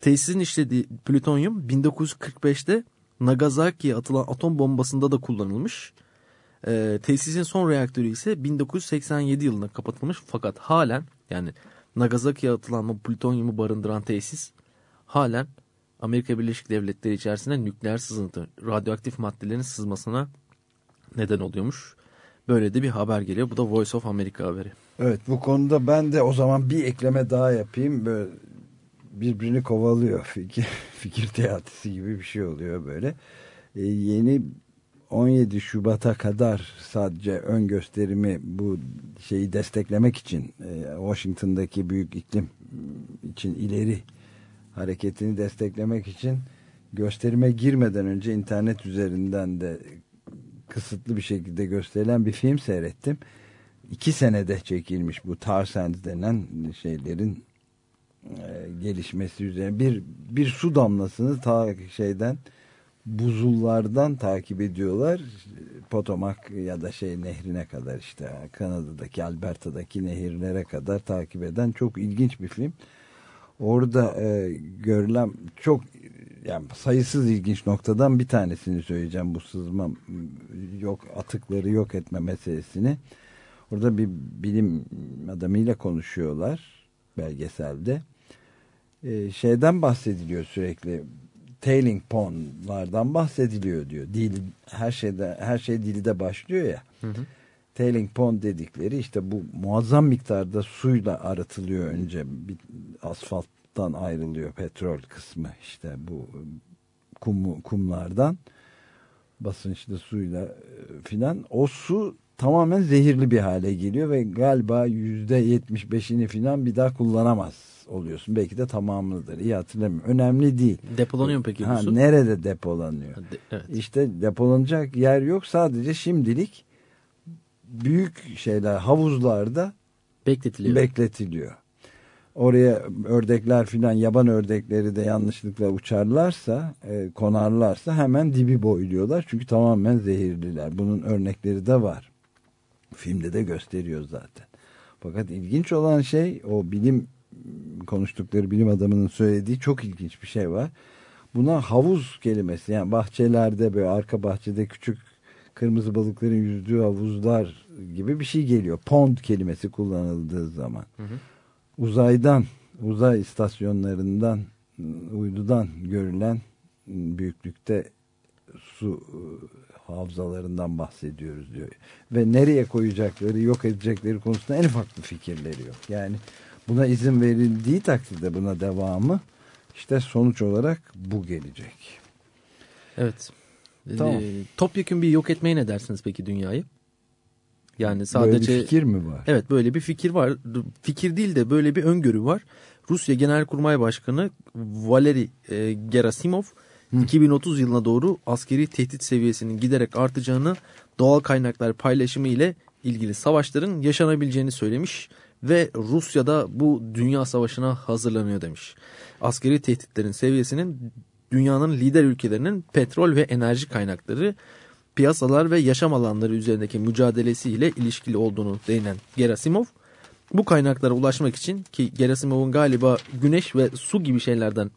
Tesisin işlediği plütonyum 1945'te Nagasaki'ye atılan atom bombasında da kullanılmış. E, tesisin son reaktörü ise 1987 yılında kapatılmış fakat halen yani Nagasaki'ye atılan bu plütonyumu barındıran tesis halen Amerika Birleşik Devletleri içerisinde nükleer sızıntı, radyoaktif maddelerin sızmasına neden oluyormuş. Böyle de bir haber geliyor. Bu da Voice of America haberi. Evet bu konuda ben de o zaman bir ekleme daha yapayım. Böyle birbirini kovalıyor. (laughs) Fikir, fikir teatisi gibi bir şey oluyor böyle. Ee, yeni 17 Şubat'a kadar sadece ön gösterimi bu şeyi desteklemek için e, Washington'daki büyük iklim için ileri hareketini desteklemek için gösterime girmeden önce internet üzerinden de kısıtlı bir şekilde gösterilen bir film seyrettim. İki senede çekilmiş bu tar sands denen şeylerin e, gelişmesi üzerine bir bir su damlasını ta şeyden buzullardan takip ediyorlar. Potomac ya da şey nehrine kadar işte Kanada'daki Alberta'daki nehirlere kadar takip eden çok ilginç bir film. Orada e, görülen çok yani sayısız ilginç noktadan bir tanesini söyleyeceğim bu sızma yok atıkları yok etme meselesini. Orada bir bilim adamıyla konuşuyorlar belgeselde. E, şeyden bahsediliyor sürekli tailing pondlardan bahsediliyor diyor. Dil her şeyde her şey dilde başlıyor ya. Hı hı. Tailing pond dedikleri işte bu muazzam miktarda suyla arıtılıyor önce bir asfalttan ayrılıyor petrol kısmı işte bu kum, kumlardan basınçlı suyla e, filan o su tamamen zehirli bir hale geliyor ve galiba yüzde yetmiş beşini filan bir daha kullanamaz oluyorsun. Belki de tamamlıdır. İyi hatırlamıyorum. Önemli değil. Depolanıyor mu peki ha? Nerede depolanıyor? De, evet. İşte depolanacak yer yok. Sadece şimdilik büyük şeyler havuzlarda bekletiliyor. bekletiliyor. Oraya ördekler filan yaban ördekleri de yanlışlıkla uçarlarsa e, konarlarsa hemen dibi boyluyorlar. Çünkü tamamen zehirliler. Bunun örnekleri de var. Filmde de gösteriyor zaten. Fakat ilginç olan şey o bilim konuştukları bilim adamının söylediği çok ilginç bir şey var. Buna havuz kelimesi yani bahçelerde böyle arka bahçede küçük kırmızı balıkların yüzdüğü havuzlar gibi bir şey geliyor. Pond kelimesi kullanıldığı zaman. Hı hı. Uzaydan, uzay istasyonlarından, uydudan görülen büyüklükte su havzalarından bahsediyoruz diyor. Ve nereye koyacakları, yok edecekleri konusunda en ufak bir fikirleri yok. Yani buna izin verildiği takdirde buna devamı işte sonuç olarak bu gelecek. Evet. Tamam. E, topyekun bir yok etmeye ne dersiniz peki dünyayı? Yani sadece Böyle bir fikir mi var? Evet böyle bir fikir var. Fikir değil de böyle bir öngörü var. Rusya Genelkurmay Başkanı Valeri e, Gerasimov 2030 yılına doğru askeri tehdit seviyesinin giderek artacağını doğal kaynaklar paylaşımı ile ilgili savaşların yaşanabileceğini söylemiş ve Rusya'da bu dünya savaşına hazırlanıyor demiş. Askeri tehditlerin seviyesinin dünyanın lider ülkelerinin petrol ve enerji kaynakları piyasalar ve yaşam alanları üzerindeki mücadelesiyle ilişkili olduğunu değinen Gerasimov, bu kaynaklara ulaşmak için ki Gerasimov'un galiba güneş ve su gibi şeylerden,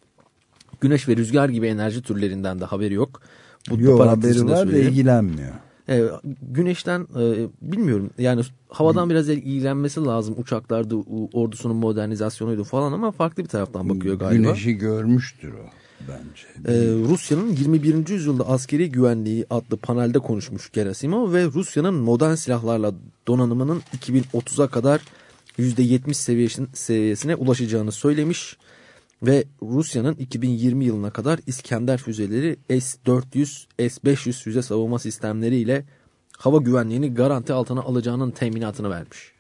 güneş ve rüzgar gibi enerji türlerinden de haberi yok. Bu Yok haberi var söyleyeyim. ilgilenmiyor. E, güneşten e, bilmiyorum yani havadan biraz ilgilenmesi lazım uçaklarda ordusunun modernizasyonuydu falan ama farklı bir taraftan bakıyor galiba. Güneşi görmüştür o bence. Ee, Rusya'nın 21. yüzyılda askeri güvenliği adlı panelde konuşmuş Gerasimov ve Rusya'nın modern silahlarla donanımının 2030'a kadar %70 seviyesine, seviyesine ulaşacağını söylemiş ve Rusya'nın 2020 yılına kadar İskender füzeleri S-400, S-500 füze savunma sistemleriyle hava güvenliğini garanti altına alacağının teminatını vermiş.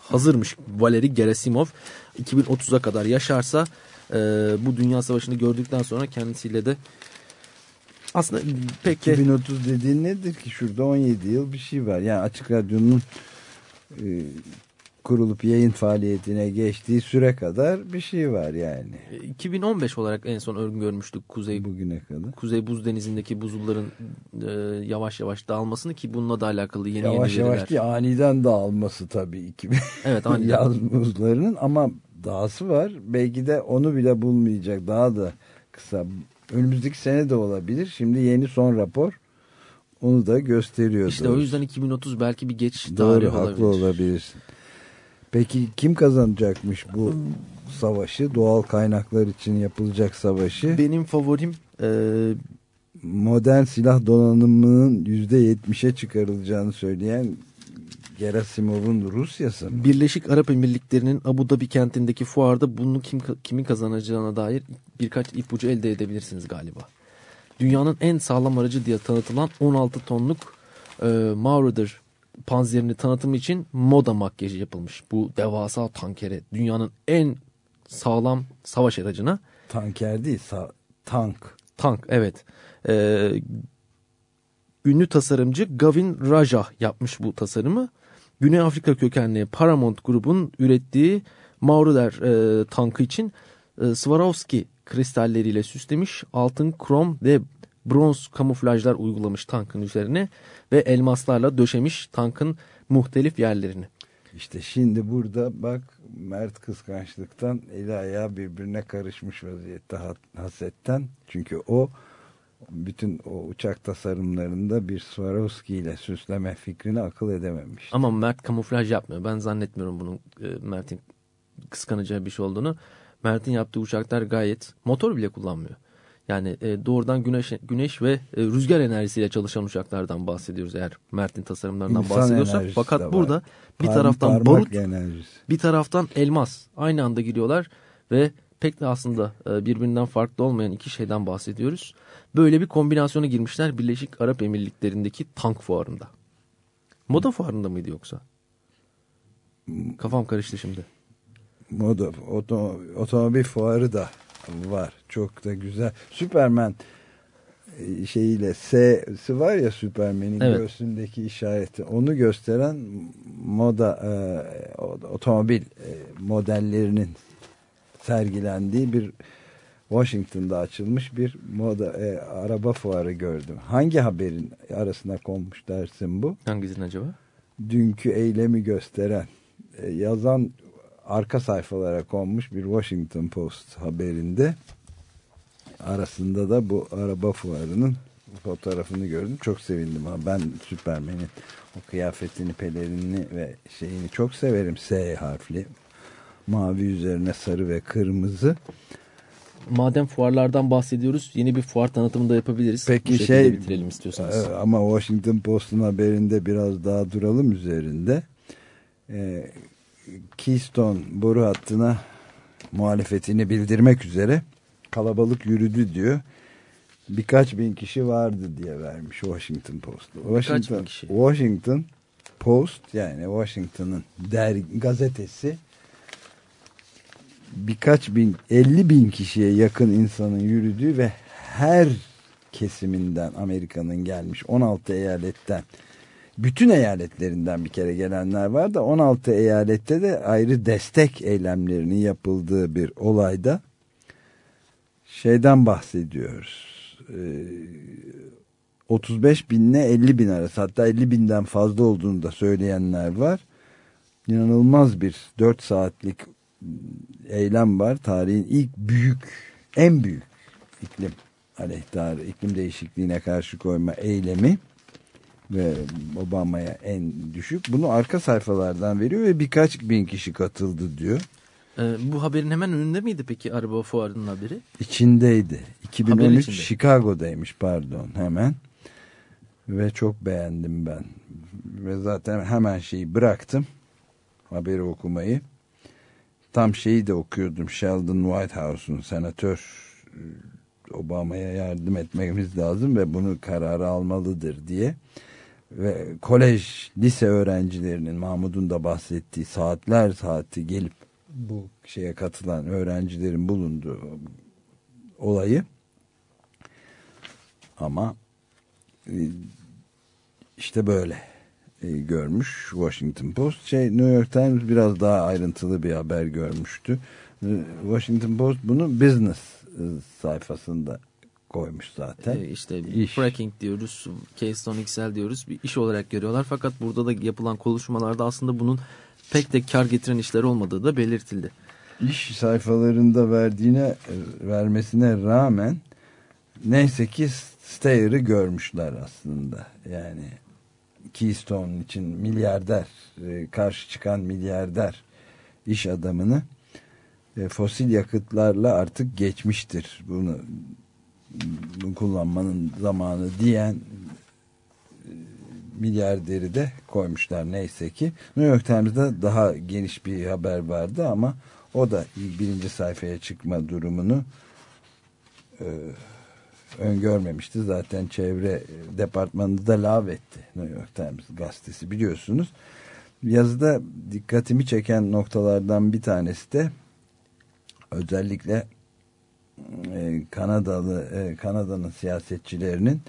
Hazırmış Valeri Gerasimov 2030'a kadar yaşarsa e, bu dünya savaşını gördükten sonra kendisiyle de aslında pek de 2030 dediğin nedir ki? Şurada 17 yıl bir şey var. Yani Açık Radyo'nun e, kurulup yayın faaliyetine geçtiği süre kadar bir şey var yani. 2015 olarak en son öngörmüştük Kuzey Bugüne kadar. Kuzey Buz Denizi'ndeki buzulların e, yavaş yavaş dağılmasını ki bununla da alakalı yeni Yavaş yeni yavaş değil aniden dağılması tabii 2000 Evet aniden. (laughs) yaz buzlarının ama dağısı var. Belki de onu bile bulmayacak. Daha da kısa. Önümüzdeki sene de olabilir. Şimdi yeni son rapor onu da gösteriyor. İşte o doğrusu. yüzden 2030 belki bir geçiş Doğru tarihi haklı olabilir. olabilirsin. Peki kim kazanacakmış bu savaşı? Doğal kaynaklar için yapılacak savaşı. Benim favorim e, Modern silah donanımının %70'e çıkarılacağını söyleyen Gerasimov'un Rusya'sı mı? Birleşik Arap Emirlikleri'nin Abu Dhabi kentindeki fuarda bunu kim kimin kazanacağına dair birkaç ipucu elde edebilirsiniz galiba. Dünyanın en sağlam aracı diye tanıtılan 16 tonluk e, Marauder panzerini tanıtımı için moda makyajı yapılmış. Bu devasa tankere dünyanın en sağlam savaş aracına Tanker değil, sa- tank. tank evet. E, ünlü tasarımcı Gavin Raja yapmış bu tasarımı. Güney Afrika kökenli Paramount grubun ürettiği Mauruder e, tankı için e, Swarovski kristalleriyle süslemiş altın, krom ve bronz kamuflajlar uygulamış tankın üzerine ve elmaslarla döşemiş tankın muhtelif yerlerini. İşte şimdi burada bak Mert kıskançlıktan eli ayağı birbirine karışmış vaziyette ha- hasetten. Çünkü o bütün o uçak tasarımlarında bir Swarovski ile süsleme fikrini akıl edememiş. Ama Mert kamuflaj yapmıyor. Ben zannetmiyorum bunun e, Mert'in kıskanacağı bir şey olduğunu. Mert'in yaptığı uçaklar gayet motor bile kullanmıyor. Yani e, doğrudan güneş güneş ve e, rüzgar enerjisiyle çalışan uçaklardan bahsediyoruz eğer Mert'in tasarımlarından İnsan bahsediyorsak. Fakat var. burada bir Parm- taraftan barut, enerjisi. bir taraftan elmas aynı anda giriyorlar ve pek de aslında e, birbirinden farklı olmayan iki şeyden bahsediyoruz. Böyle bir kombinasyona girmişler Birleşik Arap Emirlikleri'ndeki tank fuarında. Moda fuarında mıydı yoksa? Kafam karıştı şimdi. Moda, oto, otomobil fuarı da var. Çok da güzel. Süpermen e, şeyiyle S'si var ya Süpermen'in Evet. göğsündeki işareti. Onu gösteren moda e, otomobil e, modellerinin sergilendiği bir Washington'da açılmış bir moda e, araba fuarı gördüm. Hangi haberin arasına konmuş dersin bu? Hangisinin acaba? dünkü eylemi gösteren e, yazan arka sayfalara konmuş bir Washington Post haberinde arasında da bu araba fuarının fotoğrafını gördüm. Çok sevindim. Ha. Ben Süpermen'in o kıyafetini, pelerinini ve şeyini çok severim. S harfli. Mavi üzerine sarı ve kırmızı. Madem fuarlardan bahsediyoruz yeni bir fuar tanıtımı da yapabiliriz. Peki şey- bitirelim istiyorsanız. Ee, Ama Washington Post'un haberinde biraz daha duralım üzerinde. Ee, Keystone boru hattına muhalefetini bildirmek üzere kalabalık yürüdü diyor. Birkaç bin kişi vardı diye vermiş Washington Post. Washington? Washington Post yani Washington'ın dergi gazetesi birkaç bin 50 bin kişiye yakın insanın yürüdüğü ve her kesiminden Amerika'nın gelmiş 16 eyaletten bütün eyaletlerinden bir kere gelenler var da 16 eyalette de ayrı destek eylemlerinin yapıldığı bir olayda şeyden bahsediyoruz. Ee, 35 binle 50 bin arası hatta 50 binden fazla olduğunu da söyleyenler var. İnanılmaz bir 4 saatlik eylem var. Tarihin ilk büyük, en büyük iklim aleyhtarı, iklim değişikliğine karşı koyma eylemi ve Obama'ya en düşük. Bunu arka sayfalardan veriyor ve birkaç bin kişi katıldı diyor. Ee, bu haberin hemen önünde miydi peki araba fuarının haberi? İçindeydi. 2013 Haber içinde. Chicago'daymış pardon hemen. Ve çok beğendim ben. Ve zaten hemen şeyi bıraktım. Haberi okumayı. Tam şeyi de okuyordum. Sheldon Whitehouse'un senatör e, Obama'ya yardım etmemiz lazım ve bunu kararı almalıdır diye. Ve kolej, lise öğrencilerinin Mahmut'un da bahsettiği saatler saati gelip bu şeye katılan öğrencilerin bulunduğu olayı ama e, işte böyle e, görmüş Washington Post. Şey New York Times biraz daha ayrıntılı bir haber görmüştü. E, Washington Post bunu business sayfasında koymuş zaten. Ee, işte İş. fracking diyoruz, Keystone XL diyoruz. Bir iş olarak görüyorlar. Fakat burada da yapılan konuşmalarda aslında bunun pek de kar getiren işler olmadığı da belirtildi. İş sayfalarında verdiğine vermesine rağmen neyse ki Steyer'ı görmüşler aslında. Yani Keystone için milyarder, e, karşı çıkan milyarder iş adamını e, fosil yakıtlarla artık geçmiştir. Bunu kullanmanın zamanı diyen e, milyarderi de koymuşlar neyse ki. New York Times'da daha geniş bir haber vardı ama o da birinci sayfaya çıkma durumunu e, öngörmemişti. Zaten çevre departmanı da lav etti New York Times gazetesi biliyorsunuz. Yazıda dikkatimi çeken noktalardan bir tanesi de özellikle e, Kanadalı e, Kanada'nın siyasetçilerinin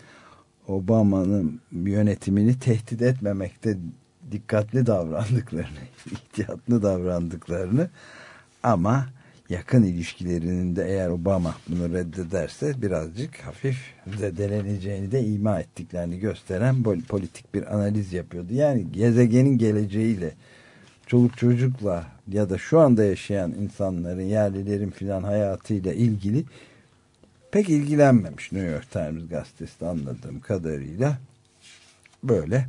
Obama'nın yönetimini tehdit etmemekte dikkatli davrandıklarını, (laughs) ihtiyatlı davrandıklarını ama yakın ilişkilerinin de eğer Obama bunu reddederse birazcık hafif zedeleneceğini de ima ettiklerini gösteren politik bir analiz yapıyordu. Yani gezegenin geleceğiyle çoluk çocukla ya da şu anda yaşayan insanların yerlilerin filan hayatıyla ilgili pek ilgilenmemiş New York Times gazetesi anladığım kadarıyla böyle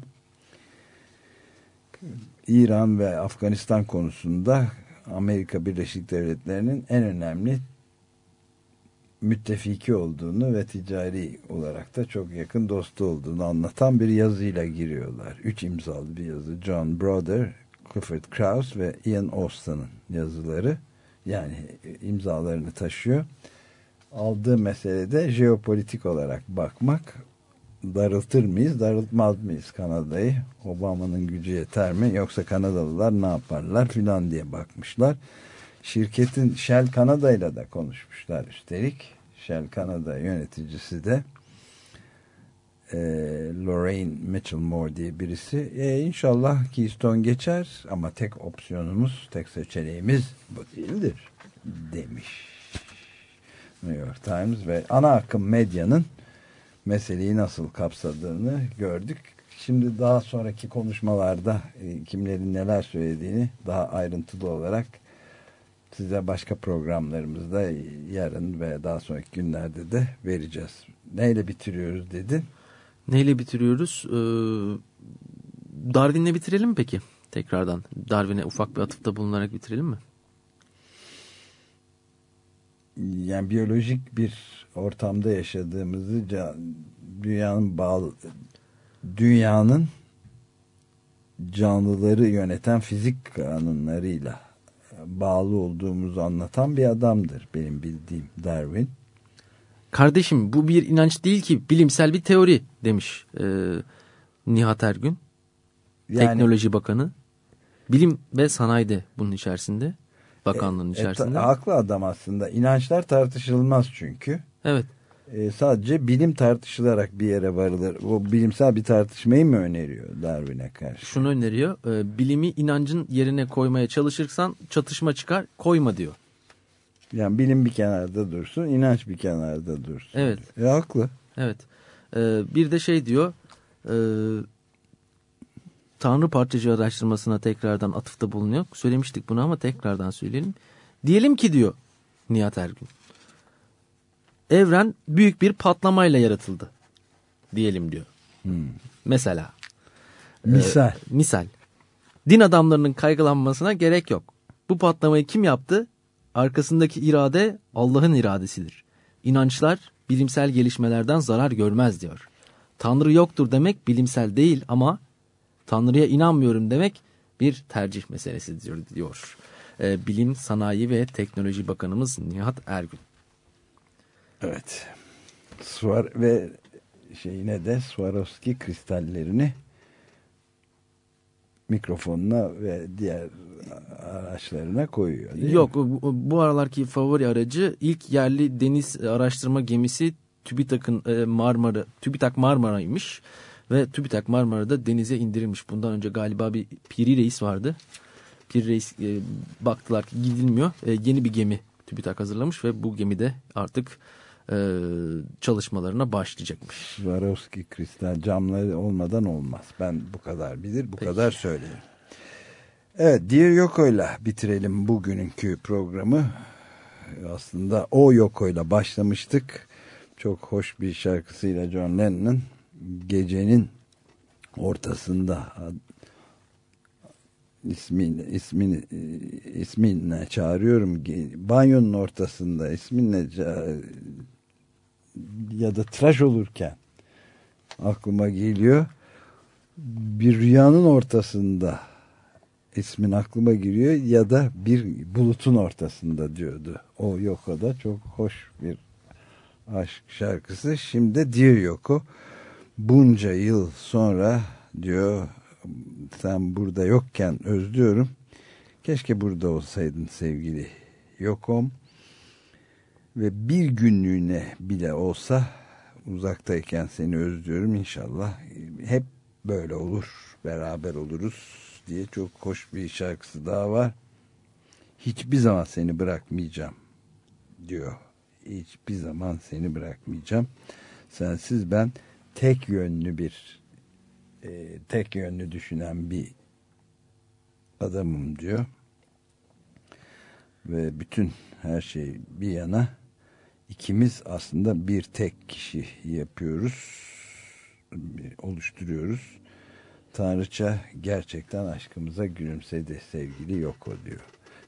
İran ve Afganistan konusunda Amerika Birleşik Devletleri'nin en önemli müttefiki olduğunu ve ticari olarak da çok yakın dostu olduğunu anlatan bir yazıyla giriyorlar. Üç imzalı bir yazı. John Broder, Clifford Krauss ve Ian Austen'ın yazıları. Yani imzalarını taşıyor. Aldığı meselede jeopolitik olarak bakmak darıltır mıyız, darıltmaz mıyız Kanada'yı? Obama'nın gücü yeter mi? Yoksa Kanadalılar ne yaparlar filan diye bakmışlar. Şirketin Shell Kanada'yla da konuşmuşlar üstelik. Shell Kanada yöneticisi de e, Lorraine Mitchell diye birisi. E, inşallah Keystone geçer ama tek opsiyonumuz, tek seçeneğimiz bu değildir demiş. New York Times ve ana akım medyanın meseleyi nasıl kapsadığını gördük. Şimdi daha sonraki konuşmalarda e, kimlerin neler söylediğini daha ayrıntılı olarak size başka programlarımızda yarın ve daha sonraki günlerde de vereceğiz. Neyle bitiriyoruz dedin? Neyle bitiriyoruz? Ee, Darwin'le bitirelim mi peki? Tekrardan Darwin'e ufak bir atıfta bulunarak bitirelim mi? Yani biyolojik bir ortamda yaşadığımızı dünyanın bağlı dünyanın canlıları yöneten fizik kanunlarıyla bağlı olduğumuzu anlatan bir adamdır benim bildiğim Darwin. Kardeşim bu bir inanç değil ki bilimsel bir teori demiş e, Nihat Ergün. Yani Teknoloji Bakanı. Bilim ve Sanayi de bunun içerisinde. Bakanlığın e, içerisinde. ta- haklı adam aslında. İnançlar tartışılmaz çünkü. evet. E, sadece bilim tartışılarak bir yere varılır. O bilimsel bir tartışmayı mı öneriyor Darwin'e karşı? Şunu öneriyor. e, bilimi inancın yerine koymaya çalışırsan çatışma çıkar. Koyma diyor. Yani bilim bir kenarda dursun, inanç bir kenarda dursun. Evet. E, haklı. Evet. Ee, bir de şey diyor. E, Tanrı parçacığı araştırmasına tekrardan atıfta bulunuyor. Söylemiştik bunu ama tekrardan söyleyelim. Diyelim ki diyor Nihat Ergün. Evren büyük bir patlamayla yaratıldı. Diyelim diyor. Mesela. Misal. Ee, misal. Din adamlarının kaygılanmasına gerek yok. Bu patlamayı kim yaptı? Arkasındaki irade Allah'ın iradesidir. İnançlar bilimsel gelişmelerden zarar görmez diyor. Tanrı yoktur demek bilimsel değil ama Tanrı'ya inanmıyorum demek bir tercih meselesi diyor. diyor. Ee, Bilim, Sanayi ve Teknoloji Bakanımız Nihat Ergün. Evet. Swar ve şeyine de Swarovski kristallerini mikrofonuna ve diğer araçlarına koyuyor. mi? Yok bu, bu aralarki favori aracı ilk yerli deniz araştırma gemisi TÜBİTAK'ın e, Marmara TÜBİTAK Marmara'ymış ve TÜBİTAK Marmara'da denize indirilmiş. Bundan önce galiba bir Piri Reis vardı. Piri Reis e, baktılar ki gidilmiyor. E, yeni bir gemi TÜBİTAK hazırlamış ve bu gemide artık e, çalışmalarına başlayacakmış. Swarovski kristal camları olmadan olmaz. Ben bu kadar bilir, bu Peki. kadar söylerim. Evet, Dear Yoko'yla bitirelim bugünkü programı. Aslında o Yoko'yla başlamıştık. Çok hoş bir şarkısıyla John Lennon'ın gecenin ortasında ismin ismini isminle çağırıyorum banyonun ortasında isminle ça- ya da tıraş olurken aklıma geliyor bir rüyanın ortasında ismin aklıma giriyor ya da bir bulutun ortasında diyordu. O Yoko da çok hoş bir aşk şarkısı. Şimdi Dear Yoko bunca yıl sonra diyor sen burada yokken özlüyorum. Keşke burada olsaydın sevgili Yokom. Ve bir günlüğüne bile olsa uzaktayken seni özlüyorum inşallah. Hep böyle olur, beraber oluruz diye çok hoş bir şarkısı daha var. Hiçbir zaman seni bırakmayacağım diyor. Hiçbir zaman seni bırakmayacağım. Sensiz ben tek yönlü bir e, tek yönlü düşünen bir adamım diyor. Ve bütün her şey bir yana ikimiz aslında bir tek kişi yapıyoruz. Oluşturuyoruz. Tanrıça gerçekten aşkımıza gülümsedi sevgili Yoko diyor.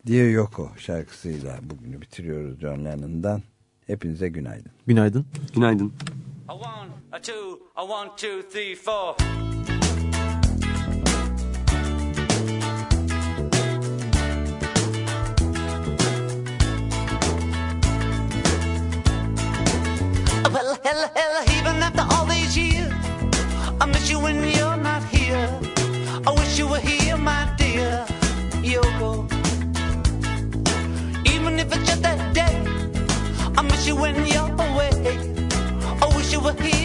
Diye Yoko şarkısıyla bugünü bitiriyoruz John Lennon'dan. Hepinize günaydın. Günaydın. Günaydın. A one, a two, a one, two, three, four. Well, hell, hell, even after all these years, I miss you when you're not here. I wish you were here, my dear Yoko. Even if it's just that day, I miss you when you're away. I wish you were here